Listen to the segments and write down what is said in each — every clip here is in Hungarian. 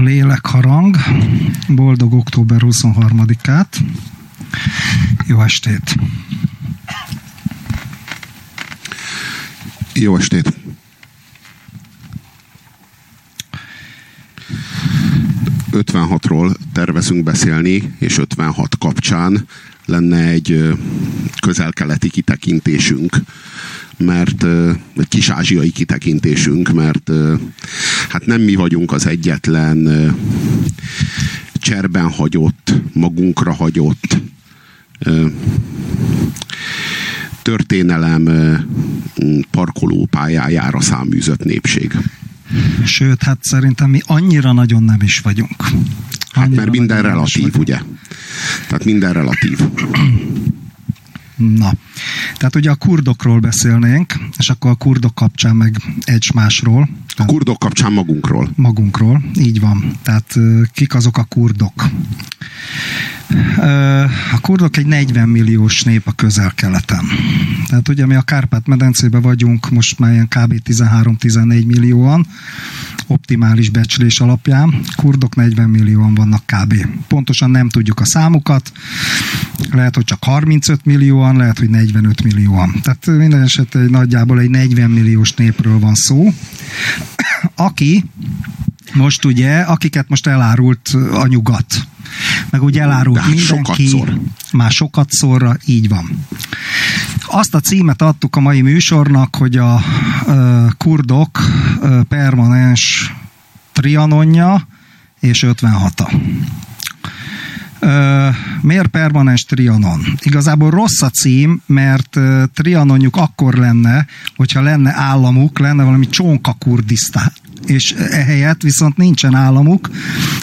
a lélekharang. Boldog október 23-át. Jó estét! Jó estét! ról tervezünk beszélni, és 56 kapcsán lenne egy közel-keleti kitekintésünk mert egy kis ázsiai kitekintésünk, mert hát nem mi vagyunk az egyetlen cserben hagyott, magunkra hagyott történelem parkolópályájára száműzött népség. Sőt, hát szerintem mi annyira nagyon nem is vagyunk. Hát mert minden relatív, ugye? Tehát minden relatív. Na, tehát ugye a kurdokról beszélnénk, és akkor a kurdok kapcsán meg egy másról. A kurdok kapcsán magunkról. Magunkról, így van. Tehát kik azok a kurdok? A kurdok egy 40 milliós nép a közel-keleten. Tehát ugye mi a Kárpát-medencében vagyunk, most már ilyen kb. 13-14 millióan, optimális becslés alapján. Kurdok 40 millióan vannak kb. Pontosan nem tudjuk a számukat, lehet, hogy csak 35 millióan, lehet, hogy 45 millióan. Tehát minden esetre nagyjából egy 40 milliós népről van szó, aki most ugye, akiket most elárult a nyugat. Meg úgy elárult De hát mindenki. Sokat már sokat szorra, így van. Azt a címet adtuk a mai műsornak, hogy a ö, kurdok ö, permanens trianonja és 56-a. Ö, miért permanens Trianon? Igazából rossz a cím, mert ö, Trianonjuk akkor lenne, hogyha lenne államuk, lenne valami csonka kurdisztán és ehelyett viszont nincsen államuk,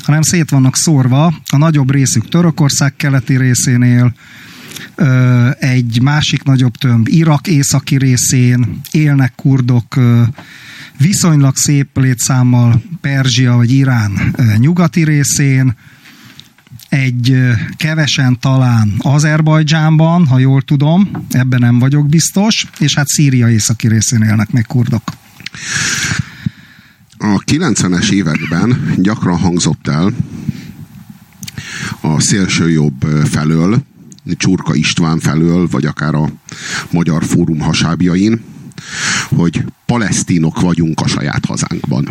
hanem szét vannak szórva, a nagyobb részük Törökország keleti részénél, egy másik nagyobb tömb Irak északi részén élnek kurdok viszonylag szép létszámmal Perzsia vagy Irán nyugati részén, egy kevesen talán Azerbajdzsánban, ha jól tudom, ebben nem vagyok biztos, és hát Szíria északi részén élnek meg kurdok. A 90-es években gyakran hangzott el a szélső jobb felől, Csurka István felől, vagy akár a Magyar Fórum hasábjain, hogy palesztinok vagyunk a saját hazánkban.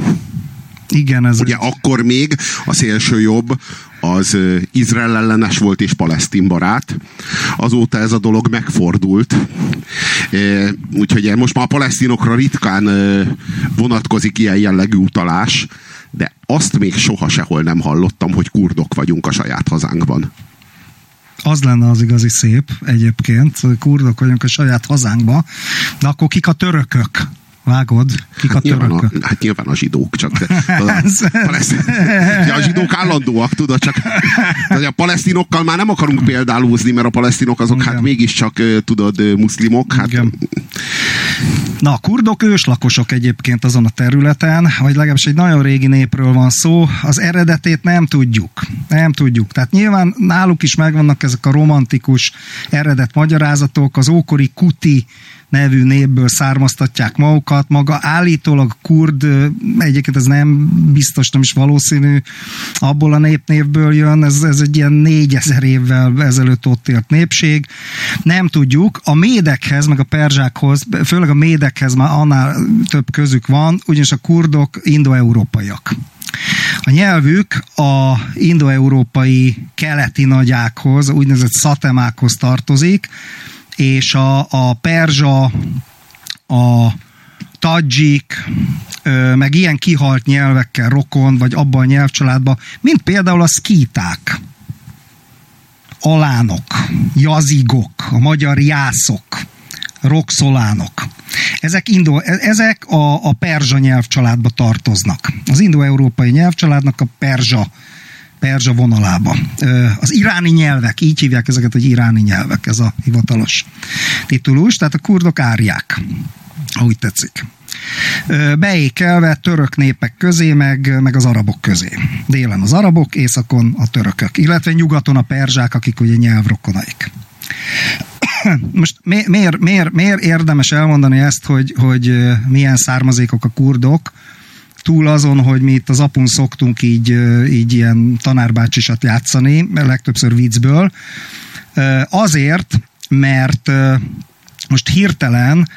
Igen, ez... Ugye akkor még a szélső jobb az Izrael ellenes volt és palesztin barát. Azóta ez a dolog megfordult. Úgyhogy most már a palesztinokra ritkán vonatkozik ilyen jellegű utalás, de azt még soha sehol nem hallottam, hogy kurdok vagyunk a saját hazánkban. Az lenne az igazi szép egyébként, hogy kurdok vagyunk a saját hazánkban, de akkor kik a törökök? Vágod? Kik hát nyilván a, hát nyilván a zsidók, csak a, a zsidók állandóak, tudod, csak a palesztinokkal már nem akarunk példálózni, mert a palesztinok azok hát Igen. hát mégiscsak, tudod, muszlimok. Hát, Igen. Na, a kurdok őslakosok egyébként azon a területen, vagy legalábbis egy nagyon régi népről van szó, az eredetét nem tudjuk. Nem tudjuk. Tehát nyilván náluk is megvannak ezek a romantikus eredet magyarázatok, az ókori kuti nevű népből származtatják magukat. Maga állítólag kurd, egyébként ez nem biztos, nem is valószínű, abból a népnévből jön, ez, ez egy ilyen négyezer évvel ezelőtt ott élt népség. Nem tudjuk, a médekhez, meg a perzsákhoz, főleg a médekhez már annál több közük van, ugyanis a kurdok indoeurópaiak. A nyelvük a indoeurópai keleti nagyákhoz, úgynevezett szatemákhoz tartozik, és a, a perzsa, a tadzsik, meg ilyen kihalt nyelvekkel rokon, vagy abban a nyelvcsaládban, mint például a szkíták, alánok, jazigok, a magyar jászok, roxolánok. Ezek, indo, ezek a, a perzsa nyelvcsaládba tartoznak. Az indo-európai nyelvcsaládnak a perzsa perzsa vonalába. Az iráni nyelvek, így hívják ezeket, hogy iráni nyelvek, ez a hivatalos titulus, tehát a kurdok árják, ahogy tetszik. Beékelve török népek közé, meg, meg az arabok közé. Délen az arabok, északon a törökök, illetve nyugaton a perzsák, akik ugye nyelvrokonaik. Most miért, miért, miért érdemes elmondani ezt, hogy, hogy milyen származékok a kurdok? túl azon, hogy mi itt az apun szoktunk így, így ilyen tanárbácsisat játszani, legtöbbször viccből, azért, mert most hirtelen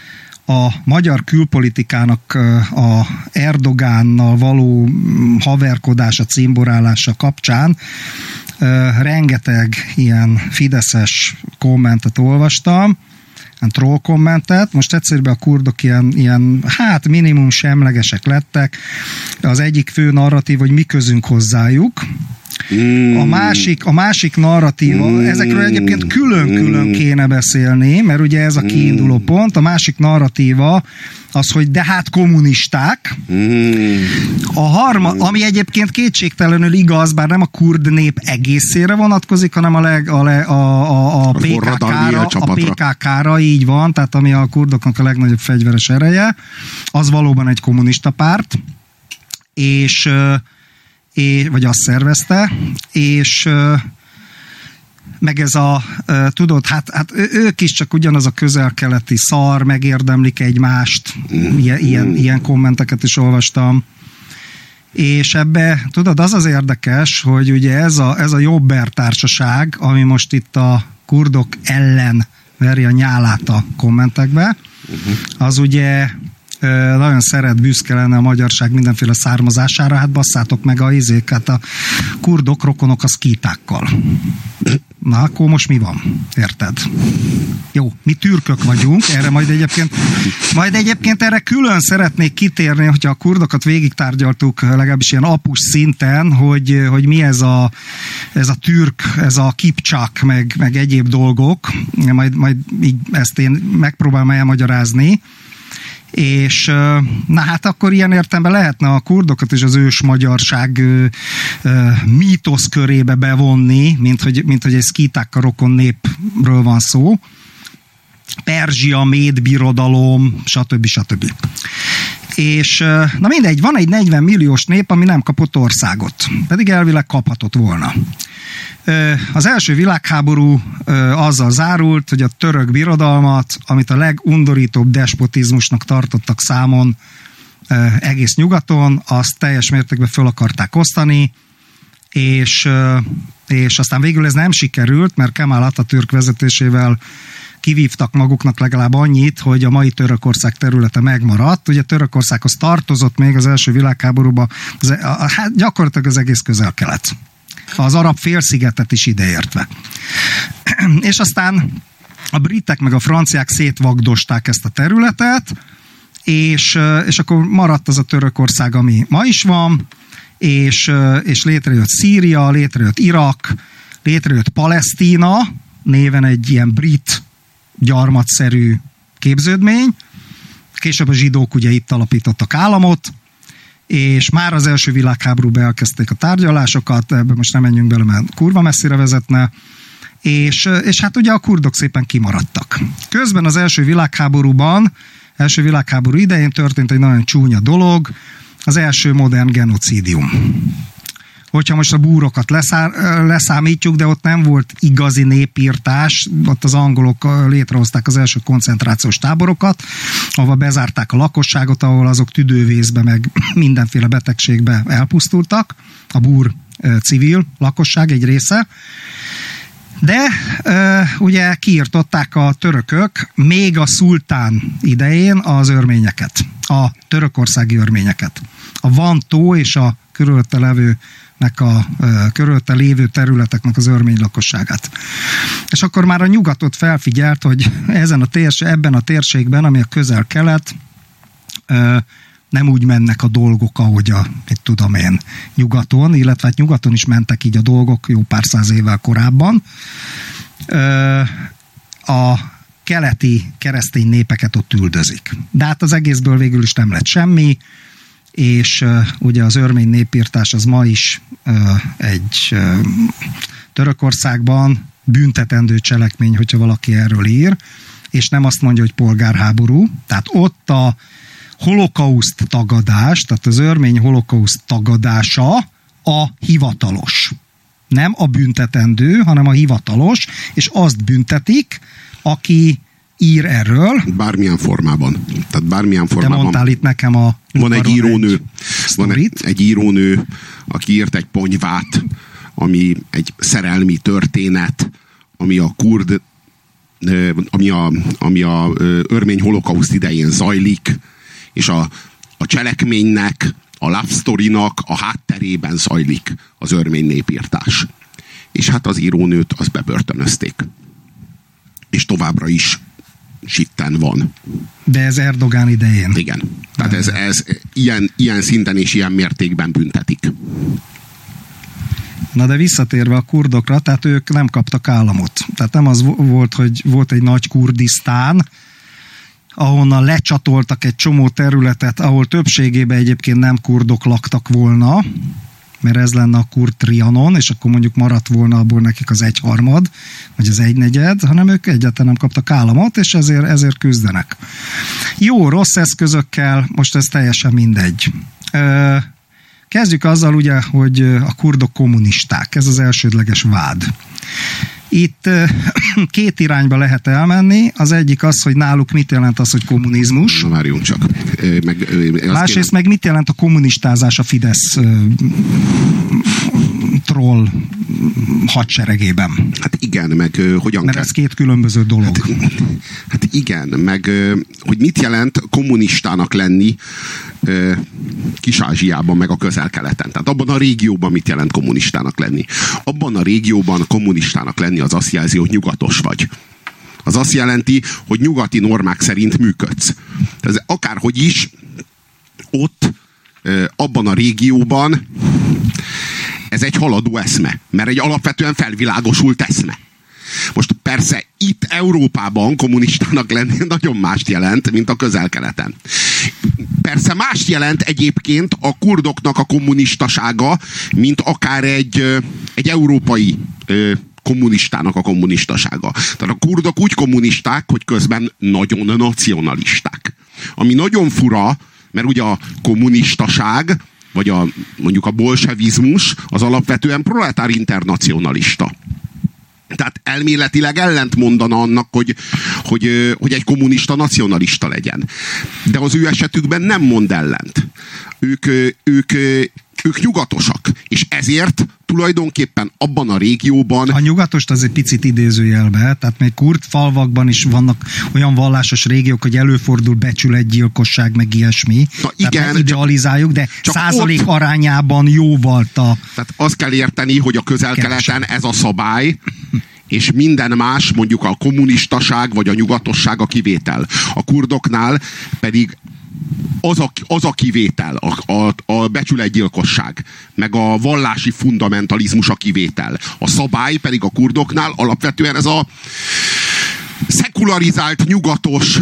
a magyar külpolitikának a Erdogánnal való haverkodása, cimborálása kapcsán rengeteg ilyen fideszes kommentet olvastam, ilyen troll kommentet. Most egyszerűen a kurdok ilyen, ilyen, hát minimum semlegesek lettek. Az egyik fő narratív, hogy mi közünk hozzájuk, a másik, a másik narratíva, mm. ezekről egyébként külön-külön mm. kéne beszélni, mert ugye ez a kiinduló mm. pont. A másik narratíva az, hogy de hát kommunisták. A harma, ami egyébként kétségtelenül igaz, bár nem a kurd nép egészére vonatkozik, hanem a, leg, a, a, a, a, PKK-ra, a PKK-ra így van, tehát ami a kurdoknak a legnagyobb fegyveres ereje, az valóban egy kommunista párt, és, vagy azt szervezte, és meg ez a, tudod, hát, hát ők is csak ugyanaz a közel-keleti szar, megérdemlik egymást, ilyen, ilyen, ilyen kommenteket is olvastam. És ebbe, tudod, az az érdekes, hogy ugye ez a, ez a jobber társaság, ami most itt a kurdok ellen veri a nyálát a kommentekbe, az ugye nagyon szeret, büszke lenne a magyarság mindenféle származására, hát basszátok meg a izéket, a kurdok, rokonok a szkítákkal. Na, akkor most mi van? Érted? Jó, mi türkök vagyunk, erre majd egyébként, majd egyébként erre külön szeretnék kitérni, hogyha a kurdokat végig tárgyaltuk legalábbis ilyen apus szinten, hogy, hogy mi ez a, ez a türk, ez a kipcsak, meg, meg egyéb dolgok, majd, majd így ezt én megpróbálom elmagyarázni és na hát akkor ilyen értelemben lehetne a kurdokat és az ős magyarság mítosz körébe bevonni, mint hogy, mint hogy egy szkítákkal rokon népről van szó. Perzsia, Méd birodalom, stb. stb. És na mindegy, van egy 40 milliós nép, ami nem kapott országot, pedig elvileg kaphatott volna. Az első világháború azzal zárult, hogy a török birodalmat, amit a legundorítóbb despotizmusnak tartottak számon egész nyugaton, azt teljes mértékben föl akarták osztani, és, és aztán végül ez nem sikerült, mert Kemal Atatürk vezetésével kivívtak maguknak legalább annyit, hogy a mai Törökország területe megmaradt. Ugye Törökországhoz tartozott még az első világháborúban, az, a, a, hát gyakorlatilag az egész közel-kelet az arab félszigetet is ideértve. És aztán a britek meg a franciák szétvagdosták ezt a területet, és, és akkor maradt az a Törökország, ami ma is van, és, és létrejött Szíria, létrejött Irak, létrejött Palesztína, néven egy ilyen brit gyarmatszerű képződmény. Később a zsidók ugye itt alapítottak államot, és már az első világháborúban elkezdték a tárgyalásokat, ebbe most nem menjünk bele, mert kurva messzire vezetne, és, és hát ugye a kurdok szépen kimaradtak. Közben az első világháborúban, első világháború idején történt egy nagyon csúnya dolog, az első modern genocidium hogyha most a búrokat leszár, leszámítjuk, de ott nem volt igazi népírtás, ott az angolok létrehozták az első koncentrációs táborokat, ahol bezárták a lakosságot, ahol azok tüdővészbe meg mindenféle betegségbe elpusztultak, a búr civil lakosság egy része, de ugye kiirtották a törökök még a szultán idején az örményeket, a törökországi örményeket. A Vantó és a körülötte levő nek a körülte lévő területeknek az örmény lakosságát. És akkor már a nyugatot felfigyelt, hogy ezen a térség, ebben a térségben, ami a közel-kelet, nem úgy mennek a dolgok, ahogy a, mit tudom én, nyugaton, illetve hát nyugaton is mentek így a dolgok jó pár száz évvel korábban. A keleti keresztény népeket ott üldözik. De hát az egészből végül is nem lett semmi, és ugye az örmény népírtás az ma is egy Törökországban büntetendő cselekmény, hogyha valaki erről ír, és nem azt mondja, hogy polgárháború. Tehát ott a holokauszt tagadás, tehát az örmény holokauszt tagadása a hivatalos. Nem a büntetendő, hanem a hivatalos, és azt büntetik, aki ír erről. Bármilyen formában. Tehát bármilyen formában. De mondtál itt nekem a... Van egy írónő. Egy van egy, egy írónő, aki írt egy ponyvát, ami egy szerelmi történet, ami a kurd ami a, ami a örmény holokauszt idején zajlik, és a, a cselekménynek, a love story-nak a hátterében zajlik az örmény népírtás. És hát az írónőt az bebörtönözték. És továbbra is sitten van. De ez Erdogán idején. Igen. Tehát ez, ez ilyen, ilyen szinten és ilyen mértékben büntetik. Na de visszatérve a kurdokra, tehát ők nem kaptak államot. Tehát nem az volt, hogy volt egy nagy Kurdisztán, ahonnan lecsatoltak egy csomó területet, ahol többségében egyébként nem kurdok laktak volna, mert ez lenne a kurd trianon, és akkor mondjuk maradt volna abból nekik az egyharmad, vagy az egynegyed, hanem ők egyáltalán nem kaptak államot, és ezért, ezért küzdenek. Jó, rossz eszközökkel, most ez teljesen mindegy. Kezdjük azzal ugye, hogy a kurdok kommunisták, ez az elsődleges vád. Itt két irányba lehet elmenni. Az egyik az, hogy náluk mit jelent az, hogy kommunizmus. Na várjunk csak. Meg, Másrészt meg mit jelent a kommunistázás a Fidesz troll hadseregében. Hát igen, meg hogyan Mert kell... ez két különböző dolog. Hát, hát igen, meg hogy mit jelent kommunistának lenni Kis-Ázsiában, meg a közel-keleten. Tehát abban a régióban mit jelent kommunistának lenni. Abban a régióban kommunistának lenni az azt jelzi, hogy nyugatos vagy. Az azt jelenti, hogy nyugati normák szerint működsz. Ez akárhogy is, ott, abban a régióban ez egy haladó eszme, mert egy alapvetően felvilágosult eszme. Most persze itt Európában kommunistának lenni nagyon mást jelent, mint a közel-keleten. Persze mást jelent egyébként a kurdoknak a kommunistasága, mint akár egy, egy európai kommunistának a kommunistasága. Tehát a kurdok úgy kommunisták, hogy közben nagyon nacionalisták. Ami nagyon fura, mert ugye a kommunistaság, vagy a, mondjuk a bolsevizmus, az alapvetően proletár internacionalista. Tehát elméletileg ellent mondana annak, hogy, hogy, hogy egy kommunista nacionalista legyen. De az ő esetükben nem mond ellent. Ők, ők, ők nyugatosak, és ezért tulajdonképpen abban a régióban... A nyugatost az egy picit idézőjelbe, tehát még kurt falvakban is vannak olyan vallásos régiók, hogy előfordul becsületgyilkosság, meg ilyesmi. Na igen. Tehát idealizáljuk, de csak százalék ott... arányában jóval a... Tehát azt kell érteni, hogy a közel-keleten ez a szabály, és minden más, mondjuk a kommunistaság vagy a nyugatosság a kivétel. A kurdoknál pedig az a, az a kivétel, a, a, a becsületgyilkosság, meg a vallási fundamentalizmus a kivétel. A szabály pedig a kurdoknál alapvetően ez a szekularizált, nyugatos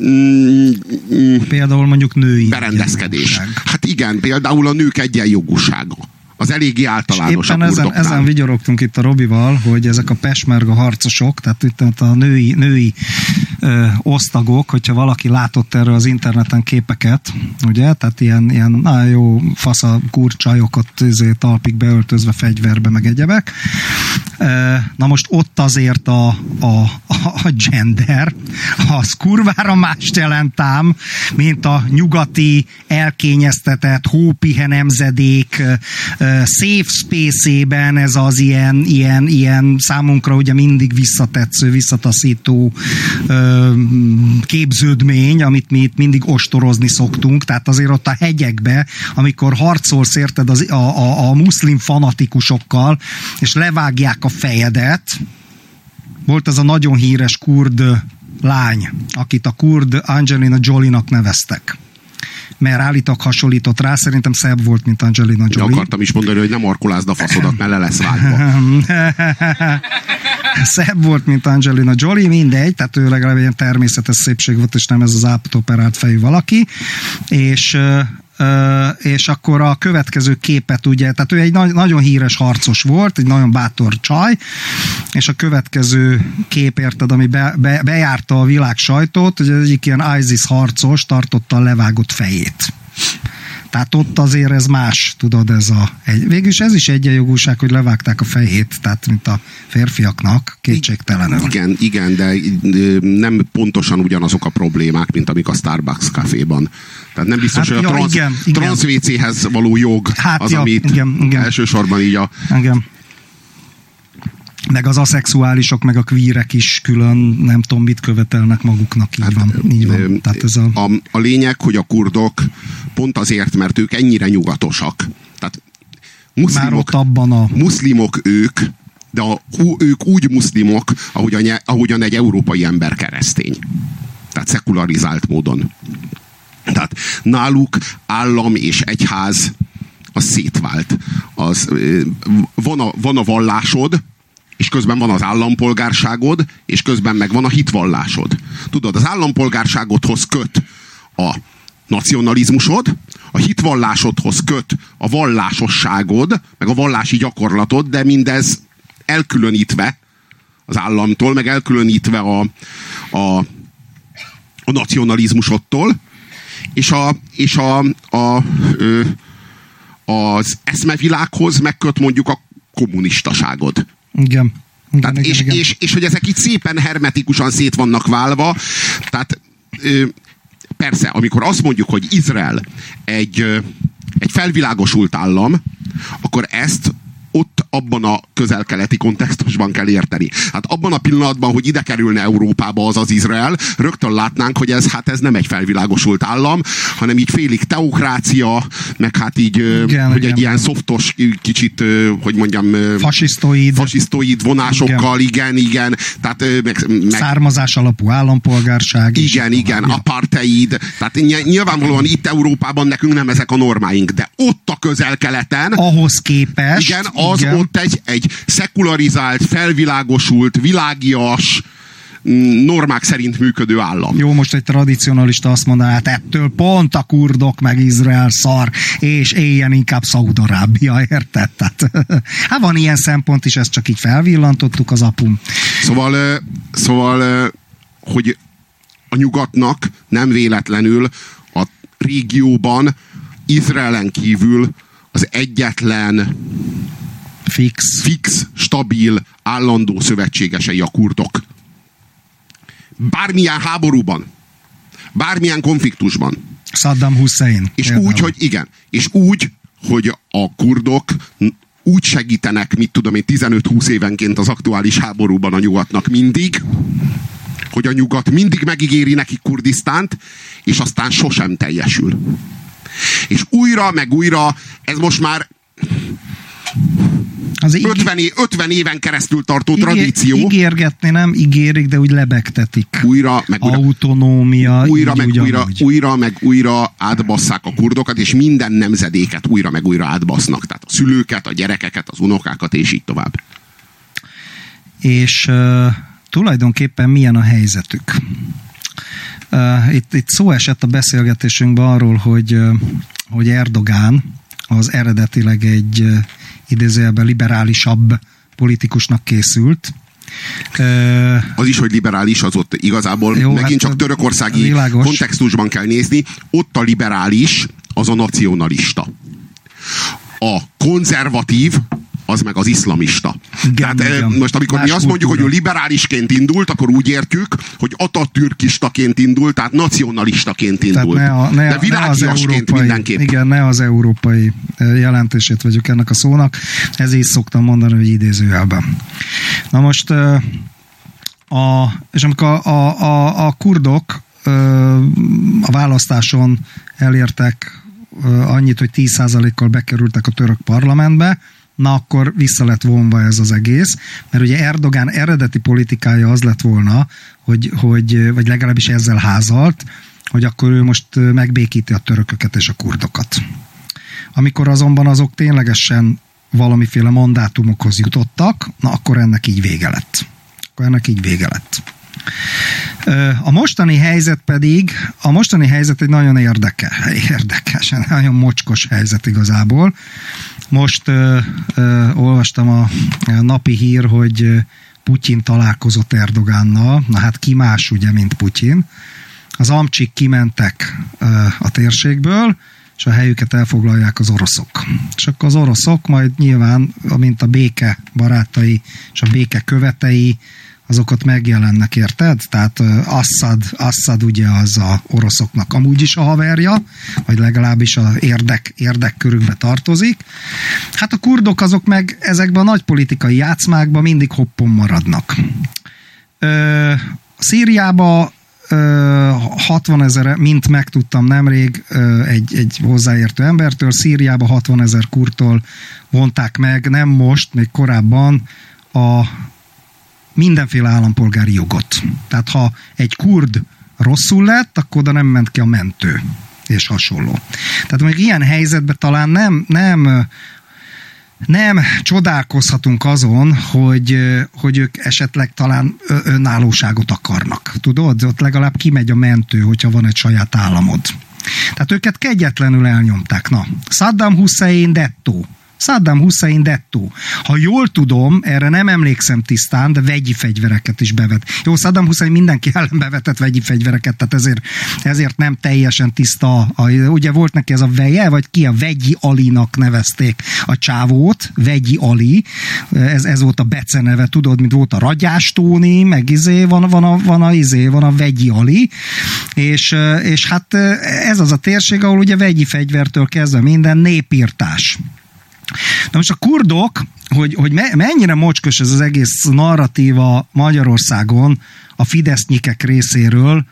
mm, mm, például mondjuk női berendezkedés. Hát igen, például a nők egyenjogúsága az eléggé általános éppen ezen, ezen vigyorogtunk itt a Robival, hogy ezek a pesmerga harcosok, tehát itt a női, női ö, osztagok, hogyha valaki látott erről az interneten képeket, ugye, tehát ilyen, ilyen nagyon jó fasza kurcsajokat izé, talpig beöltözve fegyverbe, meg egyebek. Na most ott azért a, a, a gender, az kurvára mást jelent mint a nyugati elkényeztetett hópihe nemzedék safe space-ében ez az ilyen, ilyen, ilyen számunkra ugye mindig visszatetsző, visszataszító képződmény, amit mi itt mindig ostorozni szoktunk, tehát azért ott a hegyekbe, amikor harcolsz érted az, a, a, a muszlim fanatikusokkal, és levágják a fejedet, volt ez a nagyon híres kurd lány, akit a kurd Angelina Jolie-nak neveztek mert állítok hasonlított rá, szerintem szebb volt, mint Angelina Jolie. Én akartam is mondani, hogy nem markolázd a faszodat, mert le lesz vágva. szebb volt, mint Angelina Jolie, mindegy, tehát ő legalább ilyen természetes szépség volt, és nem ez az ápotoperált fejű valaki, és és akkor a következő képet ugye, tehát ő egy nagyon híres harcos volt, egy nagyon bátor csaj, és a következő kép, érted, ami be, be, bejárta a világ sajtót, hogy egyik ilyen ISIS harcos tartotta a levágott fejét. Tehát ott azért ez más, tudod, ez a... Egy, végülis ez is egyenjogúság, hogy levágták a fejét, tehát mint a férfiaknak, kétségtelenül. Igen, igen, de nem pontosan ugyanazok a problémák, mint amik a Starbucks kaféban. Tehát nem biztos, hát, hogy a ja, transz, igen, transz WC-hez való jog hát, az, ja, amit igen, igen. elsősorban így a... Igen meg az aszexuálisok, meg a kvírek is külön nem tudom mit követelnek maguknak, így hát, van. Így van. Tehát ez a... A, a lényeg, hogy a kurdok pont azért, mert ők ennyire nyugatosak. Tehát muszlimok, Már ott abban a... muszlimok ők, de a, ők úgy muszlimok, ahogyan, ahogyan egy európai ember keresztény. Tehát szekularizált módon. Tehát náluk állam és egyház az szétvált. Az, van, a, van a vallásod, és közben van az állampolgárságod, és közben meg van a hitvallásod. Tudod, az állampolgárságodhoz köt a nacionalizmusod, a hitvallásodhoz köt a vallásosságod, meg a vallási gyakorlatod, de mindez elkülönítve az államtól, meg elkülönítve a, a, a nacionalizmusodtól, és, a, és a, a, ö, az eszmevilághoz megköt mondjuk a kommunistaságod. Igen. Igen, tehát igen, és, igen. És, és hogy ezek itt szépen hermetikusan szét vannak válva, tehát ö, persze, amikor azt mondjuk, hogy Izrael egy, egy felvilágosult állam, akkor ezt ott abban a közel-keleti kontextusban kell érteni. Hát abban a pillanatban, hogy ide kerülne Európába az az Izrael, rögtön látnánk, hogy ez hát ez nem egy felvilágosult állam, hanem így félig teokrácia, meg hát így, igen, hogy igen. egy ilyen szoftos, kicsit, hogy mondjam, fasisztoid, fasisztoid vonásokkal, igen, igen. igen tehát, meg, meg, Származás alapú állampolgárság. Igen, igen, tovább. apartheid. Tehát nyilvánvalóan itt Európában nekünk nem ezek a normáink, de ott a közel-keleten. Ahhoz képest. Igen, az Igen. ott egy, egy szekularizált, felvilágosult, világias, mm, normák szerint működő állam. Jó, most egy tradicionalista azt mondaná, hát ettől pont a kurdok meg Izrael szar, és éljen inkább Szaudarábia, érted? Tehát, hát van ilyen szempont is, ezt csak így felvillantottuk az apum. Szóval, szóval hogy a nyugatnak nem véletlenül a régióban Izraelen kívül az egyetlen Fix. Fix, stabil, állandó szövetségesei a kurdok. Bármilyen háborúban, bármilyen konfliktusban. Saddam Hussein. És például. úgy, hogy igen, és úgy, hogy a kurdok úgy segítenek, mit tudom én, 15-20 évenként az aktuális háborúban a nyugatnak mindig, hogy a nyugat mindig megígéri nekik Kurdisztánt, és aztán sosem teljesül. És újra, meg újra, ez most már az 50, é, 50 éven keresztül tartó ígér, tradíció. Ígérgetni nem ígérik, de úgy lebegtetik. Újra, meg újra. Autonómia. Újra, meg újra, újra, meg újra átbasszák a kurdokat, és minden nemzedéket újra, meg újra átbasznak. Tehát a szülőket, a gyerekeket, az unokákat, és így tovább. És uh, tulajdonképpen milyen a helyzetük? Uh, itt, itt szó esett a beszélgetésünkben arról, hogy, uh, hogy Erdogán az eredetileg egy idézőjelben liberálisabb politikusnak készült. Az is, hogy liberális, az ott igazából Jó, megint hát csak törökországi világos. kontextusban kell nézni. Ott a liberális, az a nacionalista. A konzervatív, az meg az iszlamista. Igen, Tehát igen. most amikor Más mi azt mondjuk, kultúra. hogy ő liberálisként indult, akkor úgy értjük, hogy atatürkistaként indult, tehát nacionalistaként indult. ne a, ne, De világiasként mindenképp. Igen, ne az európai jelentését vegyük ennek a szónak. Ez így szoktam mondani, hogy idézőjelben. Na most a, és amikor a, a, a, a kurdok a választáson elértek annyit, hogy 10%-kal bekerültek a török parlamentbe, na akkor vissza lett vonva ez az egész, mert ugye Erdogán eredeti politikája az lett volna, hogy, hogy vagy legalábbis ezzel házalt, hogy akkor ő most megbékíti a törököket és a kurdokat. Amikor azonban azok ténylegesen valamiféle mandátumokhoz jutottak, na akkor ennek így vége lett. Akkor ennek így vége lett. A mostani helyzet pedig, a mostani helyzet egy nagyon érdeke, érdekes, nagyon mocskos helyzet igazából. Most ö, ö, olvastam a, napi hír, hogy Putyin találkozott Erdogánnal, na hát ki más ugye, mint Putyin. Az amcsik kimentek ö, a térségből, és a helyüket elfoglalják az oroszok. És akkor az oroszok majd nyilván, mint a béke barátai és a béke követei, azokat megjelennek, érted? Tehát Assad, Assad ugye az a oroszoknak amúgy is a haverja, vagy legalábbis a érdek, érdekkörükbe tartozik. Hát a kurdok azok meg ezekben a nagy politikai játszmákban mindig hoppon maradnak. Ö, Szíriába 60 ezer, mint megtudtam nemrég egy, egy hozzáértő embertől, Szíriába 60 ezer kurtól vonták meg, nem most, még korábban a mindenféle állampolgári jogot. Tehát ha egy kurd rosszul lett, akkor oda nem ment ki a mentő, és hasonló. Tehát mondjuk ilyen helyzetben talán nem, nem nem csodálkozhatunk azon, hogy, hogy ők esetleg talán önállóságot akarnak. Tudod? Ott legalább kimegy a mentő, hogyha van egy saját államod. Tehát őket kegyetlenül elnyomták. Na, Saddam Hussein dettó. Saddam Hussein dettó. Ha jól tudom, erre nem emlékszem tisztán, de vegyi fegyvereket is bevet. Jó, Saddam Hussein mindenki ellen bevetett vegyi fegyvereket, tehát ezért, ezért nem teljesen tiszta. A, ugye volt neki ez a veje, vagy ki a vegyi Alinak nevezték a csávót, vegyi Ali, ez, ez volt a beceneve, tudod, mint volt a Ragyás Tóni, meg izé, van, van, a, van a izé, van a vegyi Ali, és, és hát ez az a térség, ahol ugye vegyi fegyvertől kezdve minden népírtás. Na most a kurdok, hogy, hogy mennyire mocskos ez az egész narratíva Magyarországon a Fidesznyikek részéről,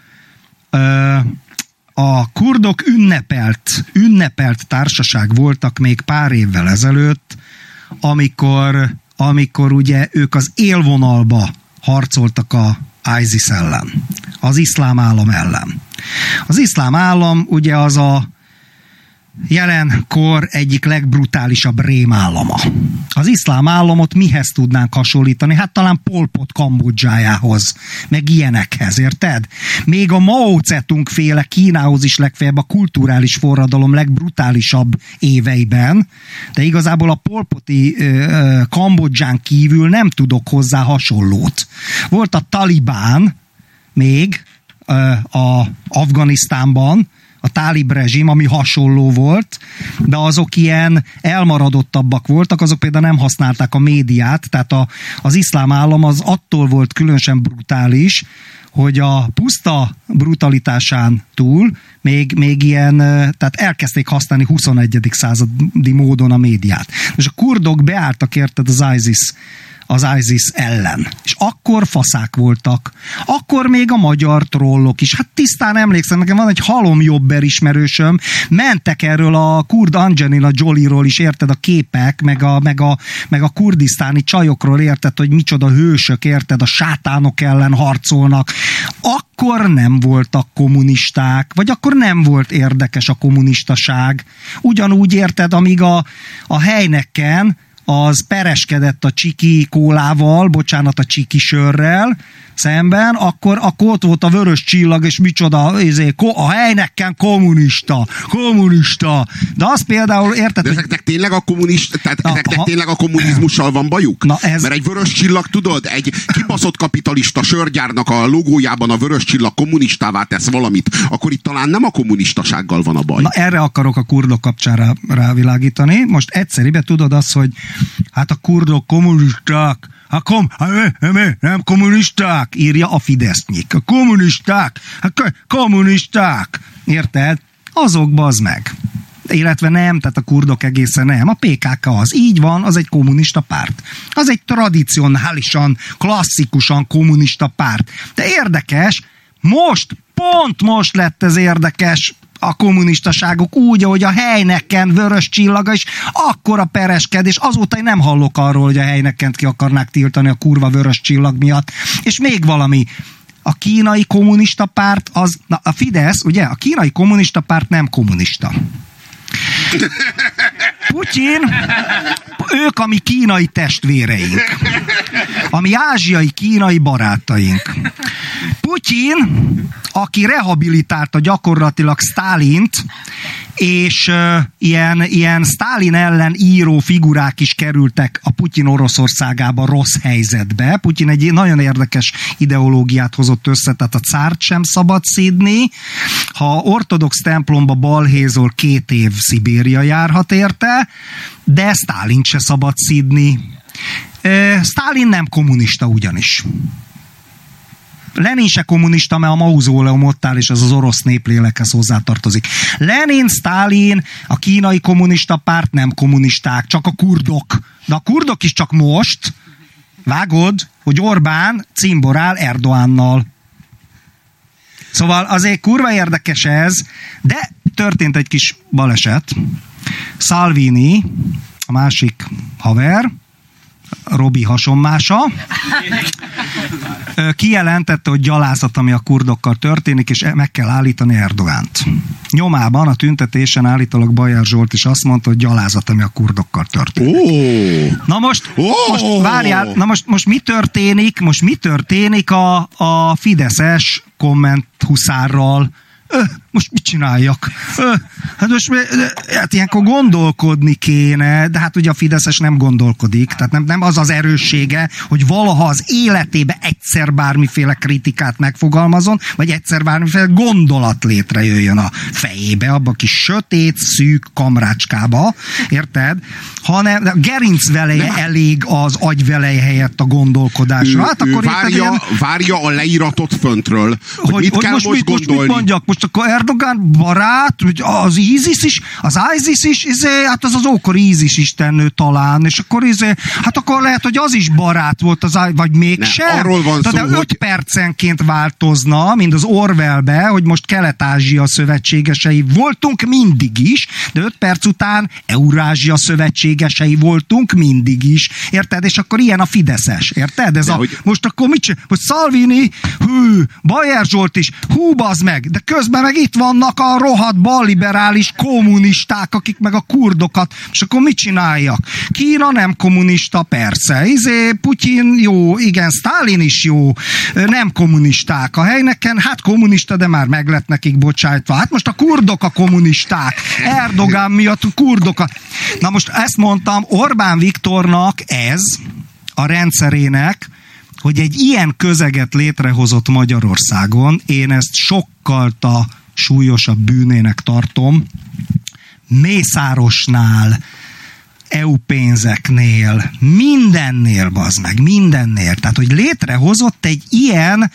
a kurdok ünnepelt, ünnepelt társaság voltak még pár évvel ezelőtt, amikor, amikor ugye ők az élvonalba harcoltak a ISIS ellen, az iszlám állam ellen. Az iszlám állam ugye az a jelenkor egyik legbrutálisabb rémállama. Az iszlám államot mihez tudnánk hasonlítani? Hát talán Polpot Kambodzsájához, meg ilyenekhez, érted? Még a Mao Zedong féle Kínához is legfeljebb a kulturális forradalom legbrutálisabb éveiben, de igazából a Polpoti Kambodzsán kívül nem tudok hozzá hasonlót. Volt a Talibán még a Afganisztánban, a tálib rezsim, ami hasonló volt, de azok ilyen elmaradottabbak voltak, azok például nem használták a médiát, tehát a, az iszlám állam az attól volt különösen brutális, hogy a puszta brutalitásán túl még, még ilyen, tehát elkezdték használni 21. századi módon a médiát. És a kurdok beálltak érted az ISIS az ISIS ellen. És akkor faszák voltak. Akkor még a magyar trollok is. Hát tisztán emlékszem, nekem van egy halom jobber ismerősöm, mentek erről a kurd Angelina Jolie-ról is, érted, a képek, meg a, meg a, meg a kurdisztáni csajokról, érted, hogy micsoda hősök, érted, a sátánok ellen harcolnak. Akkor nem voltak kommunisták, vagy akkor nem volt érdekes a kommunistaság. Ugyanúgy érted, amíg a, a helyneken az pereskedett a csiki kólával, bocsánat, a csiki sörrel, szemben, akkor, akkor ott volt a vörös csillag, és micsoda, izé, a helynekken kommunista, kommunista. De az például, érted? De ezeknek hogy... tényleg a kommunista, tehát na, ezeknek ha... tényleg a kommunizmussal van bajuk? Na ez... Mert egy vörös csillag, tudod, egy kibaszott kapitalista sörgyárnak a logójában a vörös csillag kommunistává tesz valamit, akkor itt talán nem a kommunistasággal van a baj. Na erre akarok a kurdok kapcsán rávilágítani. Most egyszerűen tudod azt, hogy hát a kurdok kommunisták, Hát kom, hát, nem kommunisták, írja a Fidesznyik. A kommunisták, hát kommunisták, érted? Azok bazd meg illetve nem, tehát a kurdok egészen nem. A PKK az így van, az egy kommunista párt. Az egy tradicionálisan, klasszikusan kommunista párt. De érdekes, most, pont most lett ez érdekes, a kommunistaságok úgy, ahogy a helyneken vörös csillaga, és akkor a pereskedés, azóta én nem hallok arról, hogy a helynekent ki akarnák tiltani a kurva vörös csillag miatt. És még valami, a kínai kommunista párt az, na a Fidesz, ugye, a kínai kommunista párt nem kommunista. Putyin, ők a mi kínai testvéreink. A mi ázsiai kínai barátaink. Putyin, aki rehabilitálta gyakorlatilag Stálint, és uh, ilyen, ilyen Stalin ellen író figurák is kerültek a Putyin Oroszországába rossz helyzetbe. Putyin egy nagyon érdekes ideológiát hozott össze, tehát a cárt sem szabad szídni. Ha ortodox templomba balhézol, két év Szibéria járhat érte, de Stalin se szabad szídni. Stalin nem kommunista ugyanis. Lenin se kommunista, mert a mauzóleum ott áll, és az az orosz néplélekhez hozzátartozik. Lenin, Stalin, a kínai kommunista párt nem kommunisták, csak a kurdok. De a kurdok is csak most, vágod, hogy Orbán cimborál Erdoánnal. Szóval azért kurva érdekes ez, de történt egy kis baleset. Salvini, a másik haver, Robi hasonmása. Kijelentette, hogy gyalázat, ami a kurdokkal történik, és meg kell állítani Erdogánt. Nyomában a tüntetésen állítólag Bajer Zsolt is azt mondta, hogy gyalázat, ami a kurdokkal történik. Oh. Na most, oh. most várjál, na most, most mi történik, most mi történik a, a Fideszes komment huszárral, most mit csináljak? Hát most hát ilyenkor gondolkodni kéne, de hát ugye a Fideszes nem gondolkodik, tehát nem, nem az az erőssége, hogy valaha az életébe egyszer bármiféle kritikát megfogalmazon, vagy egyszer bármiféle gondolat létrejöjjön a fejébe, abba a kis sötét, szűk kamrácskába, érted? Hanem a gerinc veleje nem. elég az agyveleje helyett a gondolkodásra. Hát akkor várja, érted, ilyen, várja a leíratot föntről, hogy, hogy mit hogy kell most, most, gondolni. Most mit mondjak? Most akkor Erdogan barát, az ISIS is, az ISIS is, izé, hát az az ókori ISIS istennő talán, és akkor izé, hát akkor lehet, hogy az is barát volt, az, vagy mégsem. Arról van Tehát szó, de hogy... percenként változna, mint az Orwellbe, hogy most Kelet-Ázsia szövetségesei voltunk mindig is, de öt perc után Eurázsia szövetségesei voltunk mindig is. Érted? És akkor ilyen a Fideszes. Érted? Ez a, hogy... Most akkor mit csinál? Hogy Salvini, hű, Bajer Zsolt is, hú, bazd meg, de közben meg itt vannak a rohadt balliberális kommunisták, akik meg a kurdokat, és akkor mit csináljak? Kína nem kommunista, persze. Izé, Putyin jó, igen, Stalin is jó, nem kommunisták. A helyneken, hát kommunista, de már meg lett nekik bocsájtva. Hát most a kurdok a kommunisták. Erdogán miatt a kurdok a... Na most ezt mondtam, Orbán Viktornak ez a rendszerének, hogy egy ilyen közeget létrehozott Magyarországon, én ezt sokkal a súlyosabb bűnének tartom. Mészárosnál, EU pénzeknél, mindennél, bazd meg, mindennél. Tehát, hogy létrehozott egy ilyen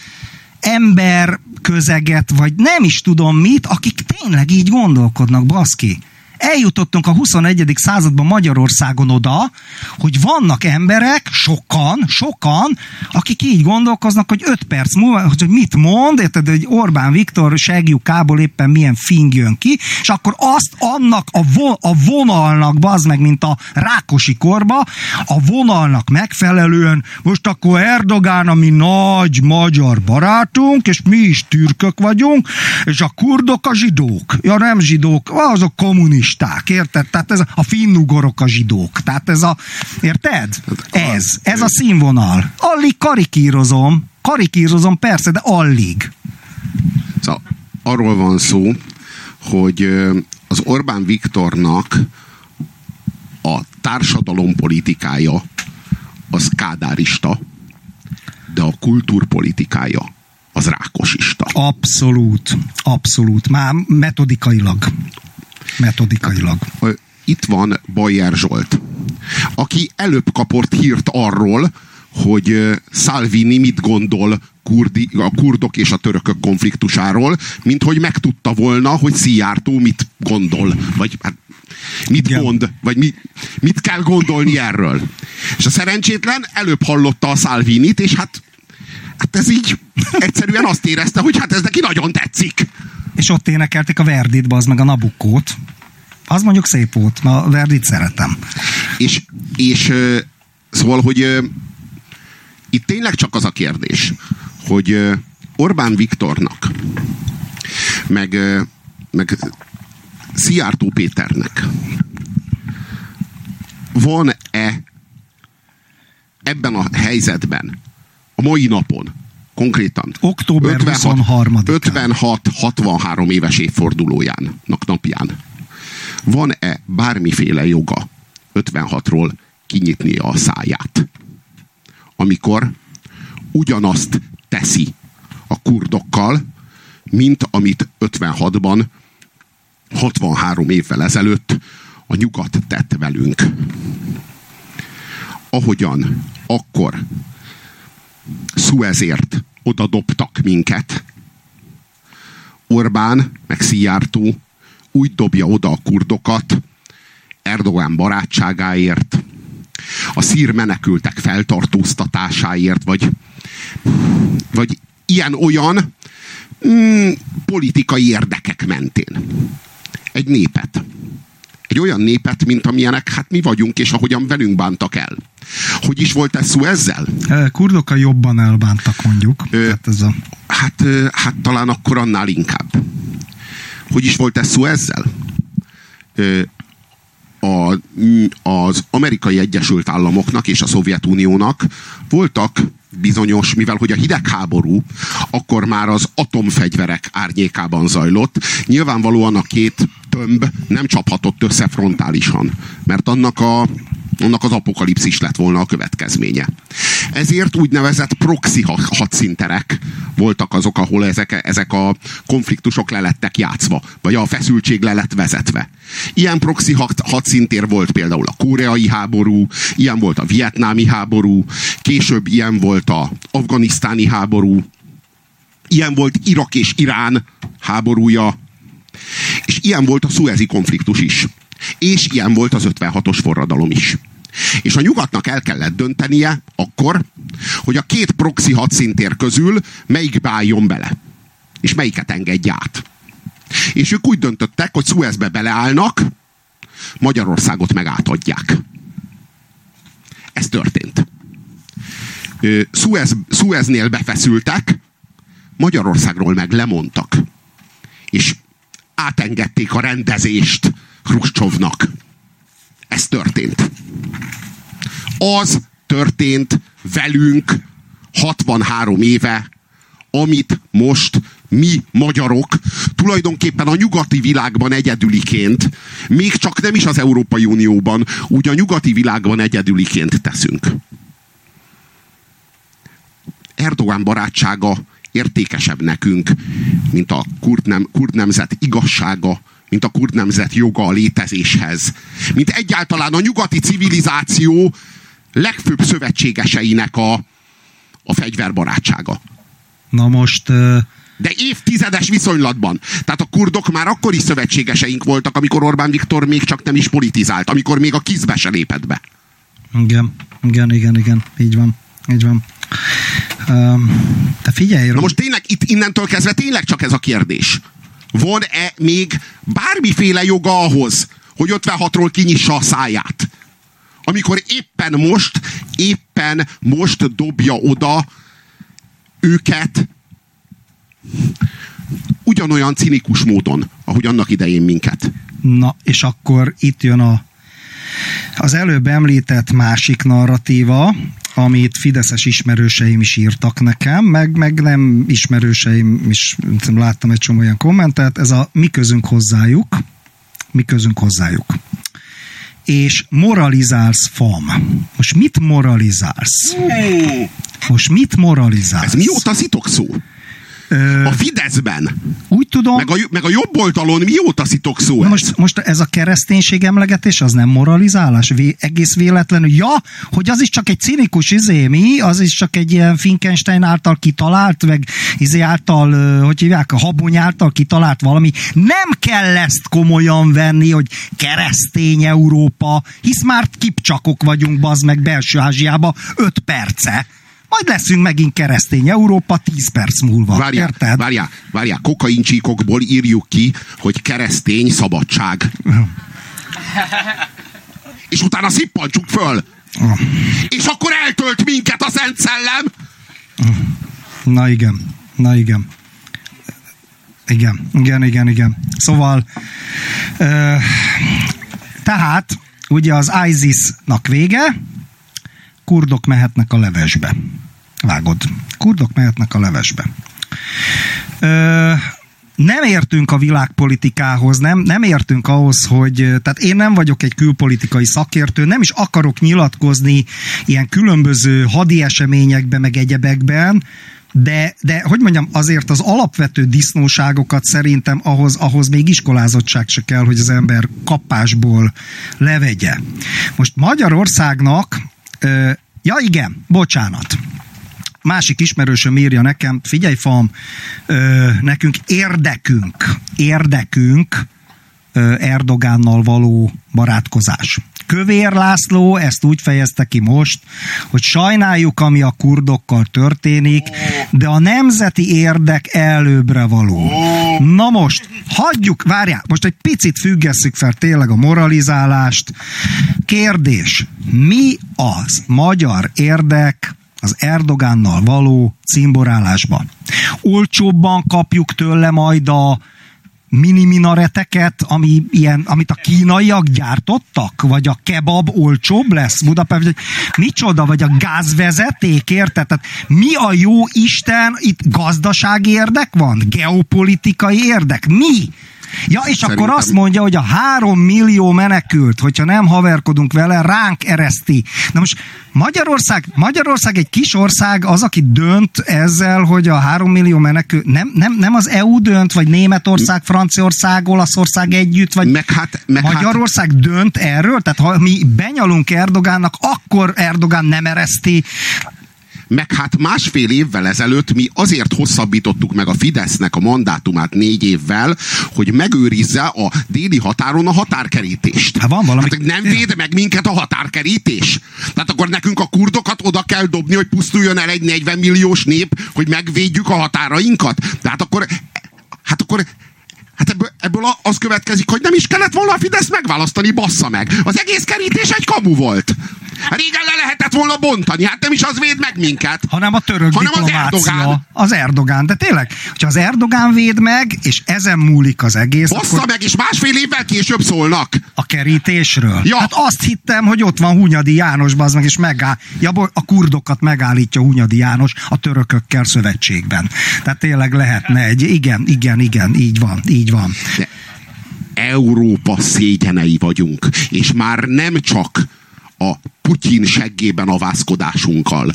ember közeget, vagy nem is tudom mit, akik tényleg így gondolkodnak, baszki eljutottunk a 21. században Magyarországon oda, hogy vannak emberek, sokan, sokan, akik így gondolkoznak, hogy öt perc múlva, hogy mit mond, érted, hogy Orbán Viktor segjukából éppen milyen fing jön ki, és akkor azt annak a, vo- a vonalnak, bazd meg, mint a Rákosi korba, a vonalnak megfelelően, most akkor Erdogán, ami nagy magyar barátunk, és mi is türkök vagyunk, és a kurdok a zsidók. Ja, nem zsidók, azok kommunisták kommunisták, érted? Tehát ez a, finnugorok a zsidók. Tehát ez a, érted? Ez, ez a színvonal. Alig karikírozom, karikírozom persze, de alig. Szóval arról van szó, hogy az Orbán Viktornak a társadalompolitikája az kádárista, de a kultúrpolitikája az rákosista. Abszolút, abszolút. Már metodikailag metodikailag. Itt van Bajer Zsolt, aki előbb kapott hírt arról, hogy Salvini mit gondol kurdi, a kurdok és a törökök konfliktusáról, mint hogy megtudta volna, hogy Szijjártó mit gondol, vagy hát, mit Igen. mond, vagy mit, mit kell gondolni erről. És a szerencsétlen előbb hallotta a Salvinit, és hát, hát ez így egyszerűen azt érezte, hogy hát ez neki nagyon tetszik. És ott énekelték a Verdit, az meg a Nabukkót. Az mondjuk szép volt, ma a Verdit szeretem. És, és szóval, hogy itt tényleg csak az a kérdés, hogy Orbán Viktornak, meg, meg Szijjártó Péternek van-e ebben a helyzetben, a mai napon konkrétan október 56, 56-63 éves évfordulójának napján van-e bármiféle joga 56-ról kinyitni a száját? Amikor ugyanazt teszi a kurdokkal, mint amit 56-ban, 63 évvel ezelőtt a nyugat tett velünk. Ahogyan akkor Suezért oda dobtak minket, Orbán, meg Szijjártó úgy dobja oda a kurdokat Erdogan barátságáért, a szír menekültek feltartóztatásáért, vagy, vagy ilyen-olyan mm, politikai érdekek mentén. Egy népet. Egy olyan népet, mint amilyenek hát mi vagyunk, és ahogyan velünk bántak el. Hogy is volt ez szó ezzel? Kurdokkal jobban elbántak, mondjuk. Ö, hát, ez a... hát, hát talán akkor annál inkább. Hogy is volt ez szó ezzel? Ö, a, az amerikai Egyesült Államoknak és a Szovjetuniónak voltak bizonyos, mivel hogy a hidegháború akkor már az atomfegyverek árnyékában zajlott, nyilvánvalóan a két tömb nem csaphatott össze frontálisan, mert annak a annak az apokalipszis lett volna a következménye. Ezért úgynevezett proxy hadszinterek voltak azok, ahol ezek, ezek a konfliktusok le lettek játszva, vagy a feszültség le lett vezetve. Ilyen proxy hadszintér volt például a koreai háború, ilyen volt a vietnámi háború, később ilyen volt a afganisztáni háború, ilyen volt Irak és Irán háborúja, és ilyen volt a szuezi konfliktus is. És ilyen volt az 56-os forradalom is. És a nyugatnak el kellett döntenie akkor, hogy a két proxy hadszintér közül melyik álljon bele. És melyiket engedj át. És ők úgy döntöttek, hogy Suezbe beleállnak, Magyarországot meg átadják. Ez történt. Suez, Sueznél befeszültek, Magyarországról meg lemondtak. És átengedték a rendezést Khrushchevnak. Ez történt. Az történt velünk 63 éve, amit most mi magyarok tulajdonképpen a nyugati világban egyedüliként, még csak nem is az Európai Unióban, úgy a nyugati világban egyedüliként teszünk. Erdogan barátsága értékesebb nekünk, mint a kurd, nem, kurd nemzet igazsága, mint a kurd nemzet joga a létezéshez, mint egyáltalán a nyugati civilizáció legfőbb szövetségeseinek a, a fegyverbarátsága. Na most... Uh... De évtizedes viszonylatban. Tehát a kurdok már akkor is szövetségeseink voltak, amikor Orbán Viktor még csak nem is politizált, amikor még a kizbe se lépett be. Igen, igen, igen, igen, így van, így van. Te figyelj, Na most tényleg itt innentől kezdve tényleg csak ez a kérdés van-e még bármiféle joga ahhoz, hogy 56-ról kinyissa a száját? Amikor éppen most, éppen most dobja oda őket ugyanolyan cinikus módon, ahogy annak idején minket. Na, és akkor itt jön a az előbb említett másik narratíva, amit fideszes ismerőseim is írtak nekem, meg, meg nem ismerőseim is, láttam egy csomó olyan kommentet, ez a mi közünk hozzájuk, mi közünk hozzájuk. És moralizálsz, fam. Most mit moralizálsz? Most mit moralizálsz? Ez mióta szitok szó? A Fideszben. Úgy tudom. Meg a, meg a jobb oldalon mióta szitok szó ez? Most, most ez a kereszténység emlegetés, az nem moralizálás? Vé, egész véletlenül. Ja, hogy az is csak egy cinikus izé, mi? Az is csak egy ilyen Finkenstein által kitalált, meg izé által, hogy hívják, a habony által kitalált valami. Nem kell ezt komolyan venni, hogy keresztény Európa, hisz már kipcsakok vagyunk, bazd meg belső Ázsiába, öt perce majd leszünk megint keresztény Európa 10 perc múlva. Várjál, érted? várjál, várjál, kokaincsíkokból írjuk ki, hogy keresztény szabadság. És utána szippantsuk föl. És akkor eltölt minket a Szent Szellem. Na igen, na igen. Igen, igen, igen, igen. Szóval, ö, tehát, ugye az ISIS-nak vége, kurdok mehetnek a levesbe. Vágod. Kurdok mehetnek a levesbe. Ö, nem értünk a világpolitikához, nem, nem értünk ahhoz, hogy, tehát én nem vagyok egy külpolitikai szakértő, nem is akarok nyilatkozni ilyen különböző hadi eseményekben, meg egyebekben, de, de hogy mondjam, azért az alapvető disznóságokat szerintem ahhoz, ahhoz még iskolázottság se kell, hogy az ember kapásból levegye. Most Magyarországnak, ja igen, bocsánat, másik ismerősöm írja nekem, figyelj fam, nekünk érdekünk, érdekünk Erdogánnal való barátkozás. Kövér László ezt úgy fejezte ki most, hogy sajnáljuk, ami a kurdokkal történik, de a nemzeti érdek előbbre való. Na most, hagyjuk, várjál, most egy picit függesszük fel tényleg a moralizálást. Kérdés, mi az magyar érdek az Erdogánnal való cimborálásban? Olcsóbban kapjuk tőle majd a mini minareteket, ami ilyen, amit a kínaiak gyártottak? Vagy a kebab olcsóbb lesz Budapest? Vagy micsoda? Vagy a gázvezeték, érted? Tehát mi a jó Isten, itt gazdasági érdek van? Geopolitikai érdek? Mi? Ja, és Szerintem... akkor azt mondja, hogy a három millió menekült, hogyha nem haverkodunk vele, ránk ereszti. Na most Magyarország, Magyarország egy kis ország, az, aki dönt ezzel, hogy a három millió menekült, nem, nem, nem az EU dönt, vagy Németország, Franciaország, Olaszország együtt, vagy meg hát, meg hát- Magyarország hát... dönt erről? Tehát ha mi benyalunk Erdogánnak, akkor Erdogán nem ereszti meg hát másfél évvel ezelőtt mi azért hosszabbítottuk meg a Fidesznek a mandátumát négy évvel, hogy megőrizze a déli határon a határkerítést. Hát van valami... Hát nem véd meg minket a határkerítés? Tehát akkor nekünk a kurdokat oda kell dobni, hogy pusztuljon el egy 40 milliós nép, hogy megvédjük a határainkat? Tehát akkor Hát akkor Hát ebből, ebből az következik, hogy nem is kellett volna a Fidesz megválasztani, bassza meg. Az egész kerítés egy kamu volt. Régen le lehetett volna bontani, hát nem is az véd meg minket. Hanem a török hanem diplomácia. Az Erdogán. az Erdogán. De tényleg, hogyha az Erdogán véd meg, és ezen múlik az egész. Bassza akkor... meg, és másfél évvel később szólnak. A kerítésről? Ja. Hát azt hittem, hogy ott van Hunyadi János, az meg, és megáll, ja, a kurdokat megállítja Hunyadi János a törökökkel szövetségben. Tehát tényleg lehetne egy, igen, igen, igen, így van, így van. De Európa szégyenei vagyunk, és már nem csak a Putyin seggében a vászkodásunkkal,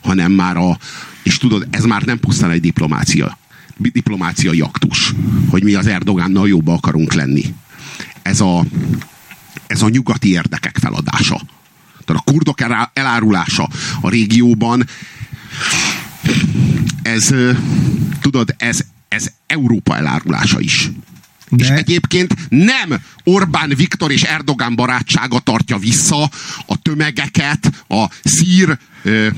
hanem már a, és tudod, ez már nem pusztán egy diplomácia, diplomáciai aktus, hogy mi az Erdogánnal jobba akarunk lenni. Ez a, ez a nyugati érdekek feladása. Tehát a kurdok elárulása a régióban, ez, tudod, ez, ez Európa elárulása is. De... És egyébként nem Orbán Viktor és Erdogán barátsága tartja vissza a tömegeket, a szír ö,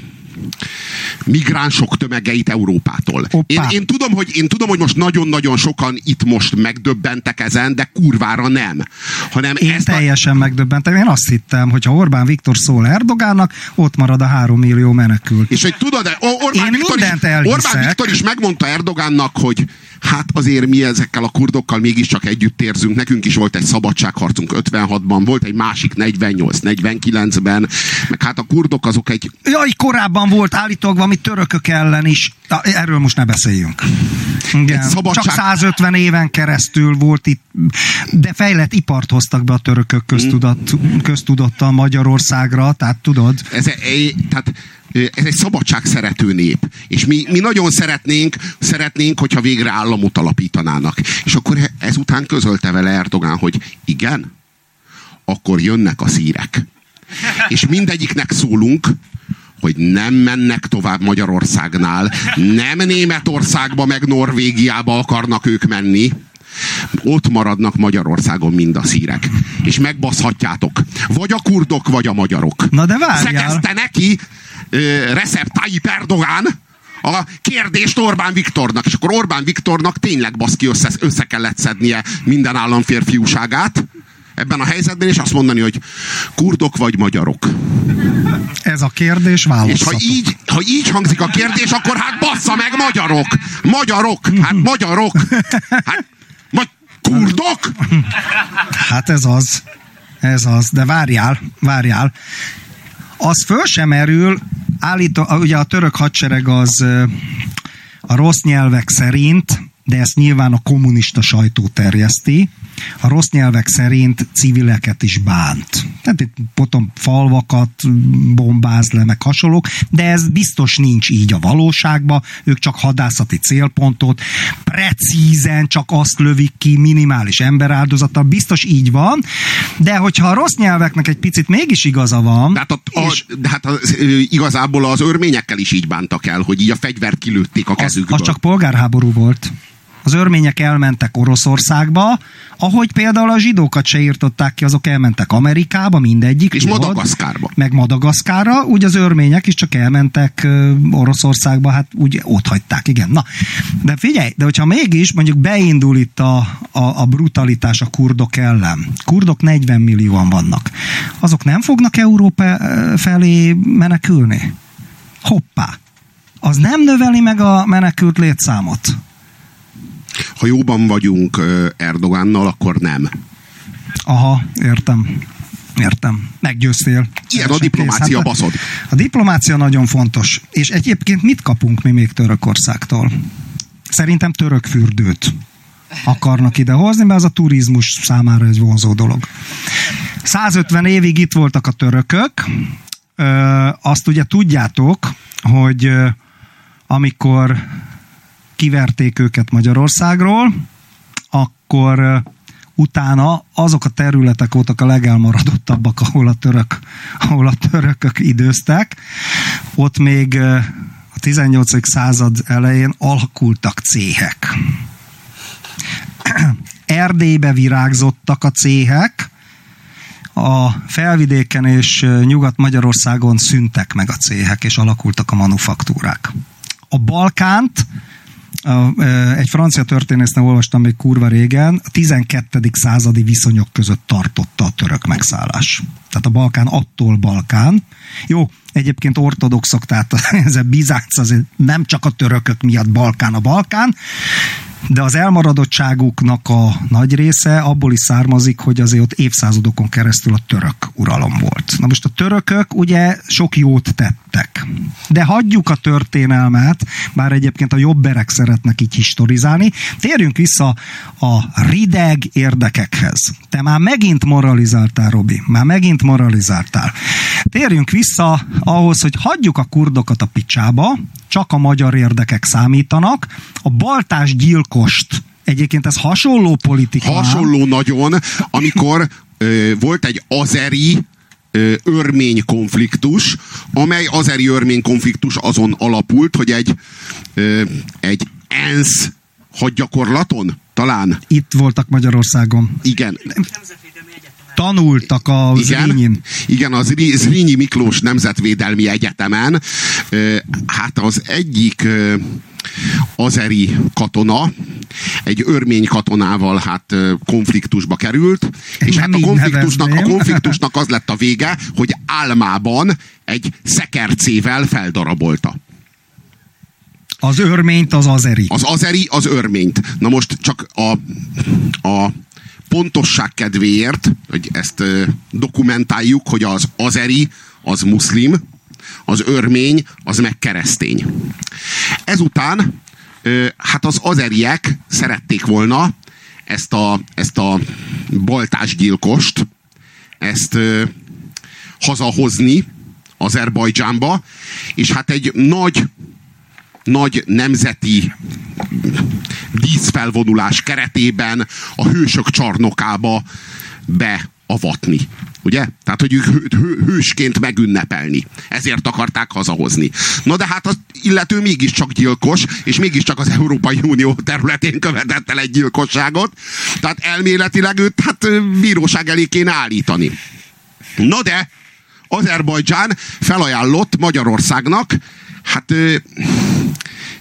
migránsok tömegeit Európától. Én, én, tudom, hogy, én tudom, hogy most nagyon-nagyon sokan itt most megdöbbentek ezen, de kurvára nem. Hanem én ezt teljesen a... megdöbbentem. Én azt hittem, hogy ha Orbán Viktor szól Erdogánnak, ott marad a három millió menekült. És hogy tudod, Orbán, én Viktor is, Orbán Viktor is megmondta Erdogánnak, hogy hát azért mi ezekkel a kurdokkal mégiscsak együtt érzünk. Nekünk is volt egy szabadságharcunk 56-ban, volt egy másik 48-49-ben, meg hát a kurdok azok egy... Jaj, korábban volt állítólag valami törökök ellen is. Erről most ne beszéljünk. Igen. Szabadság... Csak 150 éven keresztül volt itt, de fejlett ipart hoztak be a törökök köztudat, köztudottal Magyarországra, tehát tudod? Ez, tehát ez egy szabadság szerető nép. És mi, mi nagyon szeretnénk, szeretnénk, hogyha végre államot alapítanának. És akkor ezután közölte vele Erdogán, hogy igen, akkor jönnek a szírek. És mindegyiknek szólunk, hogy nem mennek tovább Magyarországnál, nem Németországba meg Norvégiába akarnak ők menni, ott maradnak Magyarországon mind a szírek. És megbaszhatjátok. Vagy a kurdok, vagy a magyarok. Na de várjál. Szegezte neki Recep Tayyip Erdogan a kérdést Orbán Viktornak, és akkor Orbán Viktornak tényleg baszki össze, össze kellett szednie minden államférfiúságát ebben a helyzetben, és azt mondani, hogy kurdok vagy magyarok. Ez a kérdés választható. És ha így, ha így hangzik a kérdés, akkor hát bassza meg magyarok! Magyarok! Hát magyarok! Hát, vagy kurdok? Hát ez az. Ez az. De várjál, várjál az föl sem erül, állító, ugye a török hadsereg az a rossz nyelvek szerint de ezt nyilván a kommunista sajtó terjeszti, a rossz nyelvek szerint civileket is bánt. Tehát itt potom falvakat bombáz le, meg hasonlók, de ez biztos nincs így a valóságban, ők csak hadászati célpontot, precízen csak azt lövik ki, minimális emberáldozata, biztos így van, de hogyha a rossz nyelveknek egy picit mégis igaza van... De hát, a, és, a, de hát az, igazából az örményekkel is így bántak el, hogy így a fegyvert kilőtték a kezükből. Az, az csak polgárháború volt az örmények elmentek Oroszországba, ahogy például a zsidókat se írtották ki, azok elmentek Amerikába, mindegyik. És tudod, Madagaszkárba. Meg Madagaszkárra, úgy az örmények is csak elmentek Oroszországba, hát úgy ott hagyták, igen. Na, de figyelj, de hogyha mégis mondjuk beindul itt a, a, a brutalitás a kurdok ellen, kurdok 40 millióan vannak, azok nem fognak Európa felé menekülni? Hoppá! Az nem növeli meg a menekült létszámot ha jóban vagyunk Erdogánnal, akkor nem. Aha, értem. Értem. Meggyőztél. Ilyen a diplomácia, hát baszod. A diplomácia nagyon fontos. És egyébként mit kapunk mi még Törökországtól? Szerintem török fürdőt akarnak idehozni, mert az a turizmus számára egy vonzó dolog. 150 évig itt voltak a törökök. Azt ugye tudjátok, hogy amikor kiverték őket Magyarországról, akkor utána azok a területek voltak a legelmaradottabbak, ahol a, török, ahol a törökök időztek. Ott még a 18. század elején alakultak céhek. Erdélybe virágzottak a céhek, a felvidéken és Nyugat-Magyarországon szüntek meg a céhek, és alakultak a manufaktúrák. A Balkánt egy francia történésznél olvastam még kurva régen, a 12. századi viszonyok között tartotta a török megszállás. Tehát a Balkán attól Balkán. Jó, egyébként ortodoxok, tehát ez a Bizánc azért nem csak a törökök miatt Balkán a Balkán, de az elmaradottságuknak a nagy része abból is származik, hogy azért ott évszázadokon keresztül a török uralom volt. Na most a törökök ugye sok jót tettek. De hagyjuk a történelmet, bár egyébként a jobberek szeretnek így historizálni. Térjünk vissza a rideg érdekekhez. Te már megint moralizáltál, Robi. Már megint moralizáltál. Térjünk vissza ahhoz, hogy hagyjuk a kurdokat a picsába, csak a magyar érdekek számítanak. A baltás gyilkost Egyébként ez hasonló politika. Hasonló nagyon, amikor ö, volt egy azeri ö, örmény konfliktus, amely azeri örmény konfliktus azon alapult, hogy egy, ö, egy ENSZ hadgyakorlaton talán. Itt voltak Magyarországon. Igen tanultak a igen, Igen, az Zrínyi Miklós Nemzetvédelmi Egyetemen. Hát az egyik azeri katona egy örmény katonával hát konfliktusba került, és Nem hát a konfliktusnak, a konfliktusnak az lett a vége, hogy álmában egy szekercével feldarabolta. Az örményt az azeri. Az azeri az örményt. Na most csak a, a pontosság kedvéért, hogy ezt dokumentáljuk, hogy az azeri az muszlim, az örmény az meg keresztény. Ezután hát az azeriek szerették volna ezt a, ezt a baltásgyilkost, ezt hazahozni Azerbajdzsánba, és hát egy nagy nagy nemzeti díszfelvonulás keretében a hősök csarnokába beavatni. Ugye? Tehát, hogy ők hő, hősként megünnepelni. Ezért akarták hazahozni. Na de hát az illető mégiscsak gyilkos, és mégiscsak az Európai Unió területén követett el egy gyilkosságot. Tehát elméletileg őt hát bíróság elé kéne állítani. Na de Azerbajdzsán felajánlott Magyarországnak hát ö,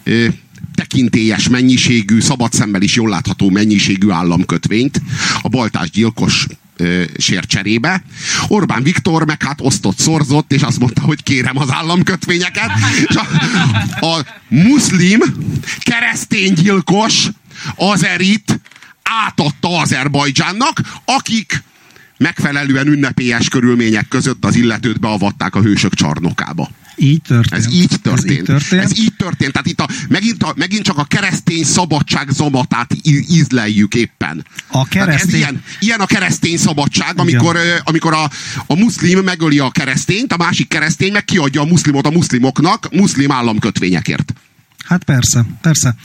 ö, tekintélyes mennyiségű, szabad szemmel is jól látható mennyiségű államkötvényt a baltás gyilkos sért cserébe. Orbán Viktor meg hát osztott, szorzott, és azt mondta, hogy kérem az államkötvényeket. És a, a muszlim keresztény gyilkos Azerit átadta Azerbajdzsánnak, akik megfelelően ünnepélyes körülmények között az illetőt beavatták a hősök csarnokába. Így történt. Ez így történt. Ez így történt. Ez így történt. Tehát itt a, megint, a, megint csak a keresztény szabadság zamatát ízleljük éppen. A keresztény... Ez ilyen, ilyen a keresztény szabadság, amikor, amikor a, a muszlim megöli a keresztényt, a másik keresztény meg kiadja a muszlimot a muszlimoknak muszlim államkötvényekért. Hát persze, persze.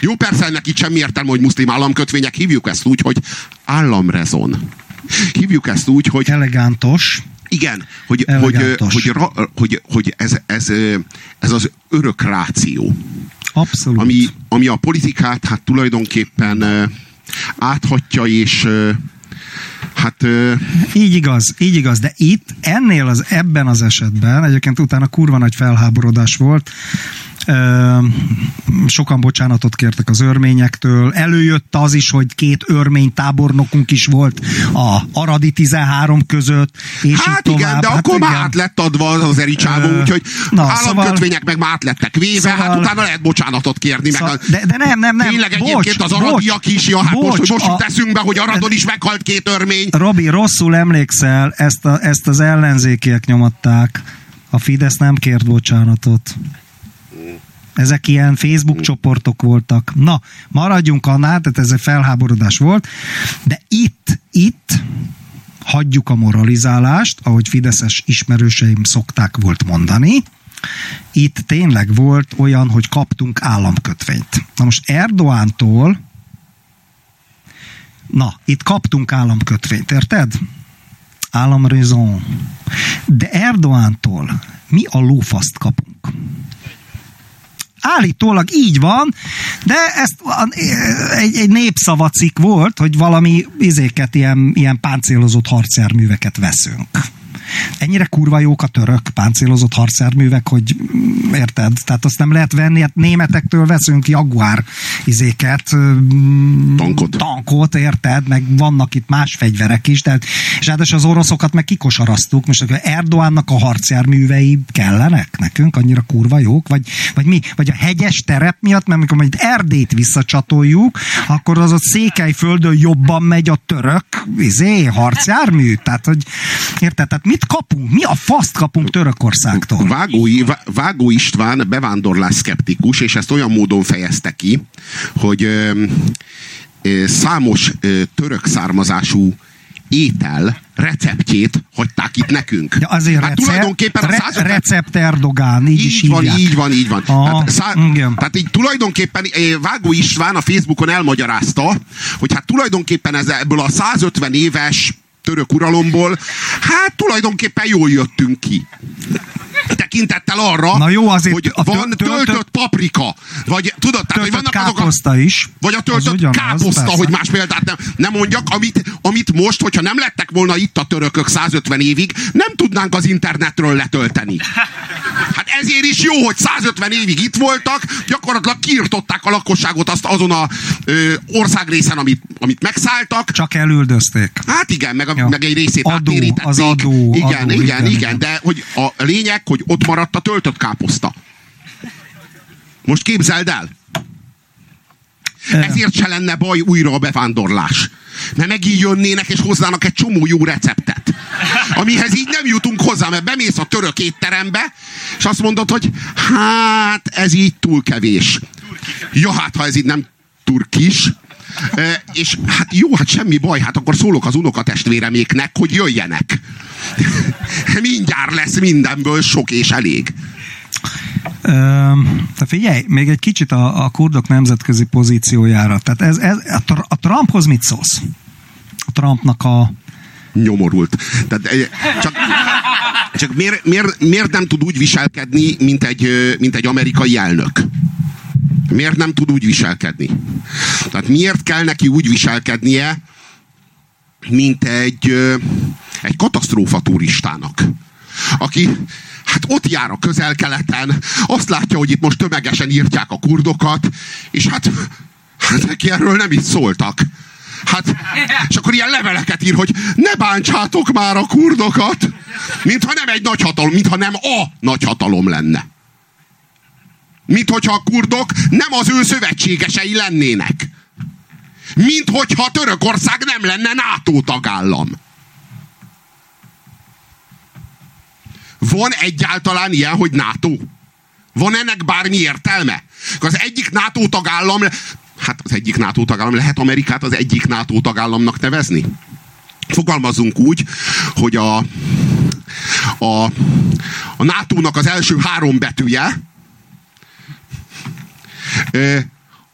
Jó, persze ennek itt semmi értelme, hogy muszlim államkötvények. Hívjuk ezt úgy, hogy államrezon. Hívjuk ezt úgy, hogy... Elegántos. Igen, hogy, hogy, hogy, hogy, hogy ez, ez, ez az örök ráció. Abszolút. Ami, ami a politikát hát tulajdonképpen áthatja, és Hát... Így igaz, így igaz, de itt, ennél az, ebben az esetben, egyébként utána kurva nagy felháborodás volt, sokan bocsánatot kértek az örményektől. Előjött az is, hogy két örmény tábornokunk is volt a Aradi 13 között, és hát így igen, de hát akkor igen. már át lett adva az ericsávó, uh, úgyhogy na, államkötvények szóval, meg már át lettek véve, hát szóval, hát utána lehet bocsánatot kérni. Szóval, meg a, de, de nem, nem, nem. Tényleg bocs, egyébként az aradiak bocs, is, ja, hát bocs, most, most a, teszünk be, hogy Aradon is meghalt két örmény. Robi, rosszul emlékszel, ezt, a, ezt az ellenzékiek nyomatták. A Fidesz nem kért bocsánatot. Ezek ilyen Facebook csoportok voltak. Na, maradjunk annál, tehát ez egy felháborodás volt, de itt, itt hagyjuk a moralizálást, ahogy fideszes ismerőseim szokták volt mondani, itt tényleg volt olyan, hogy kaptunk államkötvényt. Na most Erdoántól na, itt kaptunk államkötvényt, érted? Államraison. De Erdoántól mi a lófaszt kapunk? Állítólag így van, de ezt egy, egy népszavacik volt, hogy valami izéket, ilyen, ilyen páncélozott harcjárműveket veszünk ennyire kurva jók a török páncélozott harcjárművek, hogy mm, érted? Tehát azt nem lehet venni, hát németektől veszünk Jaguar izéket, mm, tankot. tankot, érted? Meg vannak itt más fegyverek is, tehát, és hát az oroszokat meg kikosaraztuk, most akkor Erdoánnak a harcjárművei kellenek nekünk, annyira kurva jók, vagy, vagy mi? Vagy a hegyes terep miatt, mert amikor majd Erdét visszacsatoljuk, akkor az ott Székelyföldön jobban megy a török izé, harcjármű, tehát hogy érted? Tehát mit kapunk? Mi a faszt kapunk Törökországtól? Vágó, Vágó István bevándorlás szkeptikus, és ezt olyan módon fejezte ki, hogy ö, ö, számos ö, török származású étel receptjét hagyták itt nekünk. Ja, azért hát recept, tulajdonképpen a 150... recept Erdogán, így, így is van, így van, így van. Aha, tehát, szá... tehát így tulajdonképpen Vágó István a Facebookon elmagyarázta, hogy hát tulajdonképpen ez, ebből a 150 éves török uralomból, hát tulajdonképpen jól jöttünk ki tekintettel arra, Na jó, azért hogy a van töltött, töltött paprika, vagy tudod, tehát, hogy vannak káposzta azok a, is. Vagy a töltött ugyanaz, káposzta, persze. hogy más példát nem, nem mondjak, amit, amit most, hogyha nem lettek volna itt a törökök 150 évig, nem tudnánk az internetről letölteni. Hát ezért is jó, hogy 150 évig itt voltak, gyakorlatilag kiirtották a lakosságot azt azon a ö, országrészen, amit, amit megszálltak. Csak elüldözték. Hát igen, meg, a, ja. meg egy részét adó, Az adó, igen, adó, igen, igen, igen, de hogy a lényeg, hogy ott maradt a töltött káposzta. Most képzeld el! Ezért se lenne baj újra a bevándorlás. Mert megint jönnének és hoznának egy csomó jó receptet. Amihez így nem jutunk hozzá, mert bemész a török étterembe, és azt mondod, hogy hát ez így túl kevés. Ja, hát ha ez így nem turkis, és hát jó, hát semmi baj, hát akkor szólok az unokatestvéreméknek, hogy jöjjenek. Mindjárt lesz mindenből sok és elég. Te figyelj, még egy kicsit a, a kurdok nemzetközi pozíciójára. Tehát ez, ez, a, a Trumphoz mit szólsz? A Trumpnak a... Nyomorult. Tehát, csak, csak miért, miért, miért nem tud úgy viselkedni, mint egy, mint egy amerikai elnök? Miért nem tud úgy viselkedni? Tehát miért kell neki úgy viselkednie, mint egy, egy katasztrófa turistának, aki hát ott jár a közel-keleten, azt látja, hogy itt most tömegesen írtják a kurdokat, és hát, hát neki erről nem is szóltak. Hát, és akkor ilyen leveleket ír, hogy ne bántsátok már a kurdokat, mintha nem egy nagyhatalom, mintha nem a nagyhatalom lenne. Mint hogyha a kurdok nem az ő szövetségesei lennének. Mint hogyha Törökország nem lenne NATO tagállam. Van egyáltalán ilyen, hogy NATO? Van ennek bármi értelme? Az egyik NATO tagállam, hát az egyik NATO tagállam, lehet Amerikát az egyik NATO tagállamnak nevezni? Fogalmazunk úgy, hogy a, a, a NATO-nak az első három betűje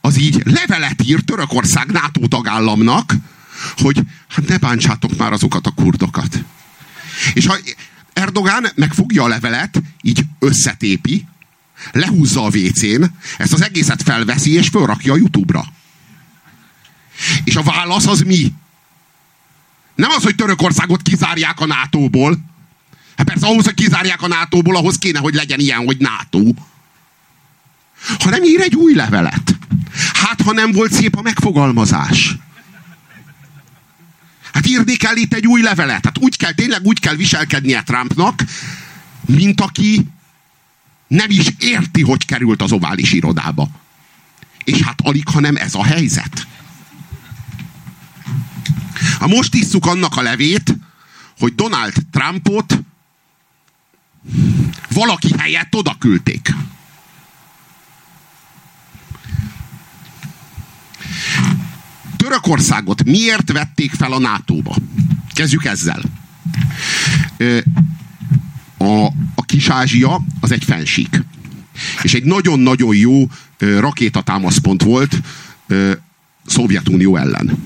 az így levelet ír Törökország NATO tagállamnak, hogy hát ne bántsátok már azokat a kurdokat. És ha Erdogán megfogja a levelet, így összetépi, lehúzza a WC-n, ezt az egészet felveszi és fölrakja a YouTube-ra. És a válasz az mi? Nem az, hogy Törökországot kizárják a NATO-ból. Hát persze ahhoz, hogy kizárják a NATO-ból, ahhoz kéne, hogy legyen ilyen, hogy NATO. Hanem ír egy új levelet. Hát, ha nem volt szép a megfogalmazás. Hát írni kell itt egy új levelet. Hát úgy kell, tényleg úgy kell viselkednie Trumpnak, mint aki nem is érti, hogy került az ovális irodába. És hát alig, hanem ez a helyzet. Ha most isszuk annak a levét, hogy Donald Trumpot valaki helyett oda küldték. Törökországot miért vették fel a NATO-ba? Kezdjük ezzel. A, a Kis-Ázsia az egy fensík. És egy nagyon-nagyon jó rakétatámaszpont volt Szovjetunió ellen.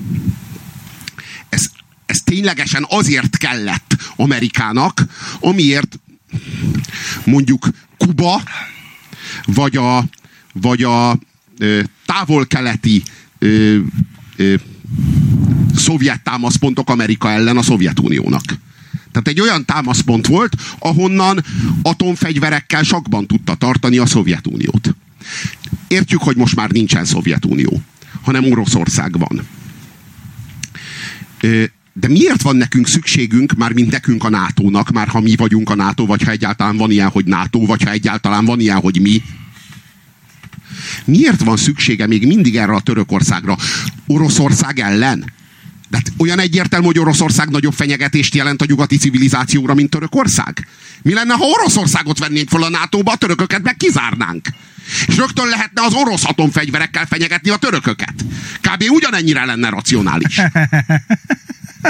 Ez, ez ténylegesen azért kellett Amerikának, amiért mondjuk Kuba, vagy a, vagy a távol-keleti szovjet támaszpontok Amerika ellen a Szovjetuniónak. Tehát egy olyan támaszpont volt, ahonnan atomfegyverekkel sakban tudta tartani a Szovjetuniót. Értjük, hogy most már nincsen Szovjetunió, hanem Oroszország van. De miért van nekünk szükségünk, már mint nekünk a NATO-nak, már ha mi vagyunk a NATO, vagy ha egyáltalán van ilyen, hogy NATO, vagy ha egyáltalán van ilyen, hogy mi? Miért van szüksége még mindig erre a Törökországra? Oroszország ellen? De hát olyan egyértelmű, hogy Oroszország nagyobb fenyegetést jelent a nyugati civilizációra, mint Törökország? Mi lenne, ha Oroszországot vennénk fel a NATO-ba, a törököket meg kizárnánk? És rögtön lehetne az orosz atomfegyverekkel fenyegetni a törököket. Kb. ugyanennyire lenne racionális.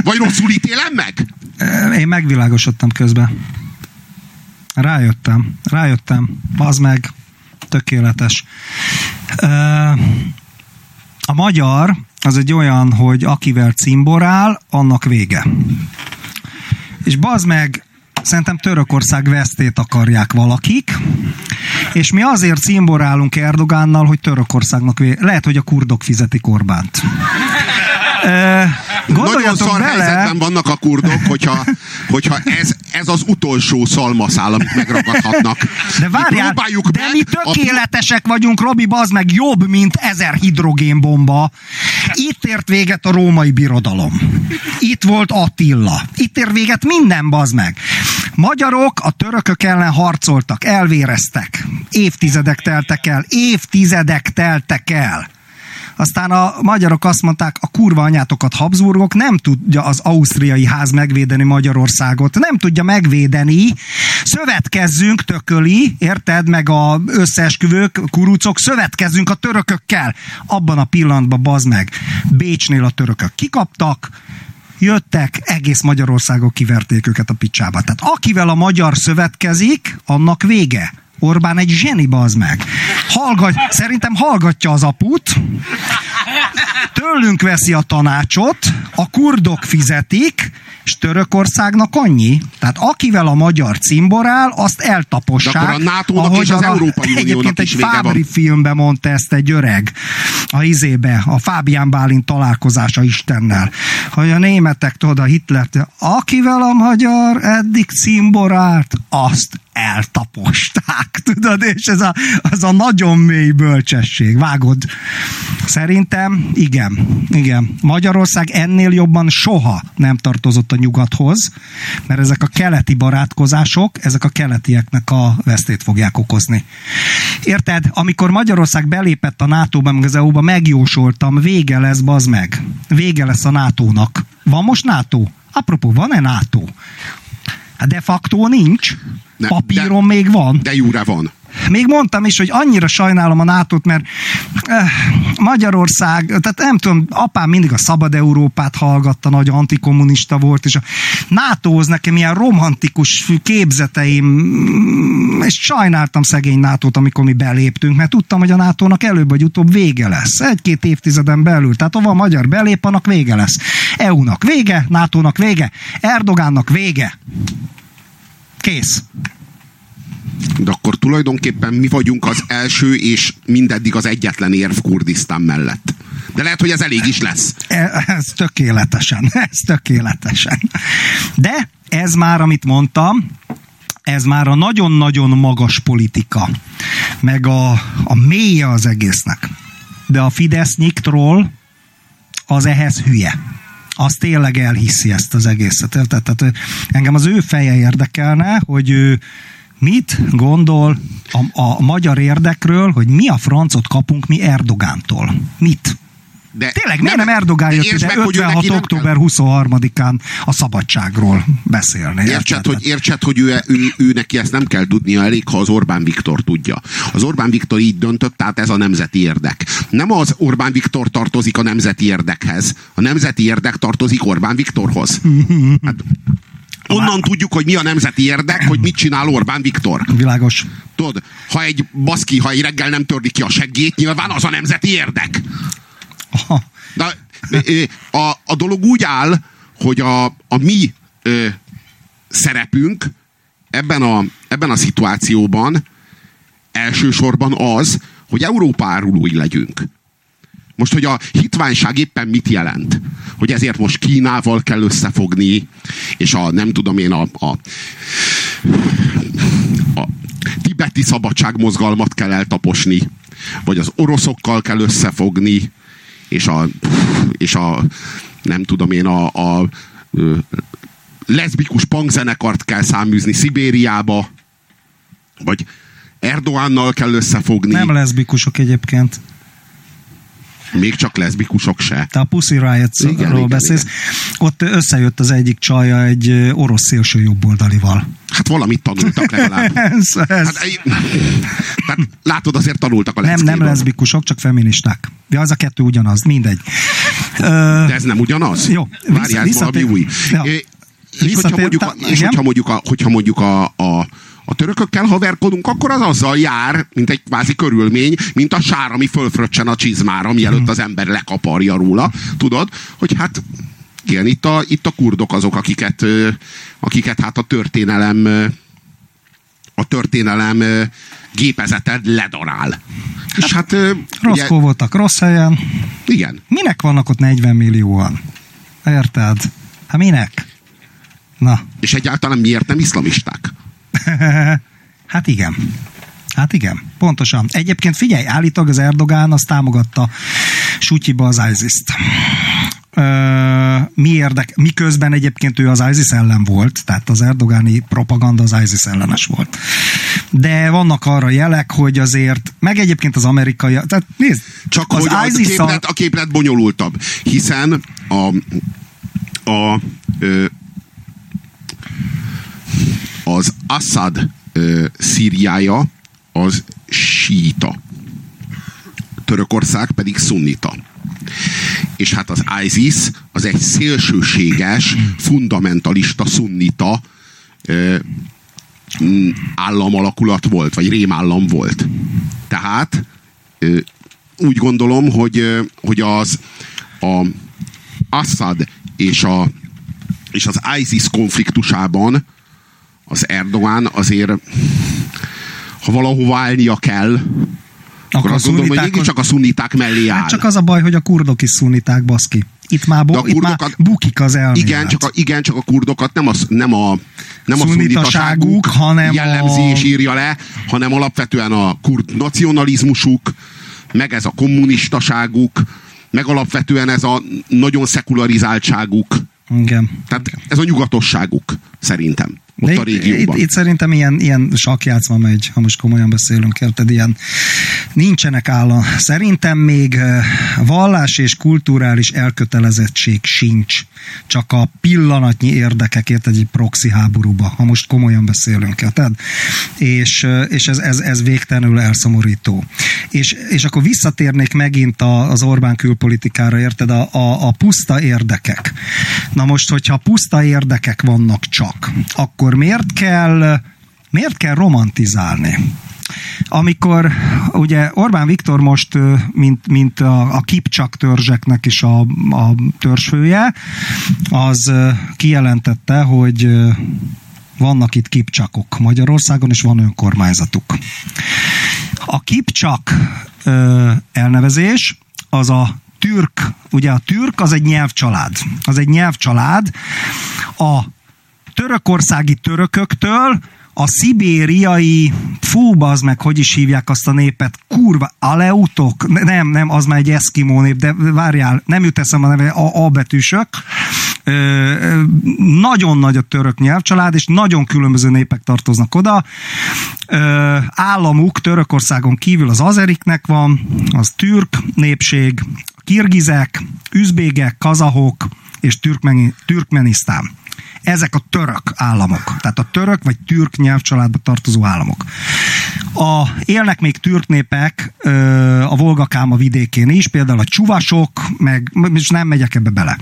Vagy rosszul ítélem meg? Én megvilágosodtam közben. Rájöttem. Rájöttem. Az meg tökéletes. A magyar az egy olyan, hogy akivel cimborál, annak vége. És bazd meg, szerintem Törökország vesztét akarják valakik, és mi azért cimborálunk Erdogánnal, hogy Törökországnak vége. Lehet, hogy a kurdok fizetik Orbánt. Nagyon szar bele... helyzetben vannak a kurdok, hogyha, hogyha ez, ez az utolsó szalmaszál, amit megragadhatnak. De várjál, mi de meg, mi tökéletesek a... vagyunk, Robi, bazd meg jobb, mint ezer hidrogénbomba. Itt ért véget a római birodalom. Itt volt Attila. Itt ért véget minden, bazd meg. Magyarok a törökök ellen harcoltak, elvéreztek. Évtizedek teltek el, évtizedek teltek el. Aztán a magyarok azt mondták, a kurva anyátokat Habsburgok nem tudja az ausztriai ház megvédeni Magyarországot, nem tudja megvédeni, szövetkezzünk, tököli, érted, meg a összeesküvők, kurucok, szövetkezzünk a törökökkel. Abban a pillanatban, bazd meg, Bécsnél a törökök kikaptak, jöttek, egész Magyarországok kiverték őket a picsába. Tehát akivel a magyar szövetkezik, annak vége. Orbán egy zseni, bazd meg. Hallgat, szerintem hallgatja az aput, tőlünk veszi a tanácsot, a kurdok fizetik, és Törökországnak annyi. Tehát akivel a magyar cimborál, azt eltapossák. De akkor a nato és az a, Európai Egyébként egy Fábri van. filmben mondta ezt egy öreg a izébe, a Fábián Bálint találkozása Istennel, hogy a németek, tudod, a Hitler, akivel a magyar eddig cimborált, azt eltaposták, tudod, és ez a, az a nagyon mély bölcsesség, vágod? Szerintem igen, igen. Magyarország ennél jobban soha nem tartozott a nyugathoz, mert ezek a keleti barátkozások, ezek a keletieknek a vesztét fogják okozni. Érted? Amikor Magyarország belépett a NATO-ba, meg az EU-ba, megjósoltam, vége lesz, bazd meg. Vége lesz a NATO-nak. Van most NATO? Apropó, van-e NATO? Hát de facto nincs. Ne, Papíron de, még van. De jóra van. Még mondtam is, hogy annyira sajnálom a nato mert eh, Magyarország, tehát nem tudom, apám mindig a Szabad Európát hallgatta, nagy antikommunista volt, és a NATO-hoz nekem ilyen romantikus képzeteim, és sajnáltam szegény nato amikor mi beléptünk, mert tudtam, hogy a NATO-nak előbb vagy utóbb vége lesz. Egy-két évtizeden belül. Tehát hova a magyar belép, annak vége lesz. EU-nak vége, NATO-nak vége, Erdogánnak vége. Kész. De akkor tulajdonképpen mi vagyunk az első és mindeddig az egyetlen érv Kurdisztán mellett. De lehet, hogy ez elég is lesz. E, ez tökéletesen, ez tökéletesen. De ez már, amit mondtam, ez már a nagyon-nagyon magas politika, meg a, a mélye az egésznek. De a Fidesz nyiktról az ehhez hülye. Az tényleg elhiszi ezt az egészet. Tehát engem az ő feje érdekelne, hogy ő mit gondol a, a magyar érdekről, hogy mi a francot kapunk mi Erdogántól? Mit? De Tényleg, miért nem, nem Erdogán jött ide meg, 56. október 23-án a szabadságról beszélni? Értsed, hogy, értsed, hogy ő, ő, ő, neki ezt nem kell tudnia, elég, ha az Orbán Viktor tudja. Az Orbán Viktor így döntött, tehát ez a nemzeti érdek. Nem az Orbán Viktor tartozik a nemzeti érdekhez, a nemzeti érdek tartozik Orbán Viktorhoz. Hát, Onnan tudjuk, hogy mi a nemzeti érdek, hogy mit csinál Orbán Viktor. Világos. Tudod, ha egy baszki, ha egy reggel nem tördi ki a seggét, nyilván az a nemzeti érdek. Aha. De a, a dolog úgy áll, hogy a, a mi ö, szerepünk ebben a, ebben a szituációban elsősorban az, hogy Európa árulói legyünk. Most, hogy a hitványság éppen mit jelent? Hogy ezért most Kínával kell összefogni, és a nem tudom én a, a, a tibeti szabadságmozgalmat kell eltaposni, vagy az oroszokkal kell összefogni, és a, és a nem tudom én a, a, leszbikus punkzenekart kell száműzni Szibériába, vagy Erdoánnal kell összefogni. Nem leszbikusok egyébként. Még csak leszbikusok se. Te a Pussy Riot-ról beszélsz. Igen. Ott összejött az egyik csaja egy orosz szélső jobboldalival. Hát valamit tanultak legalább. ez, ez. Hát, hát, látod, azért tanultak a Nem, nem leszbikusok, csak feministák. Ja, az a kettő ugyanaz, mindegy. De ez nem ugyanaz? Jó. Várjál, ez valami új. Ja. És, hogyha mondjuk, a, és hogyha mondjuk, a, hogyha mondjuk a, a a törökökkel haverkodunk, akkor az azzal jár, mint egy kvázi körülmény, mint a sár, ami fölfröccsen a csizmára, mielőtt az ember lekaparja róla. Tudod, hogy hát igen, itt a, itt a kurdok azok, akiket, akiket hát a történelem a történelem gépezeted ledarál. És hát... Rossz ugye, voltak, rossz helyen. Igen. Minek vannak ott 40 millióan? Érted? Hát minek? Na. És egyáltalán miért nem iszlamisták? hát igen. Hát igen, pontosan. Egyébként figyelj, állítólag az Erdogán azt támogatta Sutyiba az ISIS-t. mi érdek, miközben egyébként ő az ISIS ellen volt, tehát az erdogáni propaganda az ISIS ellenes volt. De vannak arra jelek, hogy azért, meg egyébként az amerikai, tehát nézd, Csak az hogy ISIS a képlet, a képlet bonyolultabb, hiszen a, a ö, az Assad ö, Szíriája az síita. Törökország pedig szunnita. És hát az ISIS az egy szélsőséges, fundamentalista, szunnita ö, államalakulat volt, vagy rémállam volt. Tehát ö, úgy gondolom, hogy, hogy az a Assad és, a, és az ISIS konfliktusában az Erdogan azért, ha valahova állnia kell, akkor azt gondolom, hogy csak a szuniták mellé áll. Hát csak az a baj, hogy a kurdok is szuniták, baszki. Itt már, bo- kurdokat, itt már bukik az elmélet. Igen, csak a, igen, csak a kurdokat nem a, nem a, nem a szunitaságuk hanem jellemzi a... és írja le, hanem alapvetően a kurd nacionalizmusuk, meg ez a kommunistaságuk, meg alapvetően ez a nagyon szekularizáltságuk. Igen. Tehát ez a nyugatosságuk, szerintem ott a régióban. Itt, itt, itt szerintem ilyen, ilyen sakjátszma megy, ha most komolyan beszélünk, érted, ilyen nincsenek állam. Szerintem még vallás és kulturális elkötelezettség sincs. Csak a pillanatnyi érdekek ért egy proxy háborúba, ha most komolyan beszélünk. Érted? És, és ez, ez, ez végtelenül elszomorító. És, és akkor visszatérnék megint az Orbán külpolitikára, érted? A, a, a puszta érdekek. Na most, hogyha puszta érdekek vannak csak, akkor miért kell, miért kell romantizálni? Amikor ugye Orbán Viktor most, mint, mint a, a Kipcsak törzseknek is a, a törzsfője, az kijelentette, hogy vannak itt kipcsakok Magyarországon, és van önkormányzatuk. A kipcsak elnevezés az a türk, ugye a türk az egy nyelvcsalád. Az egy nyelvcsalád. A törökországi törököktől a szibériai, fú, az meg, hogy is hívják azt a népet, kurva, aleutok, nem, nem, az már egy eszkimó nép, de várjál, nem jut eszem a neve, a, a betűsök, nagyon nagy a török nyelvcsalád, és nagyon különböző népek tartoznak oda. Ö, államuk Törökországon kívül az azeriknek van, az türk népség, kirgizek, üzbégek, kazahok és Türkmeni, Türkmenisztán. Ezek a török államok, tehát a török vagy türk nyelvcsaládba tartozó államok. A, élnek még türk népek a Volgakáma vidékén is, például a csuvasok, meg, és nem megyek ebbe bele,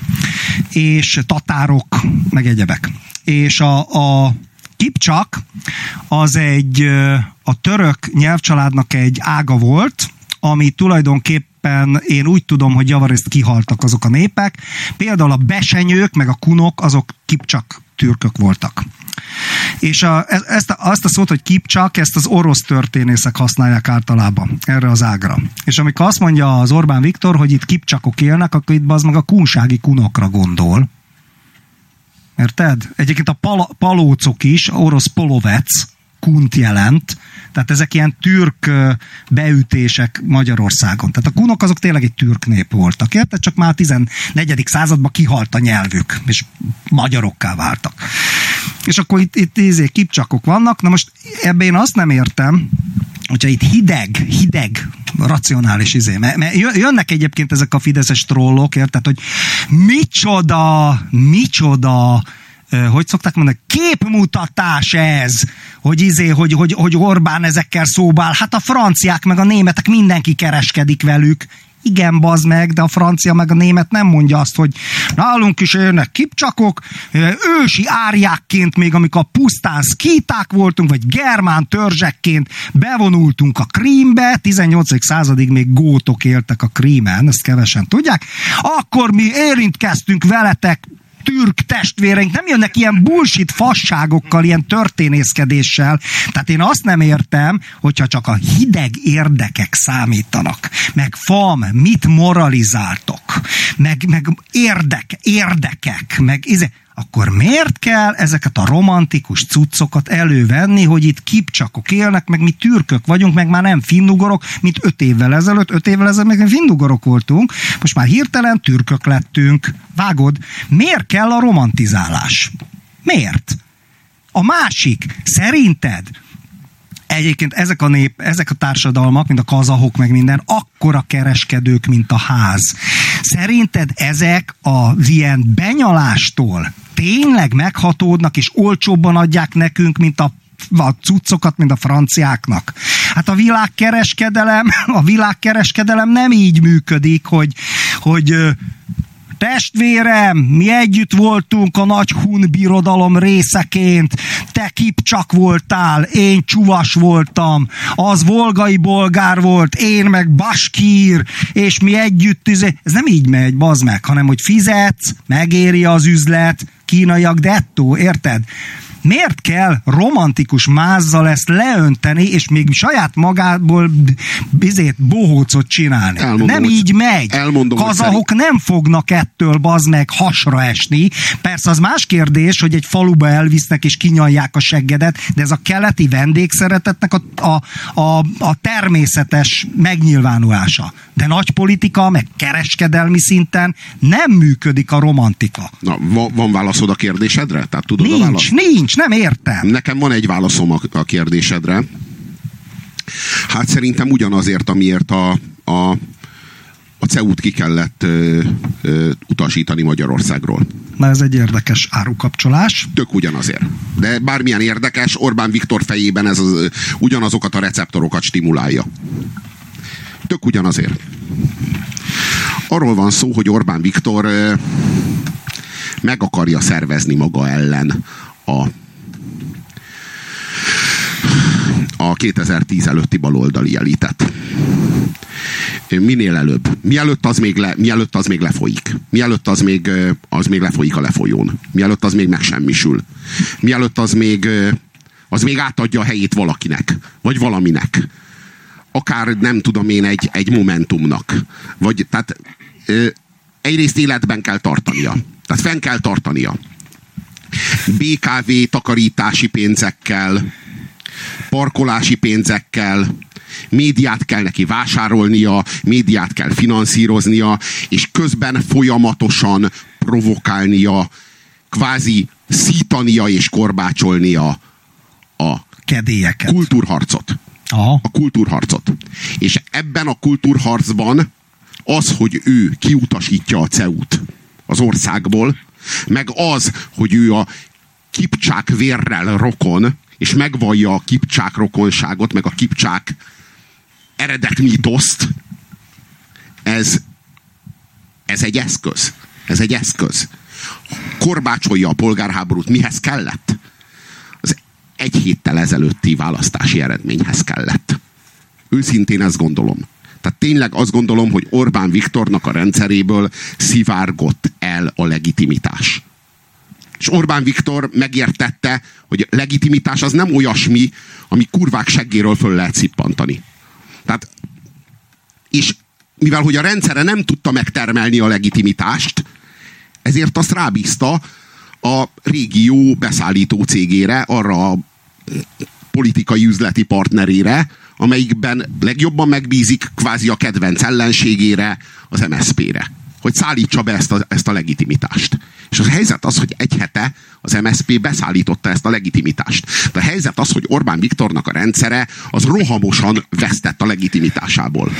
és tatárok, meg egyebek. És a, a Kipcsak az egy a török nyelvcsaládnak egy ága volt, ami tulajdonképpen tulajdonképpen én úgy tudom, hogy javarészt kihaltak azok a népek. Például a besenyők, meg a kunok, azok kipcsak türkök voltak. És a, e, ezt a, azt a szót, hogy kipcsak, ezt az orosz történészek használják általában erre az ágra. És amikor azt mondja az Orbán Viktor, hogy itt kipcsakok élnek, akkor itt az meg a kunsági kunokra gondol. Érted? Egyébként a pal- palócok is, orosz polovec, kunt jelent, tehát ezek ilyen türk beütések Magyarországon. Tehát a kunok azok tényleg egy türk nép voltak, érted? Csak már a 14. században kihalt a nyelvük, és magyarokká váltak. És akkor itt, itt izé, kipcsakok vannak. Na most ebben én azt nem értem, hogyha itt hideg, hideg, racionális izé, mert, mert jönnek egyébként ezek a fideszes trollok, érted, hogy micsoda, micsoda hogy szokták mondani, képmutatás ez, hogy izé, hogy, hogy, hogy Orbán ezekkel szóbál. Hát a franciák meg a németek mindenki kereskedik velük. Igen, bazd meg, de a francia meg a német nem mondja azt, hogy nálunk is jönnek kipcsakok, ősi árjákként még, amikor pusztán szkíták voltunk, vagy germán törzsekként bevonultunk a Krímbe, 18. századig még gótok éltek a Krímen, ezt kevesen tudják, akkor mi érintkeztünk veletek türk testvéreink nem jönnek ilyen bullshit fasságokkal, ilyen történészkedéssel. Tehát én azt nem értem, hogyha csak a hideg érdekek számítanak, meg fam, mit moralizáltok, meg, meg érdek, érdekek, meg izé, akkor miért kell ezeket a romantikus cuccokat elővenni, hogy itt kipcsakok élnek, meg mi türkök vagyunk, meg már nem finnugorok, mint öt évvel ezelőtt, öt évvel ezelőtt meg finnugorok voltunk, most már hirtelen türkök lettünk. Vágod, miért kell a romantizálás? Miért? A másik, szerinted Egyébként ezek a nép, ezek a társadalmak, mint a kazahok, meg minden, akkora kereskedők, mint a ház. Szerinted ezek a ilyen benyalástól tényleg meghatódnak, és olcsóbban adják nekünk, mint a a cuccokat, mint a franciáknak. Hát a világkereskedelem, a világkereskedelem nem így működik, hogy, hogy Testvérem, mi együtt voltunk a nagy hun birodalom részeként, te kipcsak voltál, én csuvas voltam, az volgai bolgár volt, én meg baskír, és mi együtt, ez nem így megy, bazd meg, hanem hogy fizetsz, megéri az üzlet, kínaiak dettó, érted? Miért kell romantikus mázzal ezt leönteni, és még saját magából bizét bohócot csinálni? Elmondom, nem így megy. Elmondom, Kazahok nem fognak ettől bazd meg hasra esni. Persze az más kérdés, hogy egy faluba elvisznek és kinyalják a seggedet, de ez a keleti vendégszeretetnek a, a, a, a természetes megnyilvánulása. De nagy politika, meg kereskedelmi szinten nem működik a romantika. Na, van válaszod a kérdésedre? Tehát tudod nincs, a választ? nincs, nem értem. Nekem van egy válaszom a, a kérdésedre. Hát szerintem ugyanazért, amiért a, a, a CEU-t ki kellett ö, ö, utasítani Magyarországról. Na ez egy érdekes árukapcsolás. Tök ugyanazért. De bármilyen érdekes, Orbán Viktor fejében ez az, ugyanazokat a receptorokat stimulálja. Tök ugyanazért. Arról van szó, hogy Orbán Viktor ö, meg akarja szervezni maga ellen a a 2010 előtti baloldali elitet. Minél előbb. Mielőtt az még, le, mielőtt az még lefolyik. Mielőtt az még, az még lefolyik a lefolyón. Mielőtt az még megsemmisül. Mielőtt az még, az még átadja a helyét valakinek. Vagy valaminek. Akár nem tudom én egy, egy momentumnak. Vagy tehát egyrészt életben kell tartania. Tehát fenn kell tartania. BKV takarítási pénzekkel, parkolási pénzekkel, médiát kell neki vásárolnia, médiát kell finanszíroznia, és közben folyamatosan provokálnia, kvázi szítania és korbácsolnia a Kedélyeket. kultúrharcot. Aha. A kultúrharcot. És ebben a kultúrharcban az, hogy ő kiutasítja a CEU-t az országból, meg az, hogy ő a kipcsák vérrel rokon, és megvallja a kipcsák rokonságot, meg a kipcsák eredet mítoszt, ez, ez egy eszköz. Ez egy eszköz. Korbácsolja a polgárháborút. Mihez kellett? Az egy héttel ezelőtti választási eredményhez kellett. Őszintén ezt gondolom. Tehát tényleg azt gondolom, hogy Orbán Viktornak a rendszeréből szivárgott el a legitimitás. És Orbán Viktor megértette, hogy legitimitás az nem olyasmi, ami kurvák seggéről föl lehet szippantani. Tehát, és mivel hogy a rendszere nem tudta megtermelni a legitimitást, ezért azt rábízta a régió beszállító cégére, arra a politikai üzleti partnerére, amelyikben legjobban megbízik kvázi a kedvenc ellenségére, az MSZP-re. Hogy szállítsa be ezt a, ezt a legitimitást. És a helyzet az, hogy egy hete az MSZP beszállította ezt a legitimitást. De a helyzet az, hogy Orbán Viktornak a rendszere az rohamosan vesztett a legitimitásából.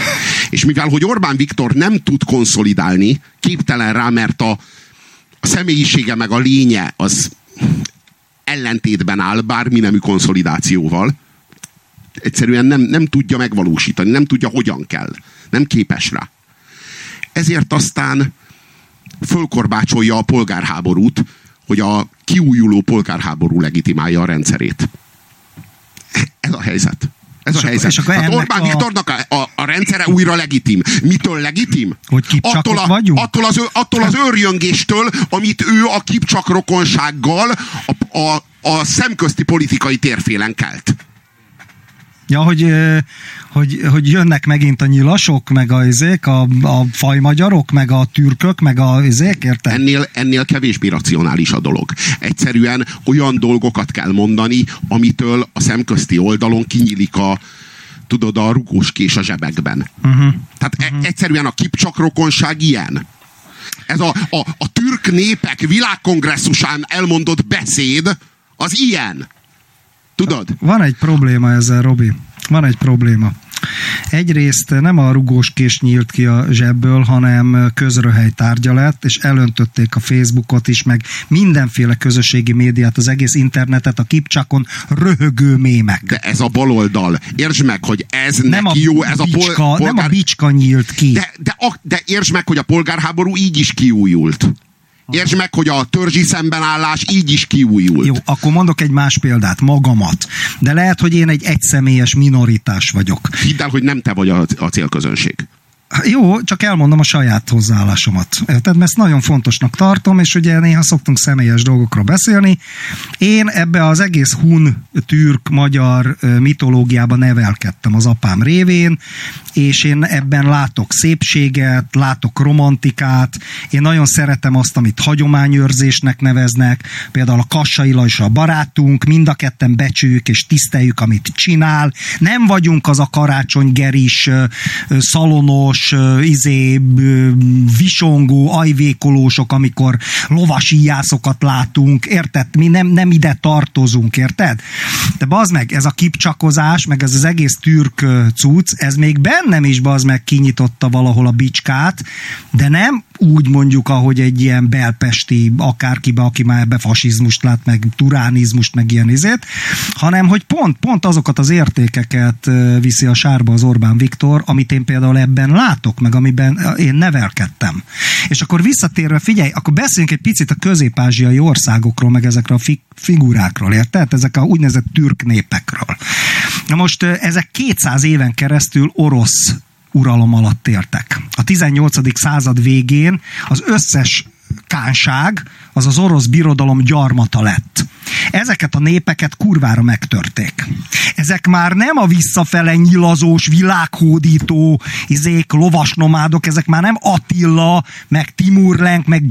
És mivel, hogy Orbán Viktor nem tud konszolidálni, képtelen rá, mert a, a személyisége meg a lénye az ellentétben áll bármi nemű konszolidációval, egyszerűen nem, nem tudja megvalósítani, nem tudja, hogyan kell. Nem képes rá. Ezért aztán fölkorbácsolja a polgárháborút, hogy a kiújuló polgárháború legitimálja a rendszerét. Ez a helyzet. Ez a helyzet. És akkor hát Orbán a... Viktornak a, a, a rendszere újra legitim. Mitől legitim? Hogy attól a, vagyunk? Attól az, attól az őrjöngéstől, amit ő a kipcsak rokonsággal a, a, a szemközti politikai térfélen kelt. Ja, hogy, hogy, hogy jönnek megint a nyilasok, meg a, izék, a, a fajmagyarok, meg a türkök, meg a izék, érted? Ennél, ennél kevésbé racionális a dolog. Egyszerűen olyan dolgokat kell mondani, amitől a szemközti oldalon kinyílik a, tudod, a rugóskés a zsebekben. Uh-huh. Tehát uh-huh. egyszerűen a kipcsak rokonság ilyen. Ez a, a, a türk népek világkongresszusán elmondott beszéd, az ilyen. Tudod? Van egy probléma ezzel, Robi. Van egy probléma. Egyrészt nem a rugóskés nyílt ki a zsebből, hanem közröhely tárgya lett, és elöntötték a Facebookot is, meg mindenféle közösségi médiát, az egész internetet, a kipcsakon röhögő mémek. De ez a baloldal. Értsd meg, hogy ez nem neki a jó, ez bicska, a pol- polgár... Nem a bicska nyílt ki. De, de, de, de értsd meg, hogy a polgárháború így is kiújult. Értsd meg, hogy a törzsi szembenállás így is kiújult. Jó, akkor mondok egy más példát, magamat. De lehet, hogy én egy egyszemélyes minoritás vagyok. Hidd el, hogy nem te vagy a, a célközönség. Jó, csak elmondom a saját hozzáállásomat. Tehát ezt nagyon fontosnak tartom, és ugye néha szoktunk személyes dolgokról beszélni. Én ebbe az egész hun, türk, magyar mitológiába nevelkedtem az apám révén, és én ebben látok szépséget, látok romantikát, én nagyon szeretem azt, amit hagyományőrzésnek neveznek, például a Kassai is a barátunk, mind a ketten becsüljük és tiszteljük, amit csinál. Nem vagyunk az a karácsonygeris, szalonos, izé, visongó, ajvékolósok, amikor lovasíjászokat látunk, érted? Mi nem, nem ide tartozunk, érted? De bazd meg, ez a kipcsakozás, meg ez az egész türk cucc, ez még bennem is bazd meg kinyitotta valahol a bicskát, de nem úgy mondjuk, ahogy egy ilyen belpesti akárkibe, aki már ebbe fasizmust lát, meg turánizmust, meg ilyen izét, hanem hogy pont, pont azokat az értékeket viszi a sárba az Orbán Viktor, amit én például ebben látok, meg amiben én nevelkedtem. És akkor visszatérve, figyelj, akkor beszéljünk egy picit a közép-ázsiai országokról, meg ezekről a fi- figurákról, érted? Ezek a úgynevezett türk népekről. Na most ezek 200 éven keresztül orosz uralom alatt éltek. A 18. század végén az összes kánság az az orosz birodalom gyarmata lett. Ezeket a népeket kurvára megtörték. Ezek már nem a visszafele nyilazós, világhódító izék, lovasnomádok, ezek már nem Attila, meg Timur Lenk, meg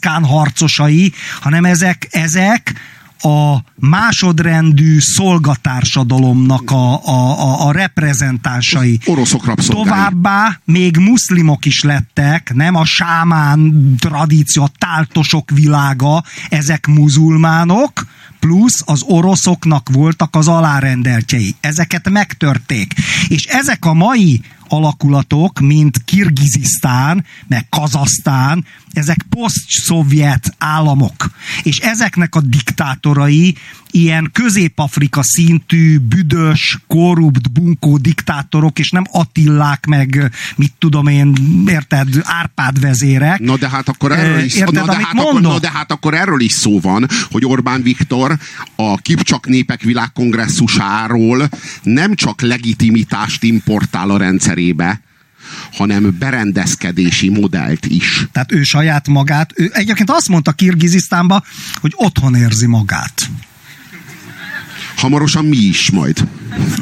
Khan harcosai, hanem ezek, ezek a másodrendű szolgatársadalomnak a, a, a, a reprezentánsai. Oroszok rabszolgái. Továbbá még muszlimok is lettek, nem a sámán tradíció, a táltosok világa, ezek muzulmánok, plusz az oroszoknak voltak az alárendeltjei. Ezeket megtörték. És ezek a mai alakulatok, mint Kirgizisztán, meg Kazasztán, ezek poszt-szovjet államok. És ezeknek a diktátorai ilyen közép-afrika szintű, büdös, korrupt, bunkó diktátorok, és nem Attillák, meg mit tudom én, érted, Árpád vezérek. Na de hát akkor erről is, érted, na, de hát akkor, na de hát akkor erről is szó van, hogy Orbán Viktor a Kipcsak Népek Világkongresszusáról nem csak legitimitást importál a rendszerébe, hanem berendezkedési modellt is. Tehát ő saját magát, ő egyébként azt mondta Kirgizisztánba, hogy otthon érzi magát. Hamarosan mi is majd.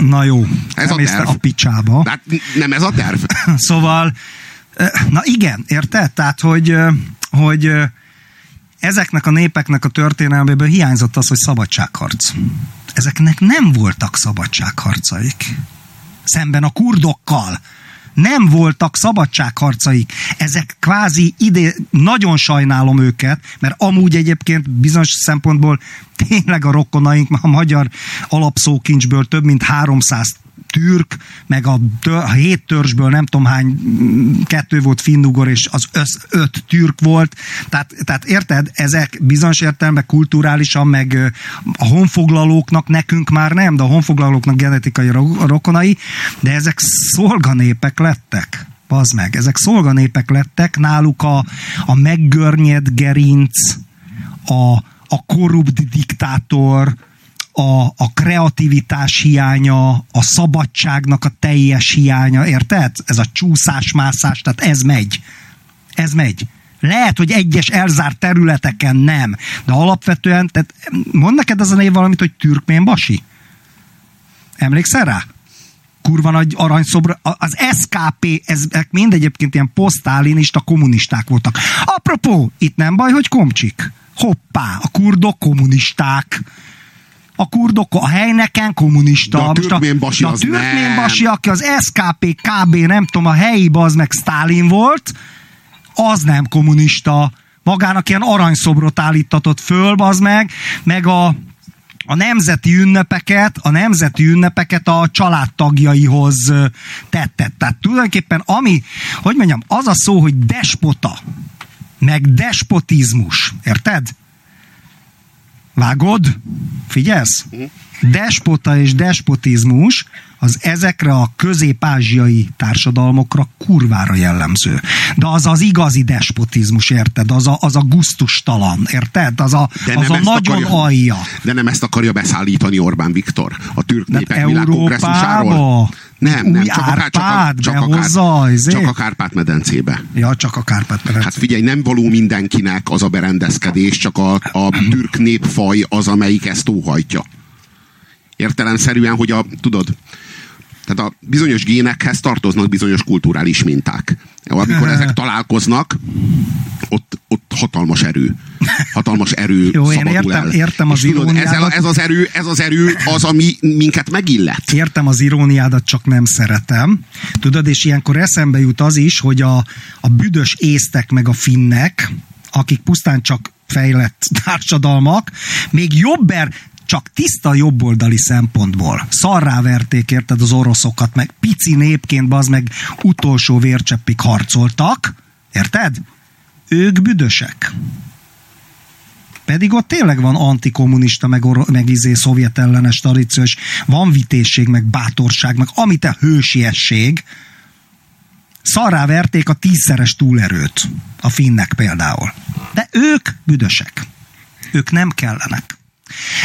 Na jó, ez a terv. a picsába. Hát nem ez a terv. szóval, na igen, érted? Tehát, hogy, hogy ezeknek a népeknek a történelméből hiányzott az, hogy szabadságharc. Ezeknek nem voltak szabadságharcaik. Szemben a kurdokkal nem voltak szabadságharcaik. Ezek kvázi ide, nagyon sajnálom őket, mert amúgy egyébként bizonyos szempontból tényleg a rokonaink, a magyar alapszókincsből több mint 300 türk, meg a, tör, a hét törzsből nem tudom hány, kettő volt finnugor, és az össz, öt türk volt. Tehát, tehát érted, ezek bizonyos értelemben kulturálisan, meg a honfoglalóknak nekünk már nem, de a honfoglalóknak genetikai rokonai, de ezek szolganépek lettek. Bazd meg, ezek szolganépek lettek, náluk a, a meggörnyed gerinc, a, a korrupt diktátor, a, a kreativitás hiánya, a szabadságnak a teljes hiánya, érted? Ez a csúszás-mászás, tehát ez megy. Ez megy. Lehet, hogy egyes elzárt területeken nem, de alapvetően, tehát mond neked az a név valamit, hogy Türkmén Basi? Emlékszel rá? kurva nagy aranyszobra, az SKP, ezek mind egyébként ilyen posztálinista kommunisták voltak. Apropó, itt nem baj, hogy komcsik. Hoppá, a kurdok kommunisták a kurdok, a helyneken kommunista. De a türkménbasi az, türkménbasi, aki az SKP, KB, nem tudom, a helyi az meg Stalin volt, az nem kommunista. Magának ilyen aranyszobrot állítatott föl, az meg, meg a, a nemzeti ünnepeket, a nemzeti ünnepeket a családtagjaihoz tettet. Tehát tulajdonképpen ami, hogy mondjam, az a szó, hogy despota, meg despotizmus, érted? Vágod? Figyelsz? Despota és despotizmus az ezekre a közép-ázsiai társadalmokra kurvára jellemző. De az az igazi despotizmus, érted? Az a, az a guztustalan, érted? Az a, az a nagyon akarja, alja. De nem ezt akarja beszállítani Orbán Viktor a türk népek világkongresszusáról? Nem, nem, csak a, csak a, csak a, Kár, izé? csak a Kárpát-medencébe. Ja, csak a Kárpát-medencébe. Hát figyelj, nem való mindenkinek az a berendezkedés, csak a, a türk népfaj az, amelyik ezt óhajtja. Értelemszerűen, hogy a, tudod, tehát a bizonyos génekhez tartoznak bizonyos kulturális minták. Amikor ezek találkoznak, ott, ott hatalmas erő. Hatalmas erő Jó, én értem, el. értem az tudod, ez, ez, az erő, ez az erő az, ami minket megillet. Értem az iróniádat, csak nem szeretem. Tudod, és ilyenkor eszembe jut az is, hogy a, a büdös észtek meg a finnek, akik pusztán csak fejlett társadalmak, még jobber, csak tiszta jobboldali szempontból szarrá verték, érted, az oroszokat, meg pici népként, az meg utolsó vércseppig harcoltak, érted? Ők büdösek. Pedig ott tényleg van antikommunista, meg, meg izé szovjet ellenes tradíció, és van vitésség, meg bátorság, meg amit a hősiesség. Szarrá verték a tízszeres túlerőt, a finnek például. De ők büdösek. Ők nem kellenek.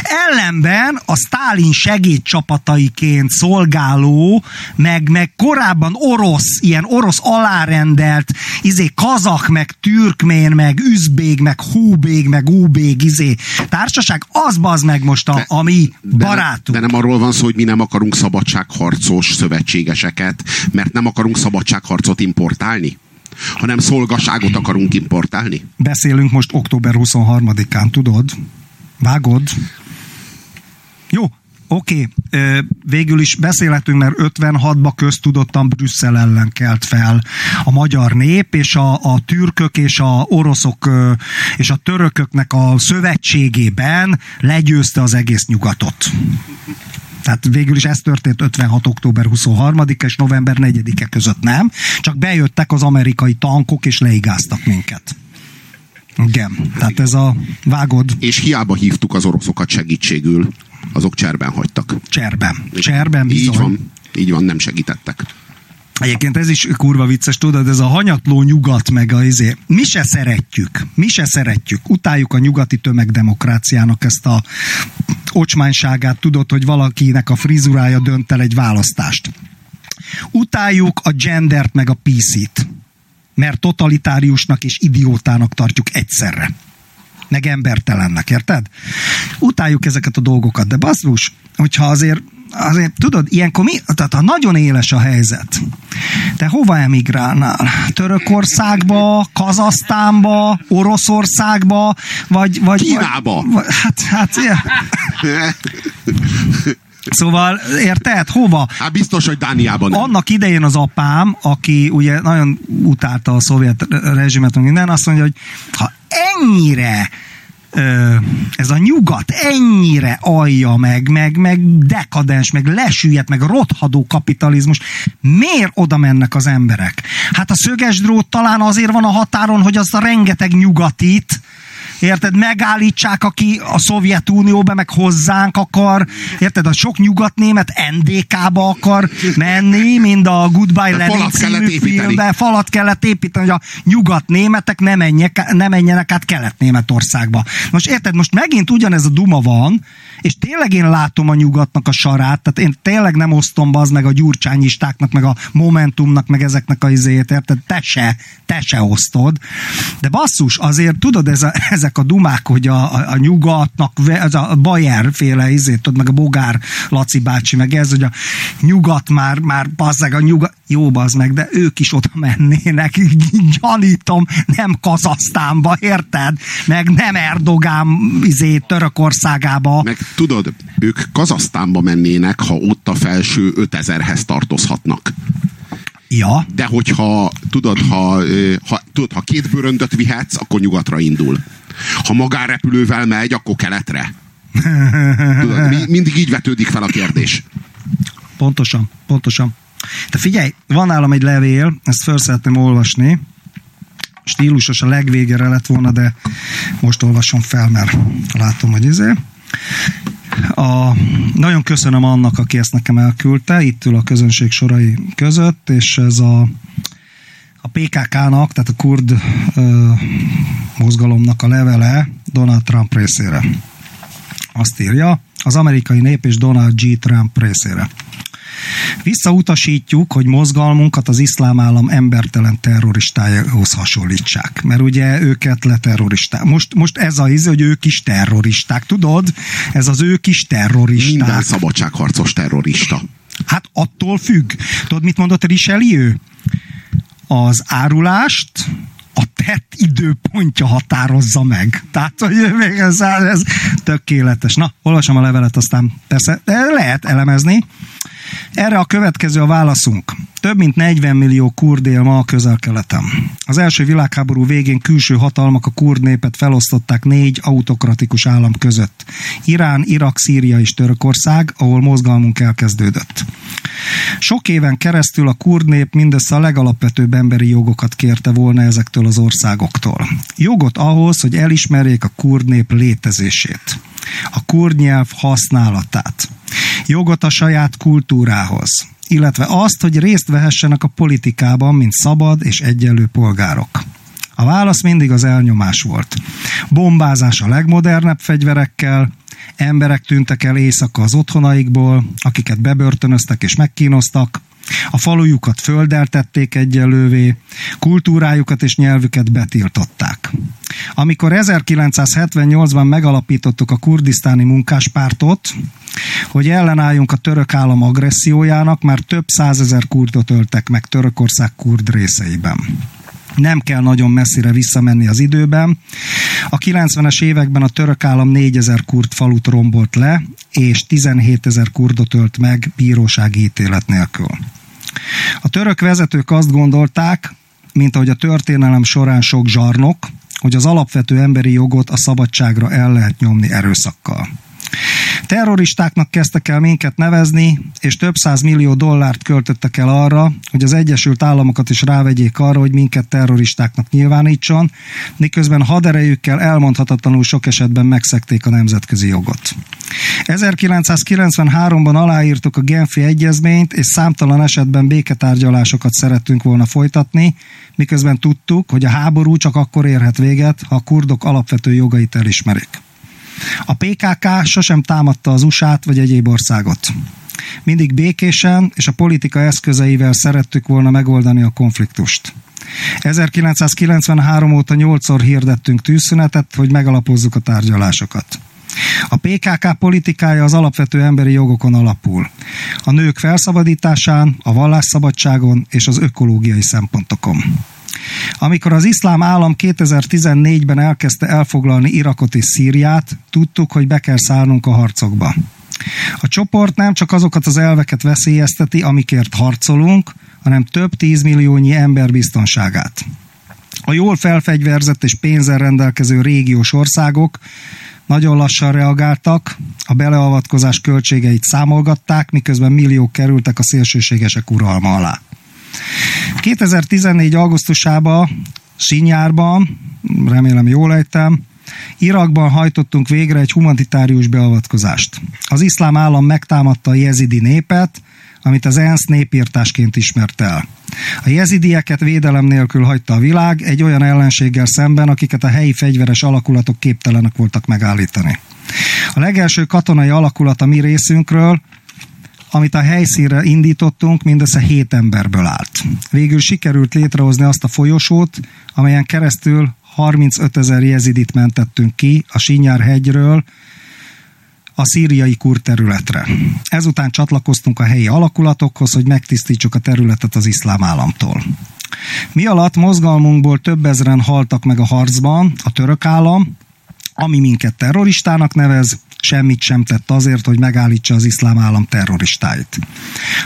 Ellenben a Stálin segédcsapataiként szolgáló, meg, meg korábban orosz, ilyen orosz alárendelt, izé kazak, meg türkmén, meg üzbég, meg húbég, meg úbég, izé társaság, az bazd meg most a, a mi de barátunk. De nem arról van szó, hogy mi nem akarunk szabadságharcos szövetségeseket, mert nem akarunk szabadságharcot importálni? hanem szolgaságot akarunk importálni. Beszélünk most október 23-án, tudod? Vágod? Jó, oké, végül is beszélhetünk, mert 56-ba köztudottan Brüsszel ellen kelt fel a magyar nép, és a, a türkök és a oroszok és a törököknek a szövetségében legyőzte az egész nyugatot. Tehát végül is ez történt 56. október 23 és november 4-e között nem, csak bejöttek az amerikai tankok és leigáztak minket. Igen, tehát ez a vágod. És hiába hívtuk az oroszokat segítségül, azok cserben hagytak. Cserben. Cserben bizony. Így van, így van, nem segítettek. Egyébként ez is kurva vicces, tudod, ez a hanyatló nyugat meg a izé. Mi se szeretjük, mi se szeretjük. Utáljuk a nyugati tömegdemokráciának ezt a ocsmányságát, tudod, hogy valakinek a frizurája dönt el egy választást. Utáljuk a gendert meg a PC-t mert totalitáriusnak és idiótának tartjuk egyszerre. Meg embertelennek, érted? Utáljuk ezeket a dolgokat, de basszus, hogyha azért azért tudod, ilyenkor mi, tehát ha nagyon éles a helyzet, te hova emigrálnál? Törökországba, Kazasztánba, Oroszországba, vagy... vagy Kínába! Vagy, hát, hát, ja. Szóval, érted? Hova? Hát biztos, hogy Dániában nem. Annak idején az apám, aki ugye nagyon utálta a szovjet rezsimet, minden, azt mondja, hogy ha ennyire ez a nyugat ennyire alja meg, meg, meg dekadens, meg lesüllyedt, meg rothadó kapitalizmus, miért oda mennek az emberek? Hát a szöges drót talán azért van a határon, hogy az a rengeteg nyugatit, érted, megállítsák, aki a Szovjetunióba meg hozzánk akar, érted, a sok nyugatnémet NDK-ba akar menni, mind a Goodbye Lenin című filmbe, falat kellett építeni, hogy a nyugatnémetek ne, menjek, ne menjenek át Kelet-Németországba. Most érted, most megint ugyanez a duma van, és tényleg én látom a nyugatnak a sarát, tehát én tényleg nem osztom az meg a gyurcsányistáknak, meg a Momentumnak, meg ezeknek a izéjét, érted? Te se, te se osztod. De basszus, azért tudod, ez a, ezek a dumák, hogy a, a, a nyugatnak, ez a Bayer féle izét, tudod, meg a Bogár Laci bácsi, meg ez, hogy a nyugat már, már bazzeg, a nyugat, jó bazd meg, de ők is oda mennének, gyanítom, nem Kazasztánba, érted? Meg nem Erdogán izé, Törökországába. Meg tudod, ők Kazasztánba mennének, ha ott a felső 5000-hez tartozhatnak. Ja. De hogyha, tudod, ha, ha, tudod, ha két bőröndöt vihetsz, akkor nyugatra indul. Ha magánrepülővel megy, akkor keletre. Tudod, mindig így vetődik fel a kérdés. Pontosan, pontosan. De figyelj, van nálam egy levél, ezt fel szeretném olvasni. Stílusos a legvégére lett volna, de most olvasom fel, mert látom, hogy izé. A, nagyon köszönöm annak, aki ezt nekem elküldte, itt ül a közönség sorai között, és ez a, a PKK-nak, tehát a kurd ö, mozgalomnak a levele Donald Trump részére. Azt írja, az amerikai nép és Donald G. Trump részére. Visszautasítjuk, hogy mozgalmunkat az iszlám állam embertelen terroristájához hasonlítsák, mert ugye őket leterroristák. Most, most ez a íz, hogy ők is terroristák, tudod? Ez az ők is terroristák. Minden szabadságharcos terrorista. Hát attól függ. Tudod, mit mondott Richelieu? Az árulást a tett időpontja határozza meg. Tehát, hogy még ez, ez tökéletes. Na, olvasom a levelet, aztán persze lehet elemezni. Erre a következő a válaszunk. Több mint 40 millió kurd él ma a közel-keleten. Az első világháború végén külső hatalmak a kurd népet felosztották négy autokratikus állam között. Irán, Irak, Szíria és Törökország, ahol mozgalmunk elkezdődött. Sok éven keresztül a kurd nép mindössze a legalapvetőbb emberi jogokat kérte volna ezektől az országoktól. Jogot ahhoz, hogy elismerjék a kurd nép létezését, a kurd nyelv használatát, jogot a saját kultúrához, illetve azt, hogy részt vehessenek a politikában, mint szabad és egyenlő polgárok. A válasz mindig az elnyomás volt. Bombázás a legmodernebb fegyverekkel, emberek tűntek el éjszaka az otthonaikból, akiket bebörtönöztek és megkínoztak, a falujukat földeltették egyelővé, kultúrájukat és nyelvüket betiltották. Amikor 1978-ban megalapítottuk a kurdisztáni munkáspártot, hogy ellenálljunk a török állam agressziójának, már több százezer kurdot öltek meg Törökország kurd részeiben nem kell nagyon messzire visszamenni az időben. A 90-es években a török állam 4000 kurd falut rombolt le, és 17 ezer kurdot ölt meg bírósági ítélet nélkül. A török vezetők azt gondolták, mint ahogy a történelem során sok zsarnok, hogy az alapvető emberi jogot a szabadságra el lehet nyomni erőszakkal. Terroristáknak kezdtek el minket nevezni, és több száz millió dollárt költöttek el arra, hogy az Egyesült Államokat is rávegyék arra, hogy minket terroristáknak nyilvánítson, miközben haderejükkel elmondhatatlanul sok esetben megszekték a nemzetközi jogot. 1993-ban aláírtuk a Genfi Egyezményt, és számtalan esetben béketárgyalásokat szerettünk volna folytatni, miközben tudtuk, hogy a háború csak akkor érhet véget, ha a kurdok alapvető jogait elismerik. A PKK sosem támadta az USA-t vagy egyéb országot. Mindig békésen és a politika eszközeivel szerettük volna megoldani a konfliktust. 1993 óta nyolcszor hirdettünk tűzszünetet, hogy megalapozzuk a tárgyalásokat. A PKK politikája az alapvető emberi jogokon alapul. A nők felszabadításán, a vallásszabadságon és az ökológiai szempontokon. Amikor az iszlám állam 2014-ben elkezdte elfoglalni Irakot és Szíriát, tudtuk, hogy be kell szállnunk a harcokba. A csoport nem csak azokat az elveket veszélyezteti, amikért harcolunk, hanem több tízmilliónyi ember biztonságát. A jól felfegyverzett és pénzzel rendelkező régiós országok nagyon lassan reagáltak, a beleavatkozás költségeit számolgatták, miközben milliók kerültek a szélsőségesek uralma alá. 2014. augusztusában, Sinyárban, remélem jól ejtem, Irakban hajtottunk végre egy humanitárius beavatkozást. Az iszlám állam megtámadta a jezidi népet, amit az ENSZ népírtásként ismert el. A jezidieket védelem nélkül hagyta a világ egy olyan ellenséggel szemben, akiket a helyi fegyveres alakulatok képtelenek voltak megállítani. A legelső katonai alakulat a mi részünkről amit a helyszínre indítottunk, mindössze hét emberből állt. Végül sikerült létrehozni azt a folyosót, amelyen keresztül 35 ezer jezidit mentettünk ki a Sinyár hegyről a szíriai kur területre. Ezután csatlakoztunk a helyi alakulatokhoz, hogy megtisztítsuk a területet az iszlám államtól. Mi alatt mozgalmunkból több ezeren haltak meg a harcban, a török állam, ami minket terroristának nevez, semmit sem tett azért, hogy megállítsa az iszlám állam terroristáit.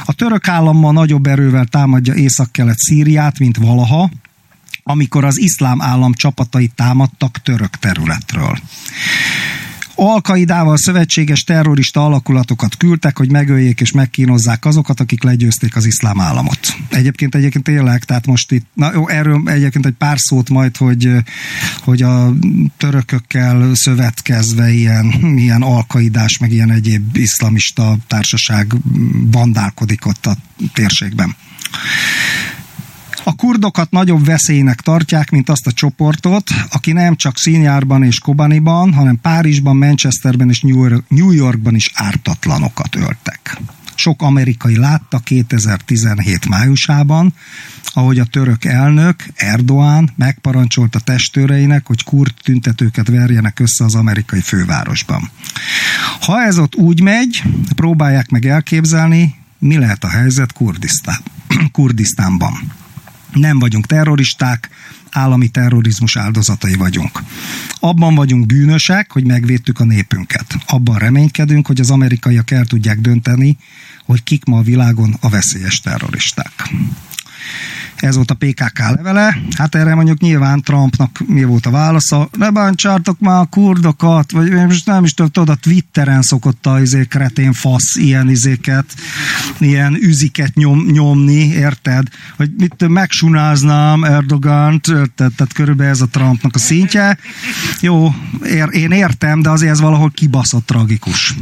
A török állam ma nagyobb erővel támadja észak-kelet Szíriát, mint valaha, amikor az iszlám állam csapatai támadtak török területről. Alkaidával szövetséges terrorista alakulatokat küldtek, hogy megöljék és megkínozzák azokat, akik legyőzték az iszlám államot. Egyébként egyébként tényleg, tehát most itt, na jó, erről egyébként egy pár szót majd, hogy, hogy a törökökkel szövetkezve ilyen, ilyen alkaidás, meg ilyen egyéb iszlamista társaság bandálkodik ott a térségben. A kurdokat nagyobb veszélynek tartják, mint azt a csoportot, aki nem csak Színjárban és Kobaniban, hanem Párizsban, Manchesterben és New Yorkban is ártatlanokat öltek. Sok amerikai látta 2017 májusában, ahogy a török elnök Erdoğan megparancsolta testőreinek, hogy kurd tüntetőket verjenek össze az amerikai fővárosban. Ha ez ott úgy megy, próbálják meg elképzelni, mi lehet a helyzet Kurdisztán, Kurdisztánban nem vagyunk terroristák, állami terrorizmus áldozatai vagyunk. Abban vagyunk bűnösek, hogy megvédtük a népünket. Abban reménykedünk, hogy az amerikaiak el tudják dönteni, hogy kik ma a világon a veszélyes terroristák. Ez volt a PKK levele. Hát erre mondjuk nyilván Trumpnak mi volt a válasza? Ne bántsátok már a kurdokat, vagy most nem is tudod, a Twitteren szokott a izé, kretén fasz ilyen izéket, ilyen üziket nyom, nyomni, érted? Hogy mit megsunáznám Erdogant, érted? Tehát körülbelül ez a Trumpnak a szintje. Jó, ér, én értem, de azért ez valahol kibaszott tragikus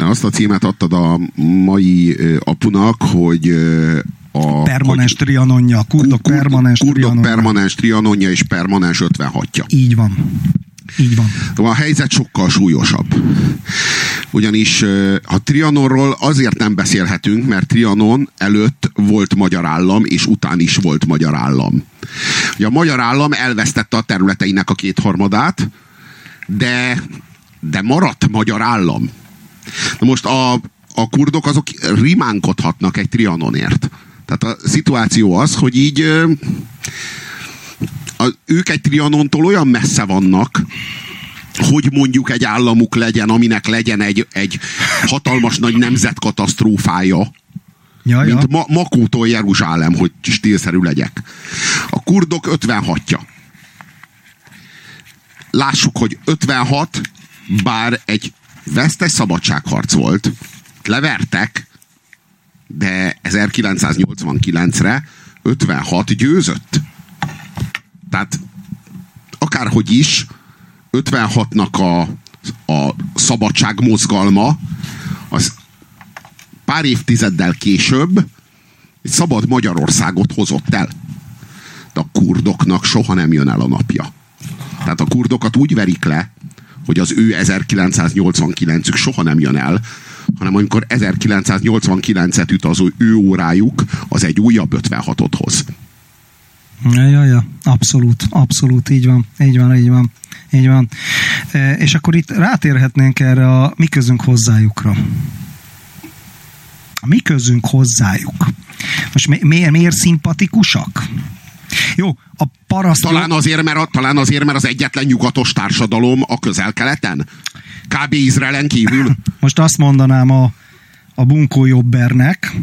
azt a címet adtad a mai apunak, hogy a permanens trianonja, a kurdok kur, permanens kurdok trianonja. permanens trianonja és permanens 56-ja. Így van. Így van. A helyzet sokkal súlyosabb. Ugyanis a Trianonról azért nem beszélhetünk, mert Trianon előtt volt magyar állam, és után is volt magyar állam. Ugye a magyar állam elvesztette a területeinek a kétharmadát, de, de maradt magyar állam. Na most a, a kurdok azok rimánkodhatnak egy Trianonért. Tehát a szituáció az, hogy így a, ők egy trianontól olyan messze vannak, hogy mondjuk egy államuk legyen, aminek legyen egy, egy hatalmas nagy nemzetkatasztrófája, ja, mint Ma- Makótól Jeruzsálem, hogy stílszerű legyek. A kurdok 56-ja. Lássuk, hogy 56, bár egy vesztes szabadságharc volt, levertek, de 1989-re 56 győzött. Tehát akárhogy is, 56-nak a, a szabadság mozgalma az pár évtizeddel később egy szabad Magyarországot hozott el. De a kurdoknak soha nem jön el a napja. Tehát a kurdokat úgy verik le, hogy az ő 1989-ük soha nem jön el, hanem amikor 1989-et üt az ő órájuk, az egy újabb 56-ot hoz. Ja, ja, ja, abszolút, abszolút, így van, így van, így van, így van. E, és akkor itt rátérhetnénk erre a mi közünk hozzájukra. A mi közünk hozzájuk. Most mi, miért, miért szimpatikusak? Jó, a paraszt... Talán azért, mert, a, talán azért, mert az egyetlen nyugatos társadalom a közel-keleten? Kb. Izraelen kívül? Most azt mondanám a, a bunkó jobbernek,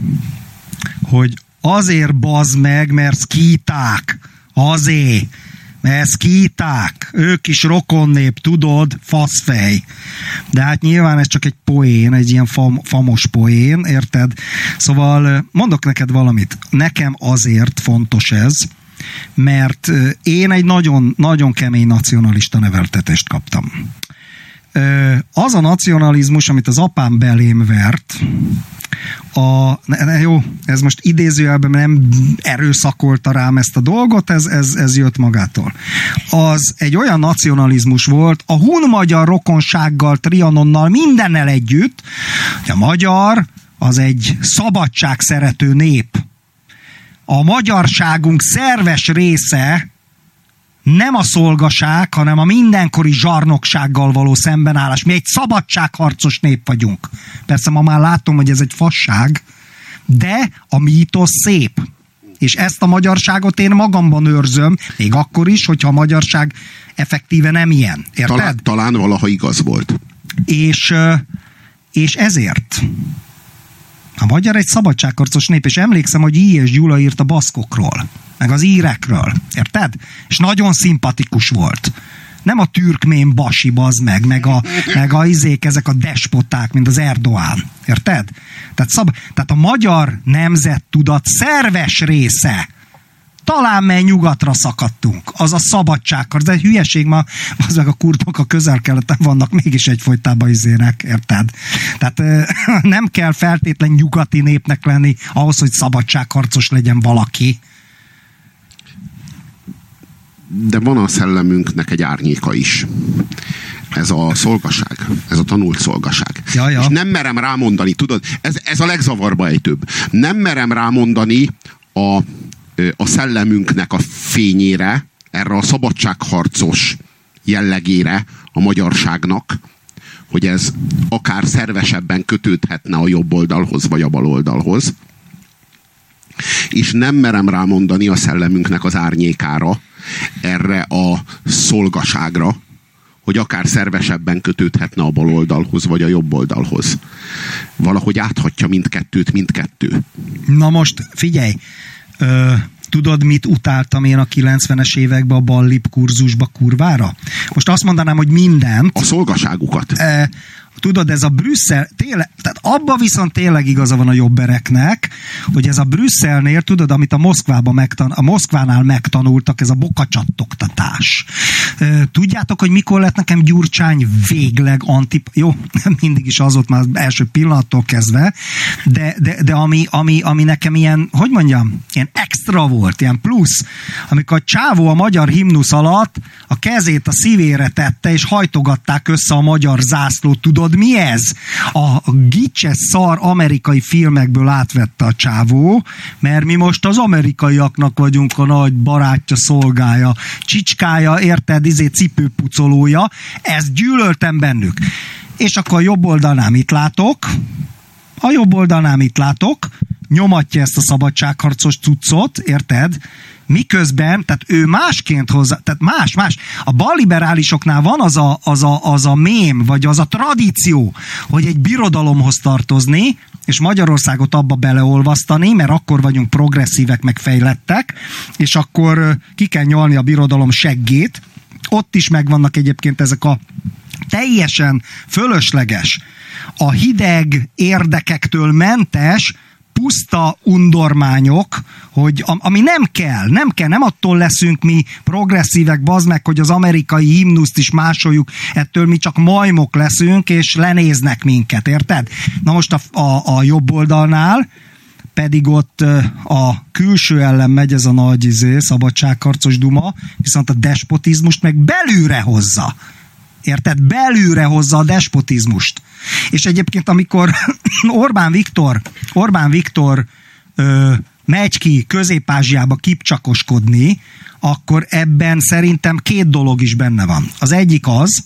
hogy azért bazd meg, mert szkíták. Azért. Mert szkíták. Ők is rokonnép, tudod, faszfej. De hát nyilván ez csak egy poén, egy ilyen fam, famos poén, érted? Szóval mondok neked valamit. Nekem azért fontos ez, mert én egy nagyon, nagyon kemény nacionalista neveltetést kaptam. Az a nacionalizmus, amit az apám belém vert, a, ne, ne, jó, ez most idézőjelben nem erőszakolta rám ezt a dolgot, ez, ez, ez jött magától. Az egy olyan nacionalizmus volt, a hun-magyar rokonsággal, Trianonnal, mindennel együtt, hogy a magyar az egy szabadság szerető nép, a magyarságunk szerves része nem a szolgaság, hanem a mindenkori zsarnoksággal való szembenállás. Mi egy szabadságharcos nép vagyunk. Persze ma már látom, hogy ez egy fasság, de a mítosz szép. És ezt a magyarságot én magamban őrzöm, még akkor is, hogyha a magyarság effektíve nem ilyen. Érted? Talán, talán valaha igaz volt. És, és ezért a magyar egy szabadságharcos nép, és emlékszem, hogy I. és Gyula írt a baszkokról, meg az írekről, érted? És nagyon szimpatikus volt. Nem a türkmén basi bazd meg, meg a, meg a izék, ezek a despoták, mint az Erdoğan. Érted? Tehát, szab, tehát a magyar nemzettudat szerves része talán mely nyugatra szakadtunk. Az a szabadságkar, de hülyeség ma, az meg a kurdok a közel-keleten vannak mégis egyfolytában izének, érted? Tehát nem kell feltétlen nyugati népnek lenni ahhoz, hogy szabadságharcos legyen valaki. De van a szellemünknek egy árnyéka is. Ez a szolgaság, ez a tanult szolgaság. Ja, ja. És nem merem rámondani, tudod, ez, ez a legzavarba ejtőbb. Nem merem rámondani a a szellemünknek a fényére, erre a szabadságharcos jellegére a magyarságnak, hogy ez akár szervesebben kötődhetne a jobb oldalhoz, vagy a bal oldalhoz. És nem merem rámondani a szellemünknek az árnyékára, erre a szolgaságra, hogy akár szervesebben kötődhetne a baloldalhoz, vagy a jobb oldalhoz. Valahogy áthatja mindkettőt, mindkettő. Na most figyelj, ö, tudod, mit utáltam én a 90-es években a ballip kurzusba kurvára? Most azt mondanám, hogy mindent. A szolgaságukat. E, tudod, ez a Brüsszel, tényleg, tehát abba viszont tényleg igaza van a jobbereknek, hogy ez a Brüsszelnél, tudod, amit a Moszkvában megtan, a Moszkvánál megtanultak, ez a bokacsattoktatás. Tudjátok, hogy mikor lett nekem Gyurcsány végleg antip... Jó, mindig is az volt már az első pillanattól kezdve, de, de, de ami, ami, ami nekem ilyen, hogy mondjam, ilyen extra volt, ilyen plusz, amikor a csávó a magyar himnusz alatt a kezét a szívére tette, és hajtogatták össze a magyar zászlót, tudod, mi ez? A gicse szar amerikai filmekből átvette a csávó, mert mi most az amerikaiaknak vagyunk a nagy barátja, szolgája, csicskája, érted, izé cipőpucolója, ezt gyűlöltem bennük. És akkor a jobb oldalnál mit látok? A jobb oldalnál mit látok? Nyomatja ezt a szabadságharcos cuccot, érted? miközben, tehát ő másként hozza, tehát más, más. A balliberálisoknál van az a, az, a, az a mém, vagy az a tradíció, hogy egy birodalomhoz tartozni, és Magyarországot abba beleolvasztani, mert akkor vagyunk progresszívek, meg fejlettek, és akkor ki kell nyolni a birodalom seggét. Ott is megvannak egyébként ezek a teljesen fölösleges, a hideg érdekektől mentes puszta undormányok, hogy ami nem kell, nem kell, nem attól leszünk mi progresszívek, bazd meg, hogy az amerikai himnuszt is másoljuk, ettől mi csak majmok leszünk, és lenéznek minket, érted? Na most a, a, a jobb oldalnál, pedig ott a külső ellen megy ez a nagy izé, szabadságharcos duma, viszont a despotizmust meg belülre hozza. Érted? Belülre hozza a despotizmust. És egyébként, amikor Orbán Viktor, Orbán Viktor ö, megy ki Közép-Ázsiába kipcsakoskodni, akkor ebben szerintem két dolog is benne van. Az egyik az,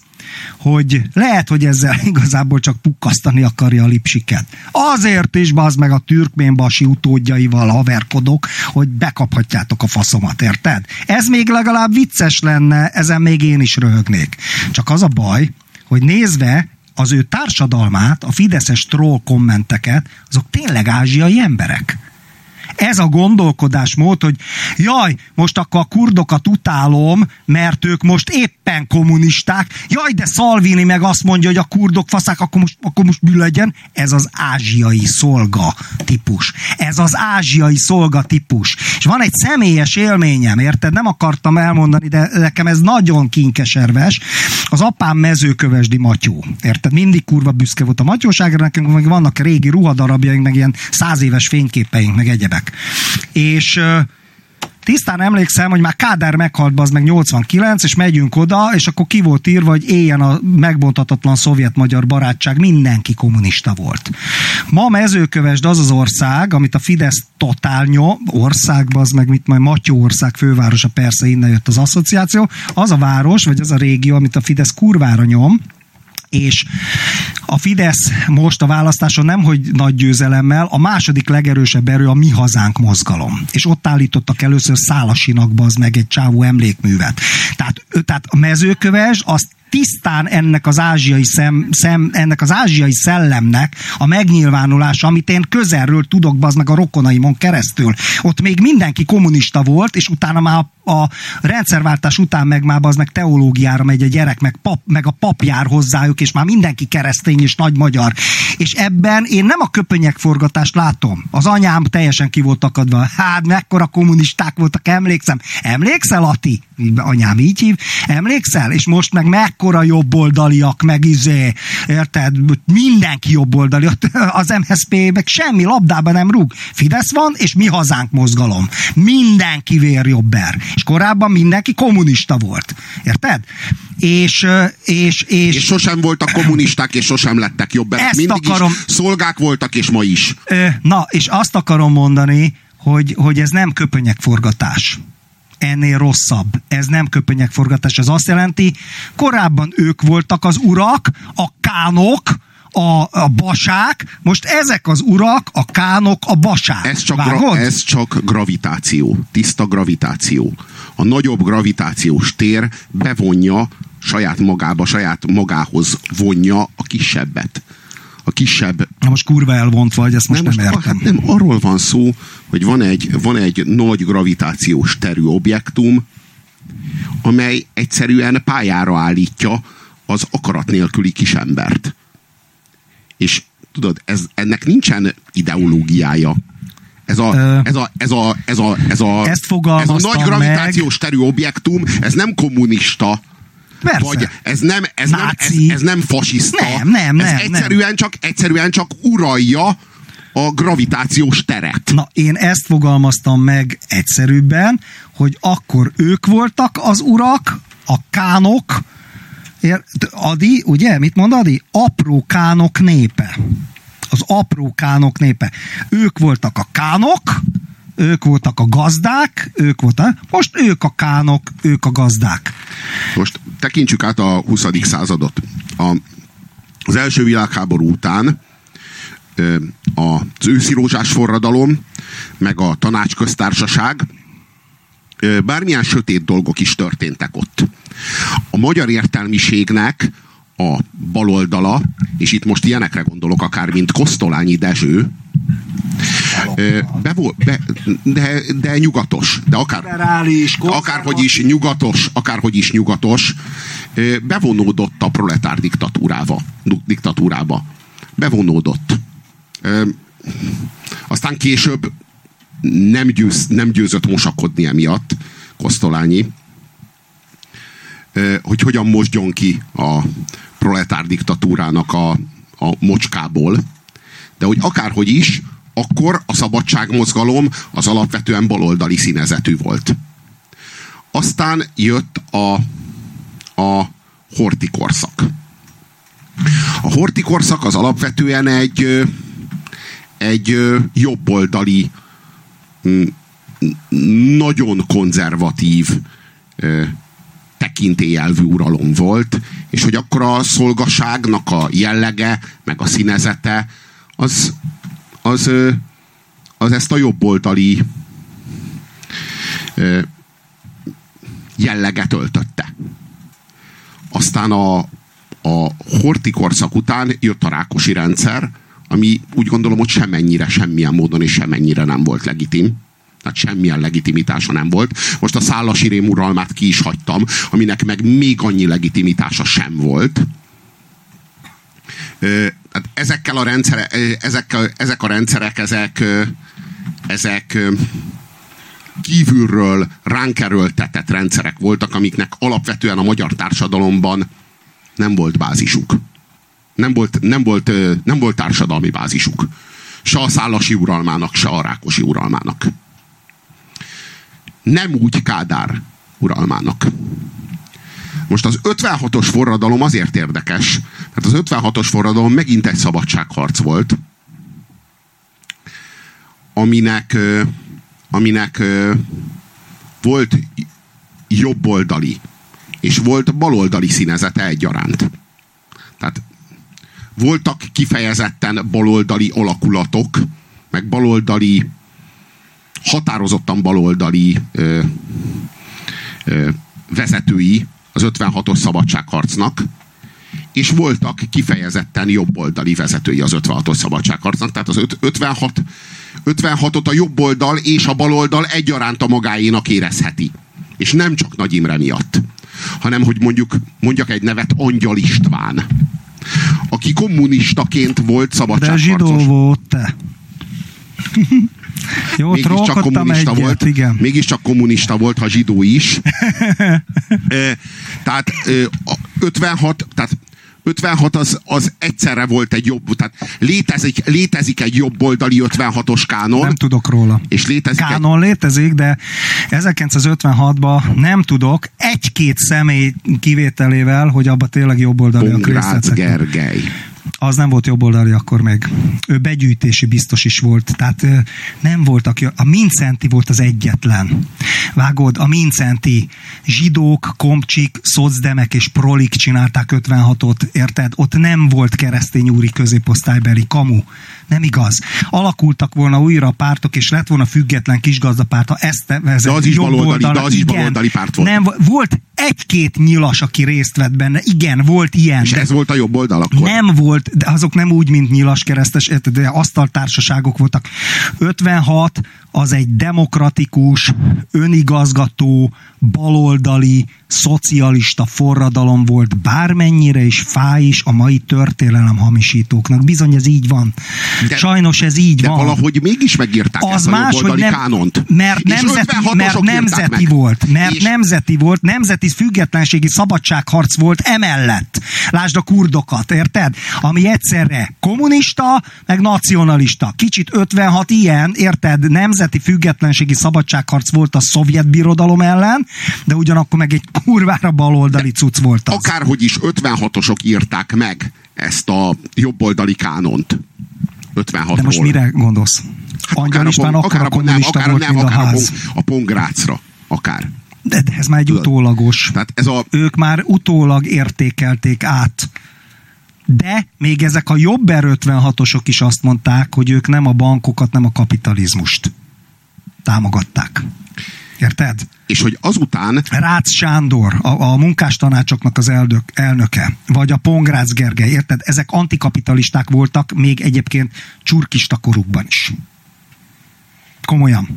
hogy lehet, hogy ezzel igazából csak pukkasztani akarja a lipsiket. Azért is bazd meg a türkménbasi utódjaival haverkodok, hogy bekaphatjátok a faszomat, érted? Ez még legalább vicces lenne, ezen még én is röhögnék. Csak az a baj, hogy nézve az ő társadalmát, a fideszes troll kommenteket, azok tényleg ázsiai emberek ez a gondolkodásmód, hogy jaj, most akkor a kurdokat utálom, mert ők most éppen kommunisták, jaj, de Szalvini meg azt mondja, hogy a kurdok faszák, akkor most, akkor most mi legyen? Ez az ázsiai szolga típus. Ez az ázsiai szolga típus. És van egy személyes élményem, érted? Nem akartam elmondani, de nekem ez nagyon kinkeserves. Az apám mezőkövesdi matyó. Érted? Mindig kurva büszke volt a matyóságra, nekünk meg vannak régi ruhadarabjaink, meg ilyen száz éves fényképeink, meg egyebek. És tisztán emlékszem, hogy már Kádár meghalt az meg 89, és megyünk oda, és akkor ki volt írva, hogy éljen a megbontatatlan szovjet-magyar barátság, mindenki kommunista volt. Ma mezőkövesd az az ország, amit a Fidesz totál nyom, ország, az meg mit majd Matyóország fővárosa, persze innen jött az asszociáció, az a város, vagy az a régió, amit a Fidesz kurvára nyom, és a Fidesz most a választáson nem, hogy nagy győzelemmel, a második legerősebb erő a Mi Hazánk mozgalom. És ott állítottak először Szálasinakba az meg egy csávó emlékművet. Tehát, tehát a mezőköves azt tisztán ennek az ázsiai szem, szem, ennek az ázsiai szellemnek a megnyilvánulása, amit én közelről tudok, az meg a rokonaimon keresztül. Ott még mindenki kommunista volt, és utána már a, a rendszerváltás után meg már az meg teológiára megy a gyerek, meg, pap, meg a pap jár hozzájuk, és már mindenki keresztény és nagy magyar. És ebben én nem a köpönyek forgatást látom. Az anyám teljesen ki volt akadva. Hát mekkora kommunisták voltak, emlékszem. Emlékszel, Ati? Anyám így hív. Emlékszel? És most meg mekkora jobboldaliak, meg izé, érted? Mindenki jobboldali. Az MSZP meg semmi labdában nem rúg. Fidesz van, és mi hazánk mozgalom. Mindenki vérjobber. És korábban mindenki kommunista volt. Érted? És, és, és, és sosem voltak kommunisták, és sosem lettek jobbek. Ezt Mindig akarom, is szolgák voltak, és ma is. Na, és azt akarom mondani, hogy, hogy ez nem köpönyekforgatás ennél rosszabb. Ez nem köpönyekforgatás, ez azt jelenti, korábban ők voltak az urak, a kánok, a, a basák, most ezek az urak, a kánok, a basák. Ez csak, gra, ez csak gravitáció, tiszta gravitáció. A nagyobb gravitációs tér bevonja saját magába, saját magához vonja a kisebbet. A kisebb... Na most kurva elvont vagy, ezt most nem, nem most, értem. Hát nem, arról van szó, hogy van egy, van egy nagy gravitációs terű objektum, amely egyszerűen pályára állítja az akarat nélküli kisembert. És tudod, ez, ennek nincsen ideológiája. Ez a, ez a, ez a, ez a, ez a, ezt ez a nagy gravitációs terű objektum, ez nem kommunista, Persze. Vagy ez nem, ez nem, ez, ez nem fasiszta. Nem, nem, nem. Ez egyszerűen, nem. Csak, egyszerűen csak uralja a gravitációs teret. Na, én ezt fogalmaztam meg egyszerűbben, hogy akkor ők voltak az urak, a kánok, Adi, ugye? Mit mond Adi? Apró kánok népe. Az apró kánok népe. Ők voltak a kánok, ők voltak a gazdák, ők voltak, most ők a kánok, ők a gazdák. Most tekintsük át a 20. századot. A, az első világháború után az őszi rózsás forradalom, meg a tanácsköztársaság, bármilyen sötét dolgok is történtek ott. A magyar értelmiségnek a baloldala, és itt most ilyenekre gondolok, akár mint Kosztolányi Dezső, be, be, de, de nyugatos, de akár, akárhogy is nyugatos, akárhogy is nyugatos, bevonódott a proletár diktatúrába. diktatúrába. Bevonódott. Aztán később nem, győz, nem győzött mosakodni emiatt Kosztolányi, hogy hogyan mosdjon ki a proletár diktatúrának a, a mocskából, de hogy akárhogy is, akkor a szabadságmozgalom az alapvetően baloldali színezetű volt. Aztán jött a, a horti korszak. A horti korszak az alapvetően egy, egy jobboldali, nagyon konzervatív tekintélyelvű uralom volt, és hogy akkor a szolgaságnak a jellege, meg a színezete, az, az, az ezt a jobboldali jelleget öltötte. Aztán a, a horti korszak után jött a rákosi rendszer, ami úgy gondolom, hogy semennyire, semmilyen módon és semennyire nem volt legitim. Tehát semmilyen legitimitása nem volt. Most a szállasi rém uralmát ki is hagytam, aminek meg még annyi legitimitása sem volt. Tehát ezekkel a rendszere, ezek, ezek a rendszerek, ezek, ezek kívülről ránk erőltetett rendszerek voltak, amiknek alapvetően a magyar társadalomban nem volt bázisuk. Nem volt, nem volt, nem volt társadalmi bázisuk. Se a szállasi uralmának, se a rákosi uralmának nem úgy Kádár uralmának. Most az 56-os forradalom azért érdekes, mert az 56-os forradalom megint egy szabadságharc volt, aminek, aminek volt jobboldali és volt baloldali színezete egyaránt. Tehát voltak kifejezetten baloldali alakulatok, meg baloldali határozottan baloldali ö, ö, vezetői az 56-os szabadságharcnak, és voltak kifejezetten jobboldali vezetői az 56-os szabadságharcnak. Tehát az 56, 56-ot a jobboldal és a baloldal egyaránt a magáénak érezheti. És nem csak Nagy Imre miatt, hanem hogy mondjuk mondjak egy nevet Angyal István, aki kommunistaként volt szabadságharcos. De zsidó volt te. Jó, mégiscsak kommunista egyet, volt. Igen. Mégiscsak kommunista volt, ha zsidó is. e, tehát e, 56, tehát 56 az, az egyszerre volt egy jobb, tehát létezik, létezik egy jobboldali 56-os kánon. Nem tudok róla. És létezik kánon egy... létezik, de 1956-ban nem tudok egy-két személy kivételével, hogy abba tényleg jobboldali a Gergely Az nem volt jobboldali akkor még. Ő begyűjtési biztos is volt. Tehát nem voltak, a Mincenti volt az egyetlen. Vágod, a Mincenti zsidók, komcsik, szocdemek és prolik csinálták 56-ot, érted? Ott nem volt keresztény úri középosztálybeli kamu. Nem igaz. Alakultak volna újra a pártok, és lett volna független kisgazdapárt, ha ezt vezet. De az is baloldali, de az is baloldali párt volt. Nem, volt egy-két nyilas, aki részt vett benne. Igen, volt ilyen. És de ez volt a jobb oldal akkor? Nem volt, de azok nem úgy, mint nyilas keresztes, de asztaltársaságok voltak. 56 az egy demokratikus, önigazgató, baloldali, szocialista forradalom volt, bármennyire is fáj is a mai történelem hamisítóknak. Bizony ez így van. De, Sajnos ez így de van. valahogy mégis megírták az ezt más, a hogy nem, kánont. Mert nemzeti, mert nemzeti volt. Mert és... nemzeti volt, nemzeti függetlenségi szabadságharc volt emellett. Lásd a kurdokat, érted? Ami egyszerre kommunista, meg nacionalista. Kicsit 56 ilyen, érted? Nemzeti függetlenségi szabadságharc volt a szovjet birodalom ellen, de ugyanakkor meg egy kurvára baloldali cucc volt az. Akárhogy is 56-osok írták meg ezt a jobboldali kánont. 56 De most mire gondolsz? Hát Angyal István akár a kommunista nem, volt, nem, akár a ház. A pongrácra, akár. De, de ez már egy Tudod? utólagos. Tehát ez a... Ők már utólag értékelték át. De még ezek a jobb 56-osok is azt mondták, hogy ők nem a bankokat, nem a kapitalizmust támogatták. Érted? És hogy azután... Rácz Sándor, a, a munkástanácsoknak az eldök, elnöke, vagy a Pongrácz Gergely, érted? Ezek antikapitalisták voltak még egyébként csurkista korukban is. Komolyan.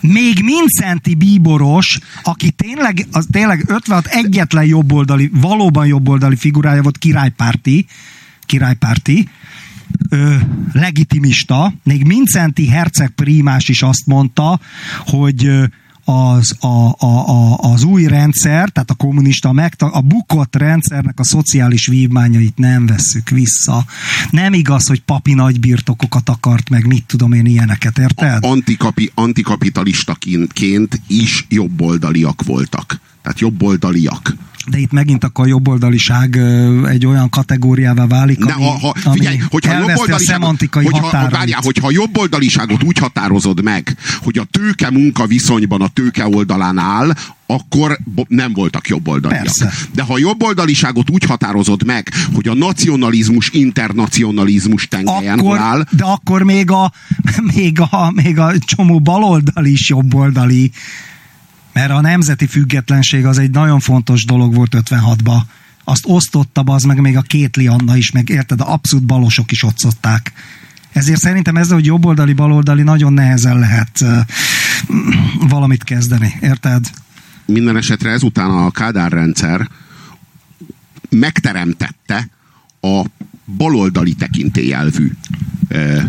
Még Mincenti Bíboros, aki tényleg, az tényleg 56 egyetlen jobboldali, valóban jobboldali figurája volt királypárti, királypárti, ö, legitimista, még Mincenti Herceg Prímás is azt mondta, hogy az, a, a, a, az új rendszer, tehát a kommunista, megta, a bukott rendszernek a szociális vívmányait nem vesszük vissza. Nem igaz, hogy papi nagy birtokokat akart meg, mit tudom én ilyeneket, érted? Antikapi, antikapitalistaként is jobboldaliak voltak. Tehát jobboldaliak de itt megint akkor a jobboldaliság egy olyan kategóriává válik, de ami, ha, ha, figyelj, ami hogyha a szemantikai hogyha, határait. Várjál, hogyha a jobboldaliságot úgy határozod meg, hogy a tőke munka viszonyban a tőke oldalán áll, akkor nem voltak jobboldaliak. Persze. De ha a jobboldaliságot úgy határozod meg, hogy a nacionalizmus, internacionalizmus tengelyen akkor, áll. De akkor még a, még a, még a csomó baloldali is jobboldali mert a nemzeti függetlenség az egy nagyon fontos dolog volt 56-ba. Azt osztotta az meg még a két Anna is, meg érted, a abszolút balosok is osztották. Ezért szerintem ezzel, hogy jobboldali, baloldali nagyon nehezen lehet uh, valamit kezdeni, érted? Minden esetre ezután a Kádár rendszer megteremtette a baloldali tekintélyelvű uh,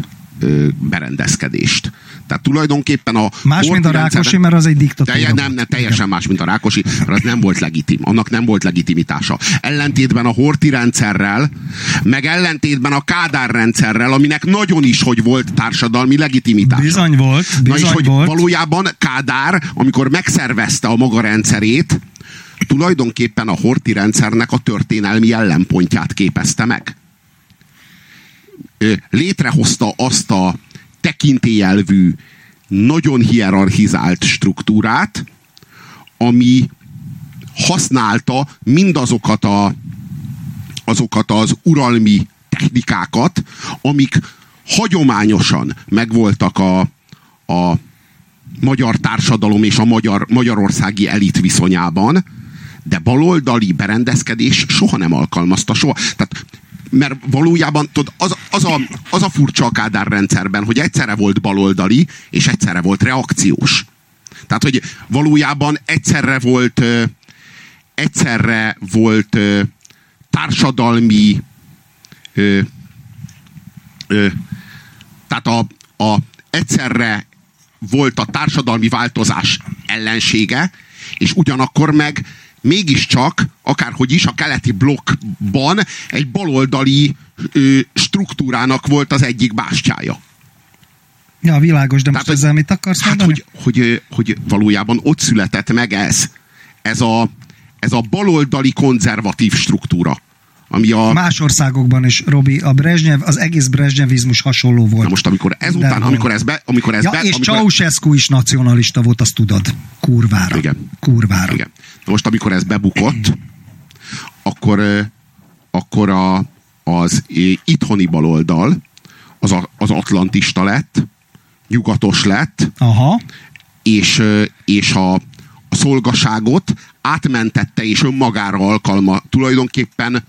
berendezkedést. Tehát tulajdonképpen a... Más, mint a Rákosi, mert az egy diktatúra. Telje, nem, nem, teljesen más, mint a Rákosi, mert az nem volt legitim. Annak nem volt legitimitása. Ellentétben a Horti rendszerrel, meg ellentétben a Kádár rendszerrel, aminek nagyon is, hogy volt társadalmi legitimitása. Bizony volt, bizony Na és hogy volt. valójában Kádár, amikor megszervezte a maga rendszerét, tulajdonképpen a Horti rendszernek a történelmi ellenpontját képezte meg. Létrehozta azt a tekintélyelvű, nagyon hierarchizált struktúrát, ami használta mindazokat a, azokat az uralmi technikákat, amik hagyományosan megvoltak a, a magyar társadalom és a magyar, magyarországi elit viszonyában, de baloldali berendezkedés soha nem alkalmazta, soha. Tehát mert valójában tudod, az, az, a, az a furcsa a Kádár rendszerben, hogy egyszerre volt baloldali, és egyszerre volt reakciós. Tehát, hogy valójában egyszerre volt egyszerre volt társadalmi tehát a, a, egyszerre volt a társadalmi változás ellensége, és ugyanakkor meg mégiscsak, akárhogy is, a keleti blokkban egy baloldali ö, struktúrának volt az egyik bástyája. Ja, világos, de most ezzel mit akarsz hát, mondani? Hogy, hogy, hogy valójában ott született meg ez. Ez a, ez a baloldali konzervatív struktúra, ami a... Más országokban is, Robi, a Brezsnyev, az egész brezsnyevizmus hasonló volt. Na most, amikor ezután, amikor ez be... Amikor ez ja, be és amikor... Ceausescu is nacionalista volt, azt tudod. Kurvára. Igen. Kurvára. Igen. Most, amikor ez bebukott, akkor, akkor a, az itthoni baloldal az, a, az atlantista lett, nyugatos lett, Aha. és, és a, a szolgaságot átmentette és önmagára alkalma tulajdonképpen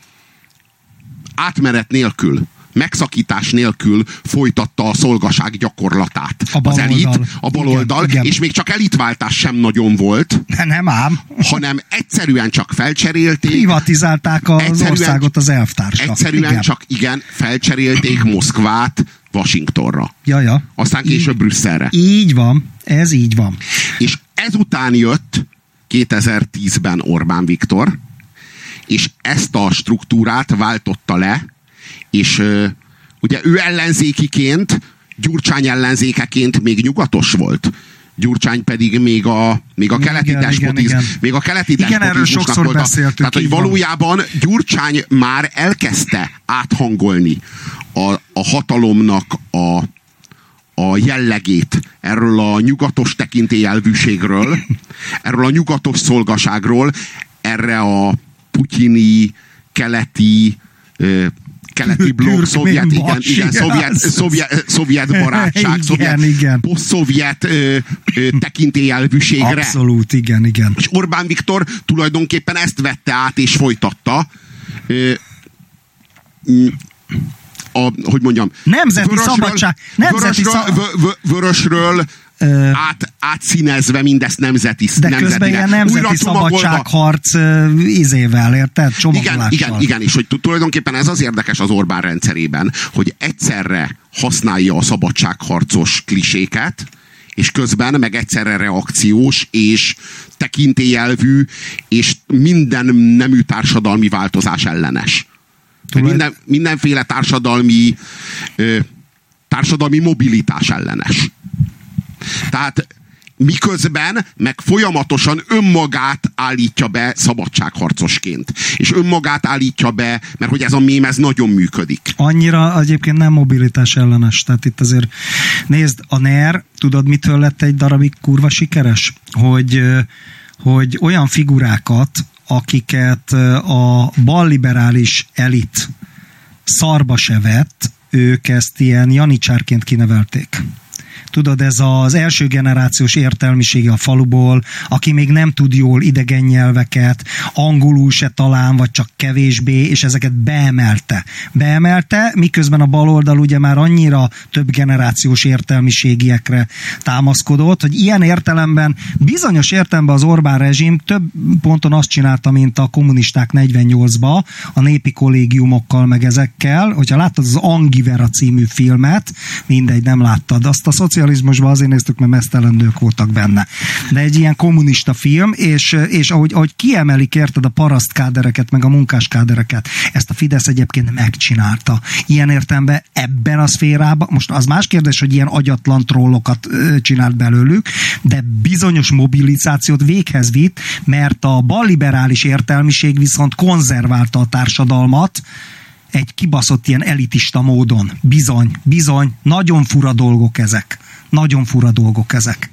átmenet nélkül megszakítás nélkül folytatta a szolgaság gyakorlatát. A az elit, baloldal. a baloldal, Igen, igen. és még csak elitváltás sem nagyon volt, Nem ám. hanem egyszerűen csak felcserélték, Privatizálták az Egyszerűen- országot az elvtársak. egyszerűen Igen. csak igen, felcserélték Moszkvát Washingtonra. Ja, ja. Aztán később Brüsszelre. Így van. Ez így van. És ezután jött 2010-ben Orbán Viktor, és ezt a struktúrát váltotta le, és ugye ő ellenzékiként, Gyurcsány ellenzékeként még nyugatos volt. Gyurcsány pedig még a, még a keleti Igen, igen, despotizm, igen. még a keleti Igen, erről sokszor volt a- beszéltünk, Tehát, hogy így van. valójában Gyurcsány már elkezdte áthangolni a, a hatalomnak a, a jellegét erről a nyugatos tekintélyelvűségről, erről a nyugatos szolgaságról, erre a putyini, keleti, keleti blokk, szovjet, igen, igen, szovjet, szovjet, szovjet barátság, szovjet, igen. posztszovjet tekintélyelvűségre. Abszolút, igen, igen. És Orbán Viktor tulajdonképpen ezt vette át és folytatta. Ö, mm, a, hogy mondjam, Nemzeti szabadság- nemzeti vörösről, szab- vö, vö, vörösről Ö, át, átszínezve mindezt nemzeti, De nemzetire. közben ilyen nemzeti szabadságharc izével, érted? Igen, Csomagolással. igen, igen, és hogy tu- tulajdonképpen ez az érdekes az Orbán rendszerében, hogy egyszerre használja a szabadságharcos kliséket, és közben meg egyszerre reakciós és tekintélyelvű, és minden nemű társadalmi változás ellenes. Minden, mindenféle társadalmi ö, társadalmi mobilitás ellenes. Tehát miközben meg folyamatosan önmagát állítja be szabadságharcosként. És önmagát állítja be, mert hogy ez a mém, ez nagyon működik. Annyira egyébként nem mobilitás ellenes. Tehát itt azért nézd, a NER, tudod mitől lett egy darabig kurva sikeres? Hogy, hogy olyan figurákat, akiket a balliberális elit szarba se vett, ők ezt ilyen janicsárként kinevelték. Tudod, ez az első generációs értelmisége a faluból, aki még nem tud jól idegen nyelveket, angolul se talán, vagy csak kevésbé, és ezeket beemelte. Beemelte, miközben a baloldal ugye már annyira több generációs értelmiségiekre támaszkodott, hogy ilyen értelemben, bizonyos értelemben az Orbán rezsim több ponton azt csinálta, mint a kommunisták 48-ba, a népi kollégiumokkal, meg ezekkel, hogyha láttad az Angivera című filmet, mindegy, nem láttad, azt a szocializmusban azért néztük, mert mesztelendők voltak benne. De egy ilyen kommunista film, és, és ahogy, ahogy kiemelik, érted, a parasztkádereket, meg a munkáskádereket, ezt a Fidesz egyébként megcsinálta. Ilyen értelemben ebben a szférában, most az más kérdés, hogy ilyen agyatlan trollokat csinált belőlük, de bizonyos mobilizációt véghez vitt, mert a balliberális értelmiség viszont konzerválta a társadalmat, egy kibaszott ilyen elitista módon. Bizony, bizony, nagyon fura dolgok ezek. Nagyon fura dolgok ezek.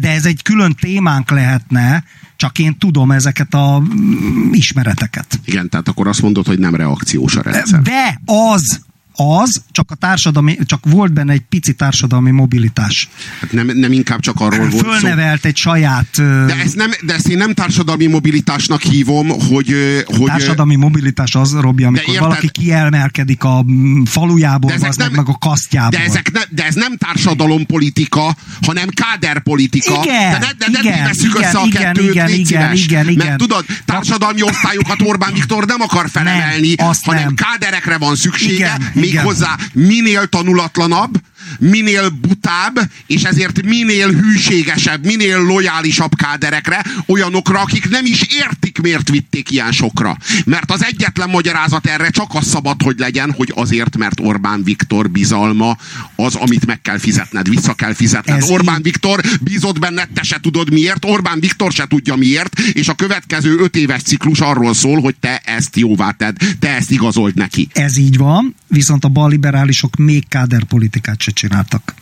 De ez egy külön témánk lehetne, csak én tudom ezeket a mm, ismereteket. Igen, tehát akkor azt mondod, hogy nem reakciós a rendszer. De az, az, csak a társadalmi, csak volt benne egy pici társadalmi mobilitás. Hát nem, nem inkább csak arról volt szó. Fölnevelt egy saját De, ez nem, de ezt én nem társadalmi mobilitásnak hívom, hogy... hogy társadalmi mobilitás az, Robi, amikor érted- valaki kiemelkedik a mm, falujából, De ezek az nem- meg a kasztjából. De, ezek ne, de ez nem társadalompolitika, hanem káderpolitika. Igen, de ne, de ne igen, tévesszük igen, össze a igen, kettőt, igen, igen, szíves. igen, igen. Mert tudod, társadalmi osztályokat Orbán Viktor nem akar felemelni, azt hanem nem. káderekre van szüksége, Igen, méghozzá minél tanulatlanabb, minél butább, és ezért minél hűségesebb, minél lojálisabb káderekre, olyanokra, akik nem is értik, miért vitték ilyen sokra. Mert az egyetlen magyarázat erre csak az szabad, hogy legyen, hogy azért, mert Orbán Viktor bizalma az, amit meg kell fizetned, vissza kell fizetned. Ez Orbán így... Viktor bízott benned, te se tudod miért, Orbán Viktor se tudja miért, és a következő öt éves ciklus arról szól, hogy te ezt jóvá tedd, te ezt igazold neki. Ez így van, viszont a balliberálisok még káderpolitikát se csináltak.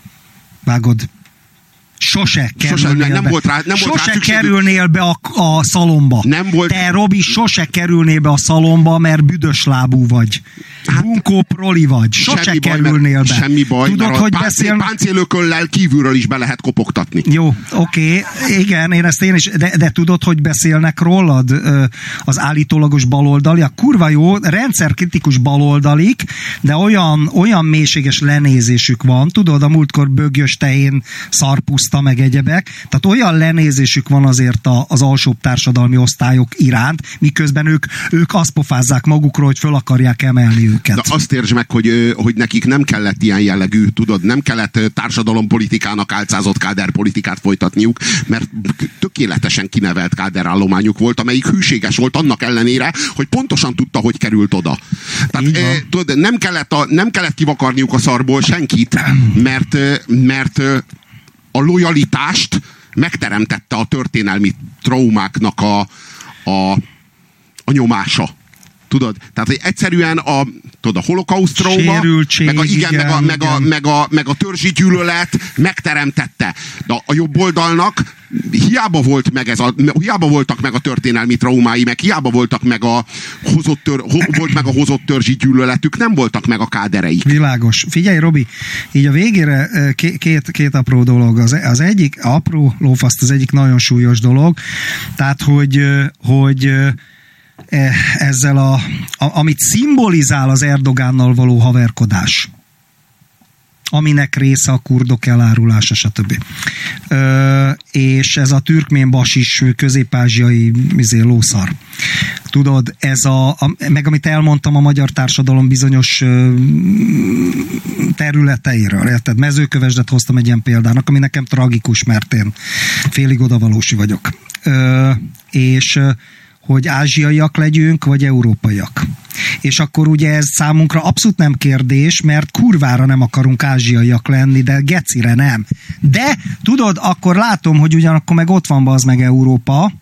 Vágod? Sose kerülnél sose, nem, be. Volt rá, nem sose volt rá kerülnél be a, a szalomba. Nem volt. Te, Robi, sose kerülnél be a szalomba, mert büdös lábú vagy. Hát, Bunkó proli vagy. Sose semmi kerülnél baj, be. Semmi baj, Tudod, mert hogy páncél, beszél... páncélököllel kívülről is be lehet kopogtatni. Jó, oké, okay, igen, én ezt én is, de, de tudod, hogy beszélnek rólad az állítólagos baloldali, a kurva jó, rendszerkritikus baloldalik, de olyan, olyan mélységes lenézésük van, tudod, a múltkor bögjös tehén szarpuszta meg egyebek, tehát olyan lenézésük van azért a, az alsóbb társadalmi osztályok iránt, miközben ők, ők azt pofázzák magukról, hogy föl akarják emelni őket. De azt értsd meg, hogy, hogy nekik nem kellett ilyen jellegű, tudod, nem kellett társadalompolitikának álcázott káderpolitikát folytatniuk, mert tökéletesen kinevelt káderállományuk volt, amelyik hűséges volt annak ellenére, hogy pontosan tudta, hogy került oda. Tehát, e, tudod, nem kellett, a, nem kellett kivakarniuk a szarból senkit, mert, mert a lojalitást megteremtette a történelmi traumáknak a, a, a nyomása. Tudod? Tehát, hogy egyszerűen a, tudod, a holokauszt trauma, meg a, igen, igen, meg, a. Meg, a, meg, a, meg a törzsi gyűlölet megteremtette. De a jobb oldalnak hiába, volt meg ez a, hiába voltak meg a történelmi traumái, meg hiába voltak meg a hozott, tör, ho, volt meg a hozott törzsi gyűlöletük, nem voltak meg a kádereik. Világos. Figyelj, Robi, így a végére két, két apró dolog. Az, az egyik apró lófaszt, az egyik nagyon súlyos dolog. Tehát, hogy, hogy E, ezzel a, a, amit szimbolizál az Erdogánnal való haverkodás aminek része a kurdok elárulása, stb. Ö, és ez a türkmén basis közép-ázsiai izé, lószar. Tudod, ez a, a, meg amit elmondtam a magyar társadalom bizonyos ö, területeiről, érted? Mezőkövesdet hoztam egy ilyen példának, ami nekem tragikus, mert én félig odavalósi vagyok. Ö, és hogy ázsiaiak legyünk, vagy európaiak. És akkor ugye ez számunkra abszolút nem kérdés, mert kurvára nem akarunk ázsiaiak lenni, de gecire nem. De tudod, akkor látom, hogy ugyanakkor meg ott van az meg Európa,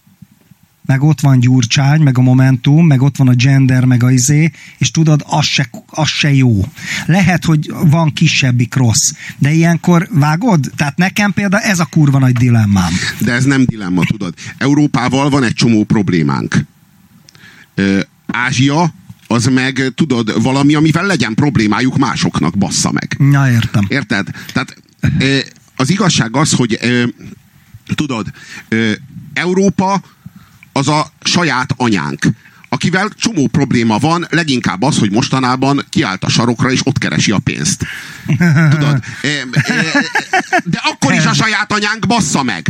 meg ott van Gyurcsány, meg a Momentum, meg ott van a Gender, meg a izé, és tudod, az se, az se jó. Lehet, hogy van kisebbik rossz, de ilyenkor vágod? Tehát nekem például ez a kurva nagy dilemmám. De ez nem dilemma, tudod. Európával van egy csomó problémánk. Ázsia az meg, tudod, valami, amivel legyen problémájuk másoknak, bassza meg. Na, értem. Érted? Tehát az igazság az, hogy tudod, Európa az a saját anyánk akivel csomó probléma van, leginkább az, hogy mostanában kiállt a sarokra, és ott keresi a pénzt. Tudod? De akkor is a saját anyánk bassza meg.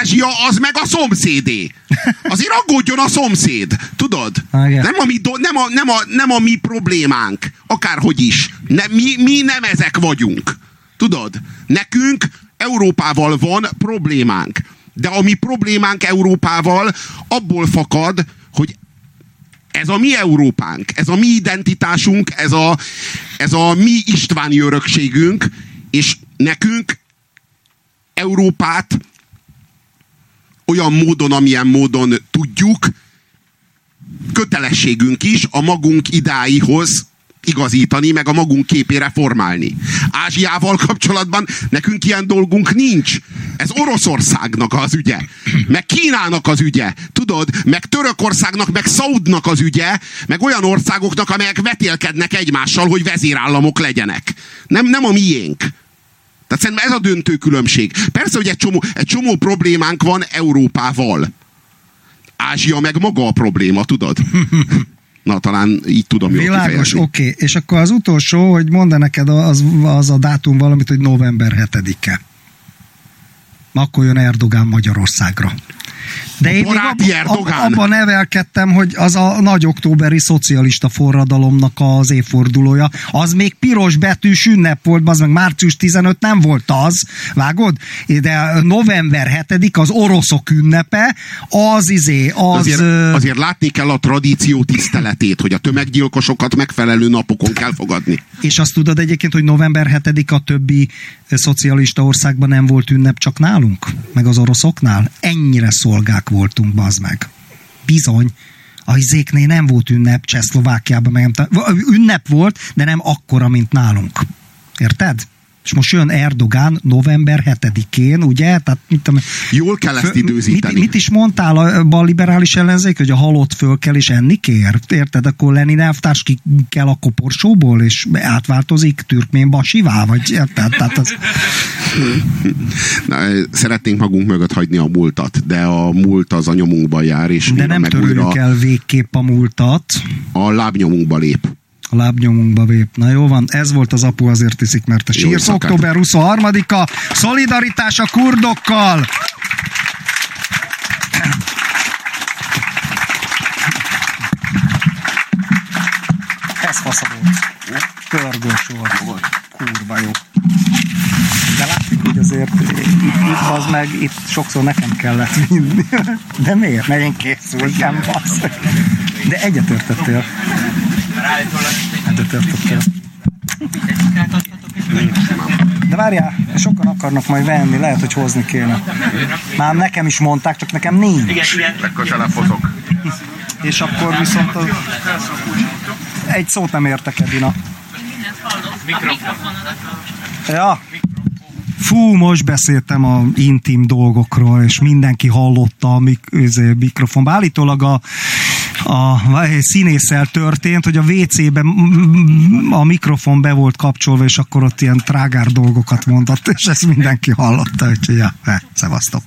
Ázsia az meg a szomszédé. Azért aggódjon a szomszéd. Tudod? Nem a mi, do, nem a, nem a, nem a mi problémánk. Akárhogy is. Ne, mi, mi nem ezek vagyunk. Tudod? Nekünk Európával van problémánk. De a mi problémánk Európával abból fakad, hogy ez a mi Európánk, ez a mi identitásunk, ez a, ez a mi istváni örökségünk, és nekünk Európát olyan módon, amilyen módon tudjuk, kötelességünk is a magunk idáihoz igazítani, meg a magunk képére formálni. Ázsiával kapcsolatban nekünk ilyen dolgunk nincs. Ez Oroszországnak az ügye. Meg Kínának az ügye. Tudod? Meg Törökországnak, meg Szaudnak az ügye. Meg olyan országoknak, amelyek vetélkednek egymással, hogy vezérállamok legyenek. Nem, nem a miénk. Tehát szerintem ez a döntő különbség. Persze, hogy egy csomó, egy csomó problémánk van Európával. Ázsia meg maga a probléma, tudod? Na, talán így tudom jól Világos, oké. Okay. És akkor az utolsó, hogy mondd neked az, az a dátum valamit, hogy november 7-e. Akkor jön Erdogán Magyarországra. De én még abban abba nevelkedtem, hogy az a nagy októberi szocialista forradalomnak az évfordulója, az még piros betűs ünnep volt, az meg március 15 nem volt az, vágod? De november 7 az oroszok ünnepe, az izé, az... Azért, azért látni kell a tradíció tiszteletét, hogy a tömeggyilkosokat megfelelő napokon kell fogadni. És azt tudod egyébként, hogy november 7 a többi szocialista országban nem volt ünnep, csak nálunk? Meg az oroszoknál? Ennyire szolgák voltunk, bazd meg. Bizony. A izéknél nem volt ünnep Csehszlovákiában, meg nem ünnep volt, de nem akkora, mint nálunk. Érted? És most jön Erdogán november 7-én, ugye? Tehát, mit tudom, Jól kell ezt időzíteni. Mit, mit is mondtál a, a liberális ellenzék, hogy a halott föl kell és enni kér? Érted? Akkor Lenin elvtárs ki kell a koporsóból, és átváltozik türkmén basivá, vagy érted? Tehát az... Na, szeretnénk magunk mögött hagyni a múltat, de a múlt az a nyomunkban jár, és de nem törőjük el végképp a múltat. A lábnyomunkba lép a lábnyomunkba vép. Na jó van, ez volt az apu azért tiszik, mert a sírsz. Október 23-a, szolidaritás a kurdokkal! Ez fasza volt. Pörgős volt. Kurva jó. De hogy azért itt az meg, itt sokszor nekem kellett vinni. De miért? Mert én készültem, basz. De egyetértettél. Egyetértettél. De várjál, sokan akarnak majd venni, lehet, hogy hozni kéne. Már nekem is mondták, csak nekem nincs. Legközelebb hozok. És akkor viszont az... egy szót nem értek, Edina. Ja. Fú, most beszéltem a intim dolgokról, és mindenki hallotta a mik- izé, mikrofonba. Állítólag a a színésszel történt, hogy a WC-ben a mikrofon be volt kapcsolva, és akkor ott ilyen trágár dolgokat mondott, és ezt mindenki hallotta, úgyhogy ja, szevasztok.